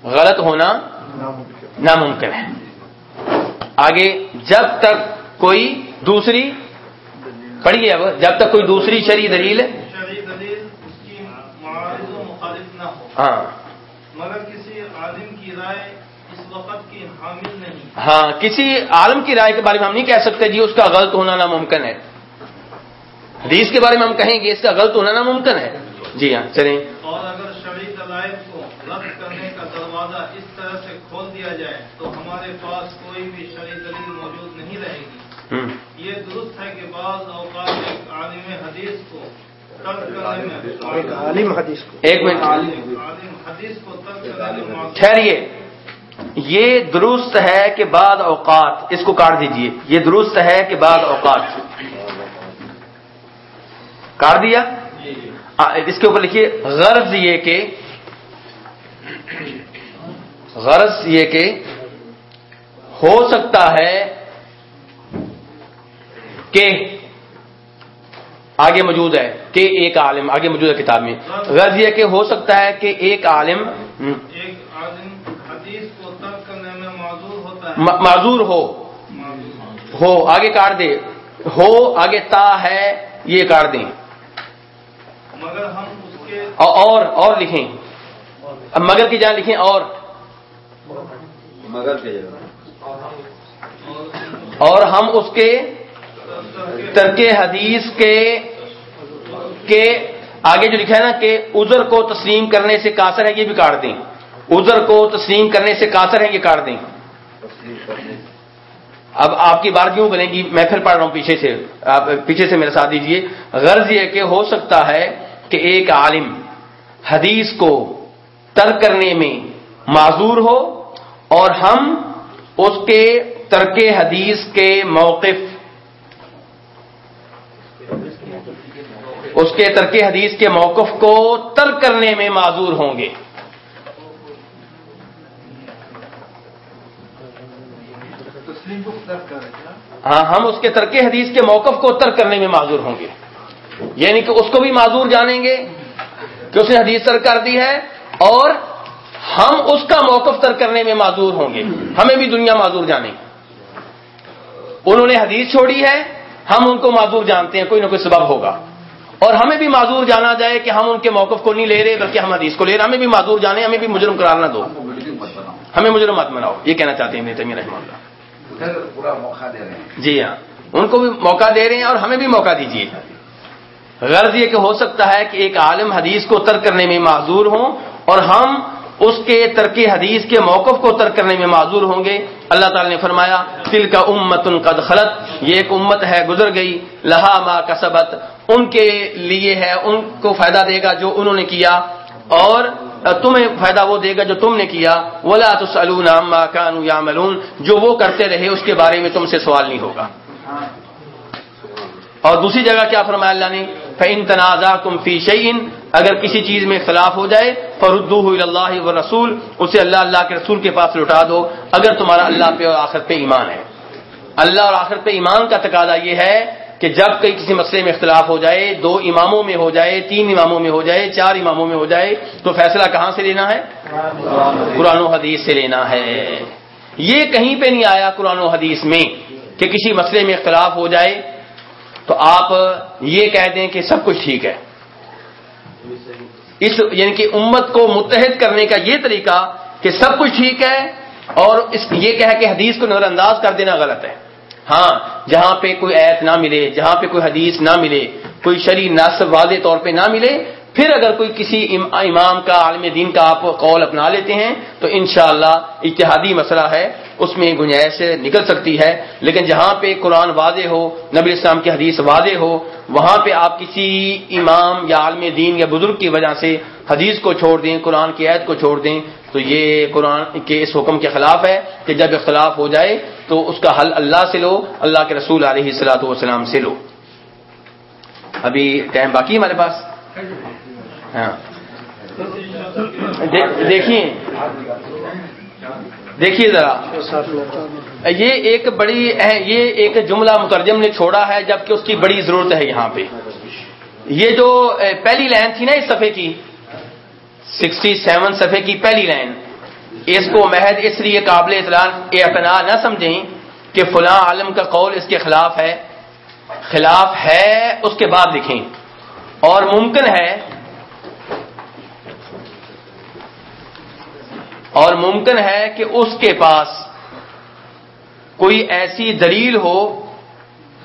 غلط ہونا ناممکن ہے۔ آگے جب تک کوئی دوسری پڑھیے اب جب تک کوئی دوسری شرعی دلیل ہاں۔ مگر کسی عالم کی رائے اس وقت کی حامل نہیں۔ ہاں کسی عالم کی رائے کے بارے میں ہم نہیں کہہ سکتے جی اس کا غلط ہونا ناممکن ہے۔ حدیث کے بارے میں ہم کہیں گے اس کا غلط ہونا ناممکن ہے۔ جی ہاں چلیں۔ اور اگر شرعی دلائل کو رد کرنے کا دروازہ اس طرح سے کھول دیا جائے تو ہمارے پاس کوئی بھی شرعی دلیل موجود نہیں رہے گی۔ یہ درست ہے کہ بعض اوقات ایک عالم حدیث کو ترک کرنے میں ایک عالم حدیث کو۔ ایک منٹ۔ عالم حدیث کو ترک کرنے میں معذور ٹھہریے۔ یہ درست ہے کہ بعد اوقات اس کو کاٹ دیجیے۔ یہ درست ہے کہ بعد اوقات۔ کاٹ دیا؟ آ، اس کے اوپر لکھیے غرض یہ کہ غرض یہ کہ ہو سکتا ہے کہ آگے موجود ہے کہ ایک عالم آگے موجود ہے کتاب میں۔ غرض یہ کہ ہو سکتا ہے کہ ایک عالم معذور ہو۔ ہو آگے کاٹ دے۔ ہو آگے تا ہے یہ کاٹ دیں۔ مگر ہم اس کے اور اور, لکھیں۔ اب مگر کی جان لکھیں اور۔ مگر اور ہم اس کے ترک حدیث کے کے آگے جو لکھا ہے نا کہ عذر کو تسلیم کرنے سے کاثر ہے یہ بھی کاٹ دیں۔ عذر کو تسلیم کرنے سے کاثر ہے یہ کاٹ دیں۔ اب آپ کی بات کیوں بنے گی؟ میں پھر پڑھ رہا ہوں پیچھے سے۔ آپ پیچھے سے میرے ساتھ دیجیے غرض یہ کہ ہو سکتا ہے کہ ایک عالم حدیث کو ترک کرنے میں معذور ہو اور ہم اس کے ترک حدیث کے موقف اس کے ترک حدیث کے موقف کو ترک کرنے میں معذور ہوں گے۔ ہاں ہم اس کے ترک حدیث کے موقف کو ترک کرنے میں معذور ہوں گے۔ یعنی کہ اس کو بھی معذور جانیں گے کہ اس نے حدیث ترک کر دی ہے اور ہم اس کا موقف ترک کرنے میں معذور ہوں گے۔ ہمیں بھی دنیا معذور جانے۔ انہوں نے حدیث چھوڑی ہے ہم ان کو معذور جانتے ہیں کوئی نہ کوئی سبب ہوگا۔ اور ہمیں بھی معذور جانا جائے کہ ہم ان کے موقف کو نہیں لے رہے بلکہ ہم حدیث کو لے رہے۔ ہمیں بھی معذور جانے ہمیں بھی مجرم قرار نہ دو۔ ہمیں مجرم مت بناؤ۔ یہ کہنا چاہتے ہیں تیمیہ رحمہ اللہ۔ پورا موقع دے رہے ہیں۔ جی ہاں۔ ان کو بھی موقع دے رہے ہیں اور ہمیں بھی موقع دیجیے۔ غرض یہ کہ ہو سکتا ہے کہ ایک عالم حدیث کو ترک کرنے میں معذور ہوں اور ہم اس کے ترک حدیث کے موقف کو ترک کرنے میں معذور ہوں گے۔ اللہ تعالی نے فرمایا تل کا امت ان قد خلط یہ ایک امت ہے، گزر گئی۔ لہا ما کسبت۔ ان کے لیے ہے، ان کو فائدہ دے گا جو انہوں نے کیا۔ اور تمہیں فائدہ وہ دے گا جو تم نے کیا۔ ولا تسالون عما كانوا يعملون۔ جو وہ کرتے رہے، اس کے بارے میں تم سے سوال نہیں ہوگا۔ اور دوسری جگہ کیا فرمایا اللہ نے؟ فَإِن تَنَازَعْتُمْ فِي شَيْءٍ، اگر کسی چیز میں اختلاف ہو جائے، فَرُدُّوهُ إِلَى اللَّهِ وَالرَّسُولِ، اسے اللہ اللہ کے رسول کے پاس لوٹا دو، اگر تمہارا اللہ پہ اور آخر پہ ایمان ہے۔ اللہ اور آخر پہ ایمان کا تقاضا یہ ہے کہ جب کئی کسی مسئلے میں اختلاف ہو جائے، دو اماموں میں ہو جائے، تین اماموں میں ہو جائے، چار اماموں میں ہو جائے، تو فیصلہ کہاں سے لینا ہے؟ قرآن و حدیث سے لینا ہے۔ یہ کہیں پہ نہیں آیا قرآن و حدیث میں کہ کسی مسئلے میں اختلاف ہو جائے تو آپ یہ کہہ دیں کہ سب کچھ ٹھیک ہے۔ اس یعنی کہ امت کو متحد کرنے کا یہ طریقہ کہ سب کچھ ٹھیک ہے اور اس یہ کہہ کہ حدیث کو نظر انداز کر دینا غلط ہے۔ ہاں جہاں پہ کوئی ایت نہ ملے، جہاں پہ کوئی حدیث نہ ملے، کوئی شری نصب واضح طور پہ نہ ملے پھر اگر کوئی کسی امام کا، عالم دین کا آپ قول اپنا لیتے ہیں، تو انشاءاللہ اتحادی مسئلہ ہے، اس میں گنجائش نکل سکتی ہے۔ لیکن جہاں پہ قرآن واضح ہو، نبی اسلام کی حدیث واضح ہو، وہاں پہ آپ کسی امام یا عالم دین یا بزرگ کی وجہ سے حدیث کو چھوڑ دیں، قرآن کی عید کو چھوڑ دیں، تو یہ قرآن کے اس حکم کے خلاف ہے کہ جب اختلاف ہو جائے، تو اس کا حل اللہ سے لو، اللہ کے رسول علیہ السلاۃ والسلام سے لو۔ ابھی ٹائم باقی ہمارے پاس؟ ہاں۔ دیکھیے دیکھیے ذرا۔ یہ ایک بڑی یہ ایک جملہ مترجم نے چھوڑا ہے، جبکہ اس کی بڑی ضرورت ہے یہاں پہ۔ یہ جو پہلی لائن تھی نا اس صفحے کی۔ سکسٹی سیون صفحے کی پہلی لائن۔ اس کو محض اس لیے قابل اعتنا نہ سمجھیں کہ فلاں عالم کا قول اس کے خلاف ہے۔ خلاف ہے، اس کے بعد لکھیں۔ اور ممکن ہے اور ممکن ہے کہ اس کے پاس کوئی ایسی دلیل ہو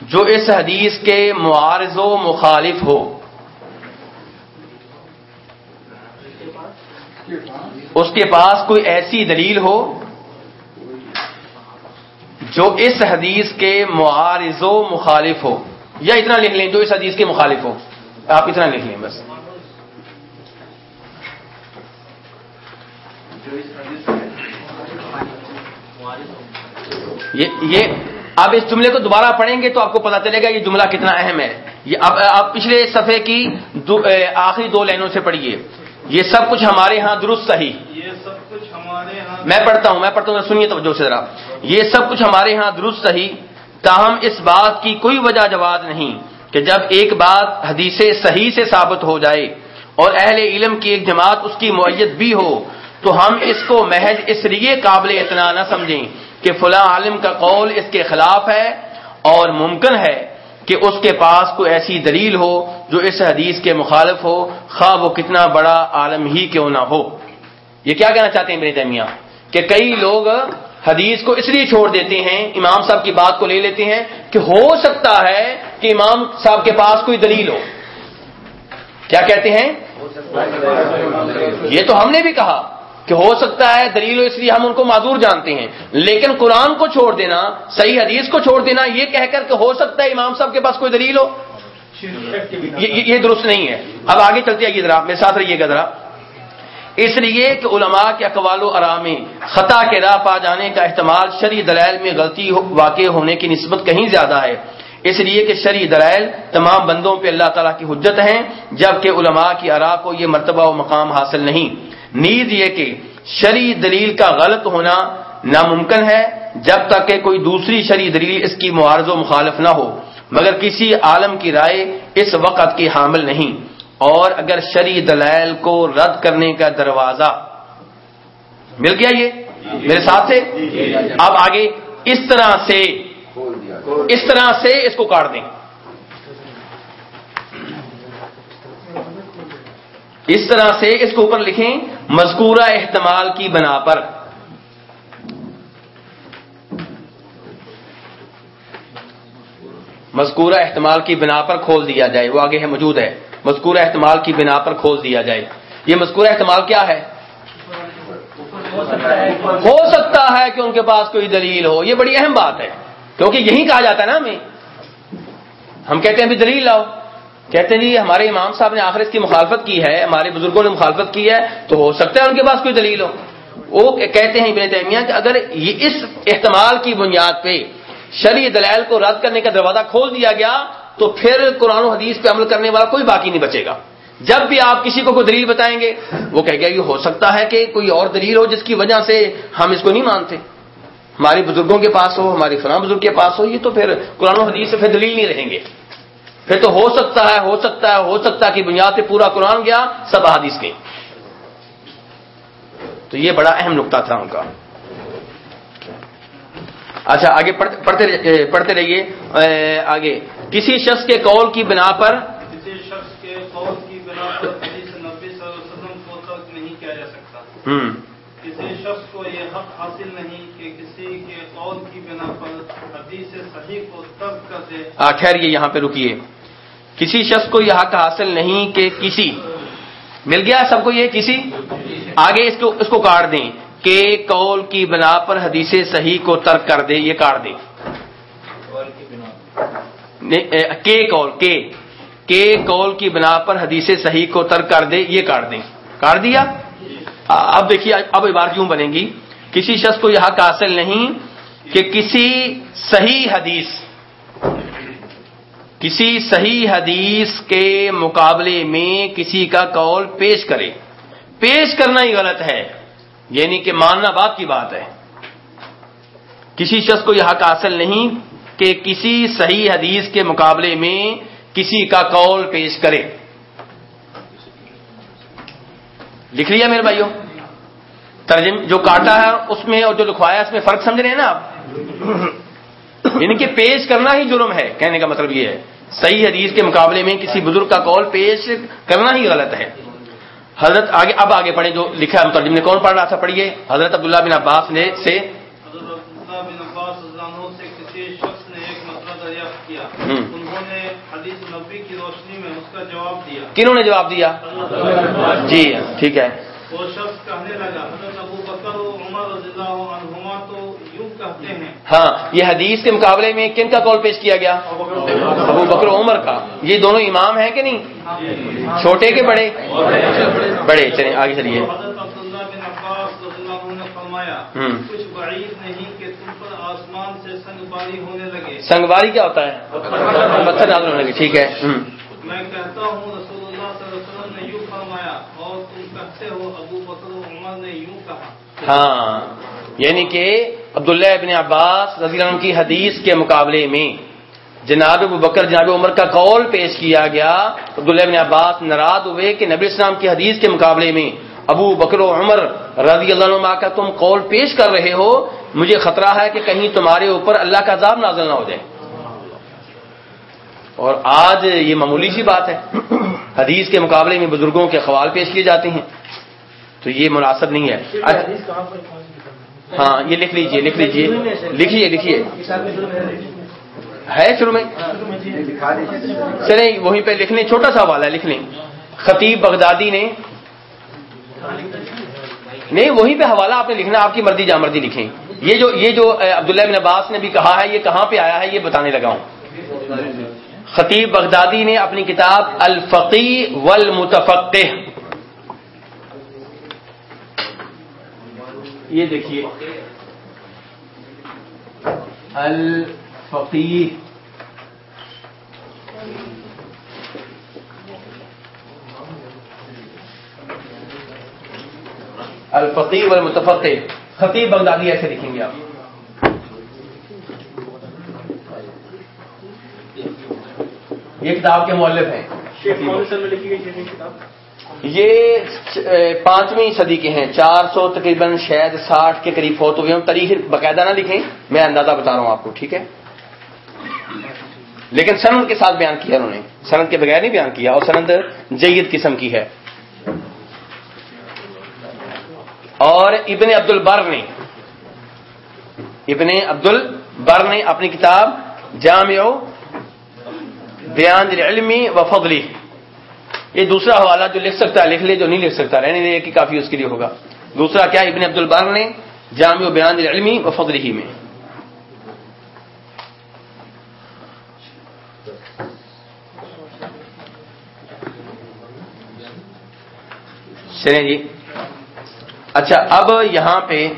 جو اس حدیث کے معارض و مخالف ہو۔ اس کے پاس کوئی ایسی دلیل ہو جو اس حدیث کے معارض و مخالف ہو۔ یا اتنا لکھ لیں جو اس حدیث کے مخالف ہو۔ آپ اتنا لکھ لیں بس۔ یہ آپ اس جملے کو دوبارہ پڑھیں گے تو آپ کو پتا چلے گا یہ جملہ کتنا اہم ہے۔ یہ اب آپ پچھلے صفحے کی آخری دو لائنوں سے پڑھیے۔ یہ سب کچھ ہمارے ہاں درست صحیح۔ یہ سب کچھ ہمارے ہاں میں پڑھتا ہوں میں پڑھتا ہوں سنیے توجہ سے ذرا۔ یہ سب کچھ ہمارے ہاں درست صحیح تاہم اس بات کی کوئی وجہ جواز نہیں کہ جب ایک بات حدیث صحیح سے ثابت ہو جائے اور اہل علم کی ایک جماعت اس کی معیت بھی ہو تو ہم اس کو محض اس لیے قابل اتنا نہ سمجھیں کہ فلاں عالم کا قول اس کے خلاف ہے اور ممکن ہے کہ اس کے پاس کوئی ایسی دلیل ہو جو اس حدیث کے مخالف ہو، خواہ وہ کتنا بڑا عالم ہی کیوں نہ ہو۔ یہ کیا کہنا چاہتے ہیں میرے تیمیہ کہ کئی لوگ حدیث کو اس لیے چھوڑ دیتے ہیں، امام صاحب کی بات کو لے لیتے ہیں کہ ہو سکتا ہے کہ امام صاحب کے پاس کوئی دلیل ہو۔ کیا کہتے ہیں؟ یہ تو ہم نے بھی کہا۔ کہ ہو سکتا ہے دلیل اس لیے ہم ان کو معذور جانتے ہیں۔ لیکن قرآن کو چھوڑ دینا، صحیح حدیث کو چھوڑ دینا، یہ کہہ کر کہ ہو سکتا ہے امام صاحب کے پاس کوئی دلیل ہو۔ یہ درست نہیں ہے۔ اب آگے چلتے آئیے ذرا، میرے ساتھ رہیے گا ذرا۔ اس لیے کہ علماء کے اقوال و ارام خطا کے راہ پا جانے کا احتمال شرع دلائل میں غلطی واقع ہونے کی نسبت کہیں زیادہ ہے۔ اس لیے کہ شرع دلائل تمام بندوں پہ اللہ تعالیٰ کی حجت ہیں، جبکہ علماء کی ارا کو یہ مرتبہ و مقام حاصل نہیں۔ نیز یہ کہ شرع دلیل کا غلط ہونا ناممکن ہے جب تک کہ کوئی دوسری شرع دلیل اس کی معارض و مخالف نہ ہو، مگر کسی عالم کی رائے اس وقت کی حامل نہیں۔ اور اگر شرع دلائل کو رد کرنے کا دروازہ مل گیا یہ؟ میرے ساتھ سے؟ اب آگے اس طرح سے، اس طرح سے اس کو کاٹ دیں۔ اس طرح سے اس کو اوپر لکھیں۔ مذکورہ احتمال کی بنا پر۔ مذکورہ احتمال کی بنا پر کھول دیا جائے، وہ آگے ہے، موجود ہے۔ مذکورہ احتمال کی بنا پر کھول دیا جائے۔ یہ مذکورہ احتمال کیا ہے؟ ہو سکتا ہے کہ ان کے پاس کوئی دلیل ہو، یہ بڑی اہم بات ہے۔ کیونکہ یہی کہا جاتا ہے نا ہمیں۔ ہم کہتے ہیں بھی دلیل لاؤ۔ کہتے ہیں جی ہمارے امام صاحب نے آخر اس کی مخالفت کی ہے، ہمارے بزرگوں نے مخالفت کی ہے، تو ہو سکتا ہے ان کے پاس کوئی دلیل ہو؟ وہ کہتے ہیں ابن تیمیہ کہ اگر یہ اس احتمال کی بنیاد پہ شرعی دلائل کو رد کرنے کا دروازہ کھول دیا گیا، تو پھر قرآن و حدیث پہ عمل کرنے والا کوئی باقی نہیں بچے گا۔ جب بھی آپ کسی کو کوئی دلیل بتائیں گے، وہ کہے گا، یہ ہو سکتا ہے کہ کوئی اور دلیل ہو جس کی وجہ سے ہم اس کو نہیں مانتے۔ ہمارے بزرگوں کے پاس ہو، ہماری فلاں بزرگ کے پاس ہو، یہ تو پھر قرآن و حدیث سے پھر دلیل نہیں رہیں گے۔ پھر تو ہو سکتا ہے ہو سکتا ہے ہو سکتا ہے کہ بنیاد پہ پورا قرآن گیا سب حدیث کے تو یہ بڑا اہم نقطہ تھا ان کا۔ اچھا آگے پڑھتے پڑھتے رہیے۔ آگے۔ کسی شخص کے قول کی بنا پر کسی شخص کے قول کی بنا پر حدیث نبی صلی اللہ علیہ وسلم کو نہیں کیا جا سکتا۔ ہوں۔ کسی شخص کو یہ حق حاصل نہیں کہ کسی کے قول کی بنا پر حدیث صحیح کو ترک کر دے۔ ٹھہریے یہاں پہ رکیے۔ کسی شخص کو یہ حق حاصل نہیں کہ کسی۔ مل گیا سب کو یہ کسی؟ آگے اس کو اس کو کاٹ دیں کہ قول کی بنا پر حدیث صحیح کو ترک کر دے یہ کاٹ دیں۔ کے قول کے۔ کے قول کی بنا پر حدیث صحیح کو ترک کر دے یہ کاٹ دیں۔ کاٹ دیا؟ اب دیکھیے، اب بار کیوں بنے گی، کسی شخص کو یہ حق حاصل نہیں کہ کسی صحیح حدیث، کسی صحیح حدیث کے مقابلے میں کسی کا قول پیش کرے۔ پیش کرنا ہی غلط ہے یعنی کہ ماننا بات کی بات ہے۔ کسی شخص کو یہ حق حاصل نہیں کہ کسی صحیح حدیث کے مقابلے میں کسی کا قول پیش کرے۔ لکھ لیا میرے بھائیوں؟ ترجم جو کاٹا ہے اس میں اور جو لکھوایا اس میں فرق سمجھ رہے ہیں نا آپ؟ یعنی کہ پیش کرنا ہی جرم ہے، کہنے کا مطلب یہ ہے۔ صحیح حدیث کے مقابلے میں کسی بزرگ کا قول پیش کرنا ہی غلط ہے۔ حضرت آگے اب آگے پڑھے جو لکھا ہے مترجم نے، کون پڑھ رہا تھا؟ پڑھیے۔ حضرت عبداللہ بن عباس نے سے حضرت عبداللہ بن عباس رضی اللہ عنہ سے کسی شخص نے ایک مسئلہ دریافت کیا ہم۔ انہوں نے حدیث نبی کی روشنی میں اس کا جواب دیا۔ کنہوں نے جواب دیا؟ جی ٹھیک ہے۔ وہ شخص کہنے لگا حضرت ابو بکر و عمر رضی اللہ عنہما تو یوں کہتے ہیں۔ ہاں یہ حدیث کے مقابلے میں کن کا قول پیش کیا گیا؟ ابو بکر و عمر۔ کا۔ یہ دونوں امام ہیں کہ نہیں؟ چھوٹے کے بڑے؟ بڑے چلیں آگے چلیے حضرت عبداللہ بن عباس رضی اللہ عنہ نے فرمایا۔ کچھ بعید نہیں کہ تم پر آسمان سے سنگ باری ہونے لگے۔ سنگواری کیا ہوتا ہے؟ پتھر نازل ہونے کی ٹھیک ہے۔ میں کہتا ہوں رسول اللہ صلی اللہ علیہ وسلم نے یوں فرمایا اور تم کہتے ہو ابو بکر عمر نے یوں کہا۔ ہاں یعنی کہ عبداللہ ابن عباس رضی اللہ عنہ کی حدیث کے مقابلے میں جناب ابو بکر جناب عمر کا قول پیش کیا گیا۔ عبداللہ ابن عباس ناراض ہوئے کہ نبی اسلام کی حدیث کے مقابلے میں ابو بکر و عمر رضی اللہ عنہ کا تم قول پیش کر رہے ہو مجھے خطرہ ہے کہ کہیں تمہارے اوپر اللہ کا عذاب نازل نہ ہو جائے۔ اور آج یہ معمولی سی بات ہے۔ حدیث کے مقابلے میں بزرگوں کے خوال پیش کیے جاتے ہیں۔ تو یہ مناسب نہیں ہے؟ ہاں یہ لکھ لیجیے لکھ لیجیے۔ لکھیے لکھیے۔ ہے۔ ہے۔ شروع میں؟ جی۔ چلیں وہیں پہ لکھ لیں چھوٹا سا حوالہ ہے لکھ لیں۔ خطیب بغدادی نے نہیں، وہیں پہ حوالہ آپ نے لکھنا، آپ کی مرضی، جا مرضی لکھیں۔ یہ جو یہ جو عبداللہ بن عباس نے بھی کہا ہے، یہ کہاں پہ آیا ہے، یہ بتانے لگا ہوں۔ خطیب بغدادی نے اپنی کتاب الفقی والمتفقہ یہ دیکھیے۔ الفقی الفقی والمتفقہ خطیب بغدادی ایسے لکھیں گے آپ. یہ کتاب کے مؤلف ہیں. یہ پانچویں صدی کے ہیں. چار سو تقریباً شاید ساٹھ کے قریب فوت ہوئے ہوں تاریخ باقاعدہ نہ لکھیں. میں اندازہ بتا رہا ہوں آپ کو ٹھیک ہے؟ لیکن سند کے ساتھ بیان کیا انہوں نے. سند کے بغیر نہیں بیان کیا اور سند جید قسم کی ہے. اور ابن عبد البر نے ابن عبد البر نے اپنی کتاب جامع بیان علمی و فضلی۔ یہ دوسرا حوالہ جو لکھ سکتا ہے، لکھ لے جو نہیں لکھ سکتا یعنی رہنے دے کہ کافی اس کے لیے ہوگا۔ دوسرا کیا؟ ابن عبد البار نے جامع بیان علمی و فضلی میں۔ چلیں جی۔ اچھا اب یہاں پہ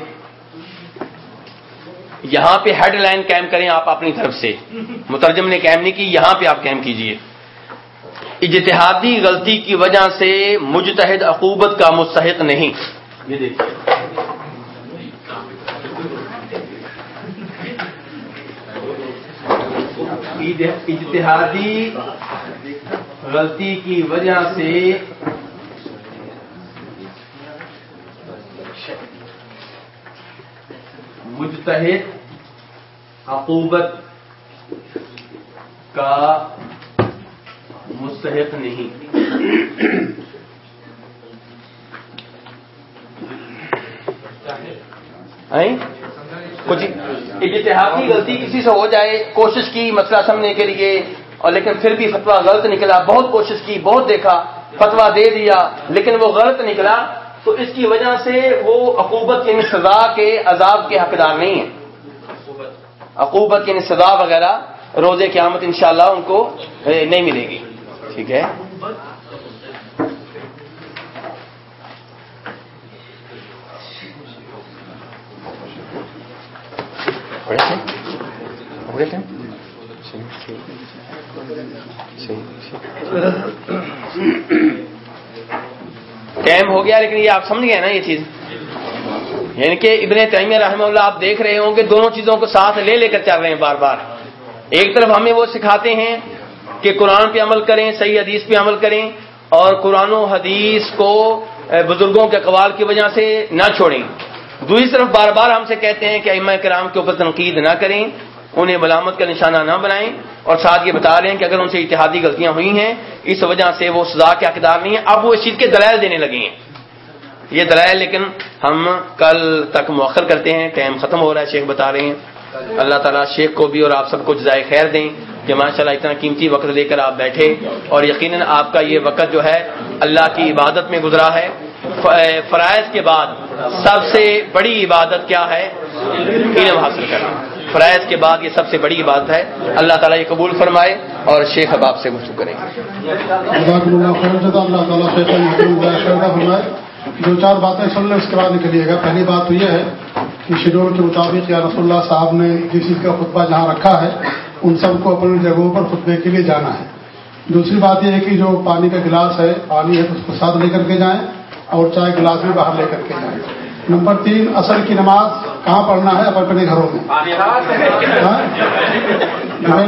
یہاں پہ ہیڈ لائن کیم کریں آپ اپنی طرف سے۔ مترجم نے کیم نہیں کی، یہاں پہ آپ کیم کیجیے۔ اجتہادی غلطی کی وجہ سے مجتہد عقوبت کا مستحق نہیں۔ یہ دیکھیے۔ اجتہادی غلطی کی وجہ سے مجتہد عقوبت کا مستحق نہیں۔ کچھ اتحادی غلطی کسی سے ہو جائے، کوشش کی، مسئلہ سمجھنے کے لیے، اور لیکن پھر بھی فتوا غلط نکلا۔ بہت کوشش کی، بہت دیکھا فتوا دے دیا، لیکن وہ غلط نکلا۔ تو اس کی وجہ سے وہ عقوبت یعنی سزا کے عذاب کے حقدار نہیں ہیں۔ عقوبت یعنی سزا وغیرہ روز قیامت انشاءاللہ ان کو نہیں ملے گی۔ ٹھیک ہے۔ ٹائم ہو گیا لیکن یہ آپ سمجھ گئے نا یہ چیز۔ یعنی کہ ابن تیمیہ رحمہ اللہ آپ دیکھ رہے ہوں کہ دونوں چیزوں کو ساتھ لے لے کر چل رہے ہیں بار بار۔ ایک طرف ہمیں وہ سکھاتے ہیں کہ قرآن پہ عمل کریں، صحیح حدیث پہ عمل کریں اور قرآن و حدیث کو بزرگوں کے قوال کی وجہ سے نہ چھوڑیں۔ دوسری طرف بار بار ہم سے کہتے ہیں کہ امہ کرام کے اوپر تنقید نہ کریں، انہیں ملامت کا نشانہ نہ بنائیں۔ اور ساتھ یہ بتا رہے ہیں کہ اگر ان سے اتحادی غلطیاں ہوئی ہیں، اس وجہ سے وہ سزا کے حقدار نہیں ہیں۔ اب وہ اس چیز کے دلائل دینے لگے ہیں۔ یہ دلائل لیکن ہم کل تک مؤخر کرتے ہیں، ٹائم ختم ہو رہا ہے، شیخ بتا رہے ہیں۔ اللہ تعالیٰ شیخ کو بھی اور آپ سب کو جزائے خیر دیں کہ ماشاء اللہ اتنا قیمتی وقت لے کر آپ بیٹھے۔ اور یقیناً آپ کا یہ وقت جو ہے، اللہ کی عبادت میں گزرا ہے۔ فرائض کے بعد سب سے بڑی عبادت کیا ہے؟ علم حاصل کرنا۔ فرائض کے بعد یہ سب سے بڑی عبادت ہے۔ اللہ تعالیٰ یہ قبول فرمائے اور شیخ اب آپ سے گفتگو کریں فرمائے۔ دو چار باتیں سن لیں اس کے بعد نکلیے گا۔ پہلی بات تو یہ ہے کہ شیڈول کے مطابق یا رسول اللہ صاحب نے جس چیز کا خطبہ جہاں رکھا ہے، ان سب کو اپنی جگہوں پر خطبے کے لیے جانا ہے۔ دوسری بات یہ ہے کہ جو پانی کا گلاس ہے، پانی ہے تو اس کو ساتھ لے کر کے جائیں اور چائے گلاس بھی باہر لے کر کے جائیں۔ نمبر تین اصل کی نماز کہاں پڑھنا ہے؟ اپنے اپنے گھروں میں۔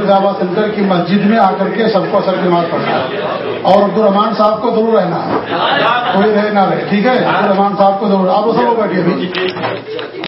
جامع سینٹر کی مسجد میں آ کر کے سب کو اصل کی نماز پڑھنا ہے۔ اور عبد الرحمان صاحب کو ضرور رہنا ہے۔ کوئی رہے نہ رہے ٹھیک ہے؟ عبد الرحمان صاحب کو ضرور۔ آپ سب بیٹھیے۔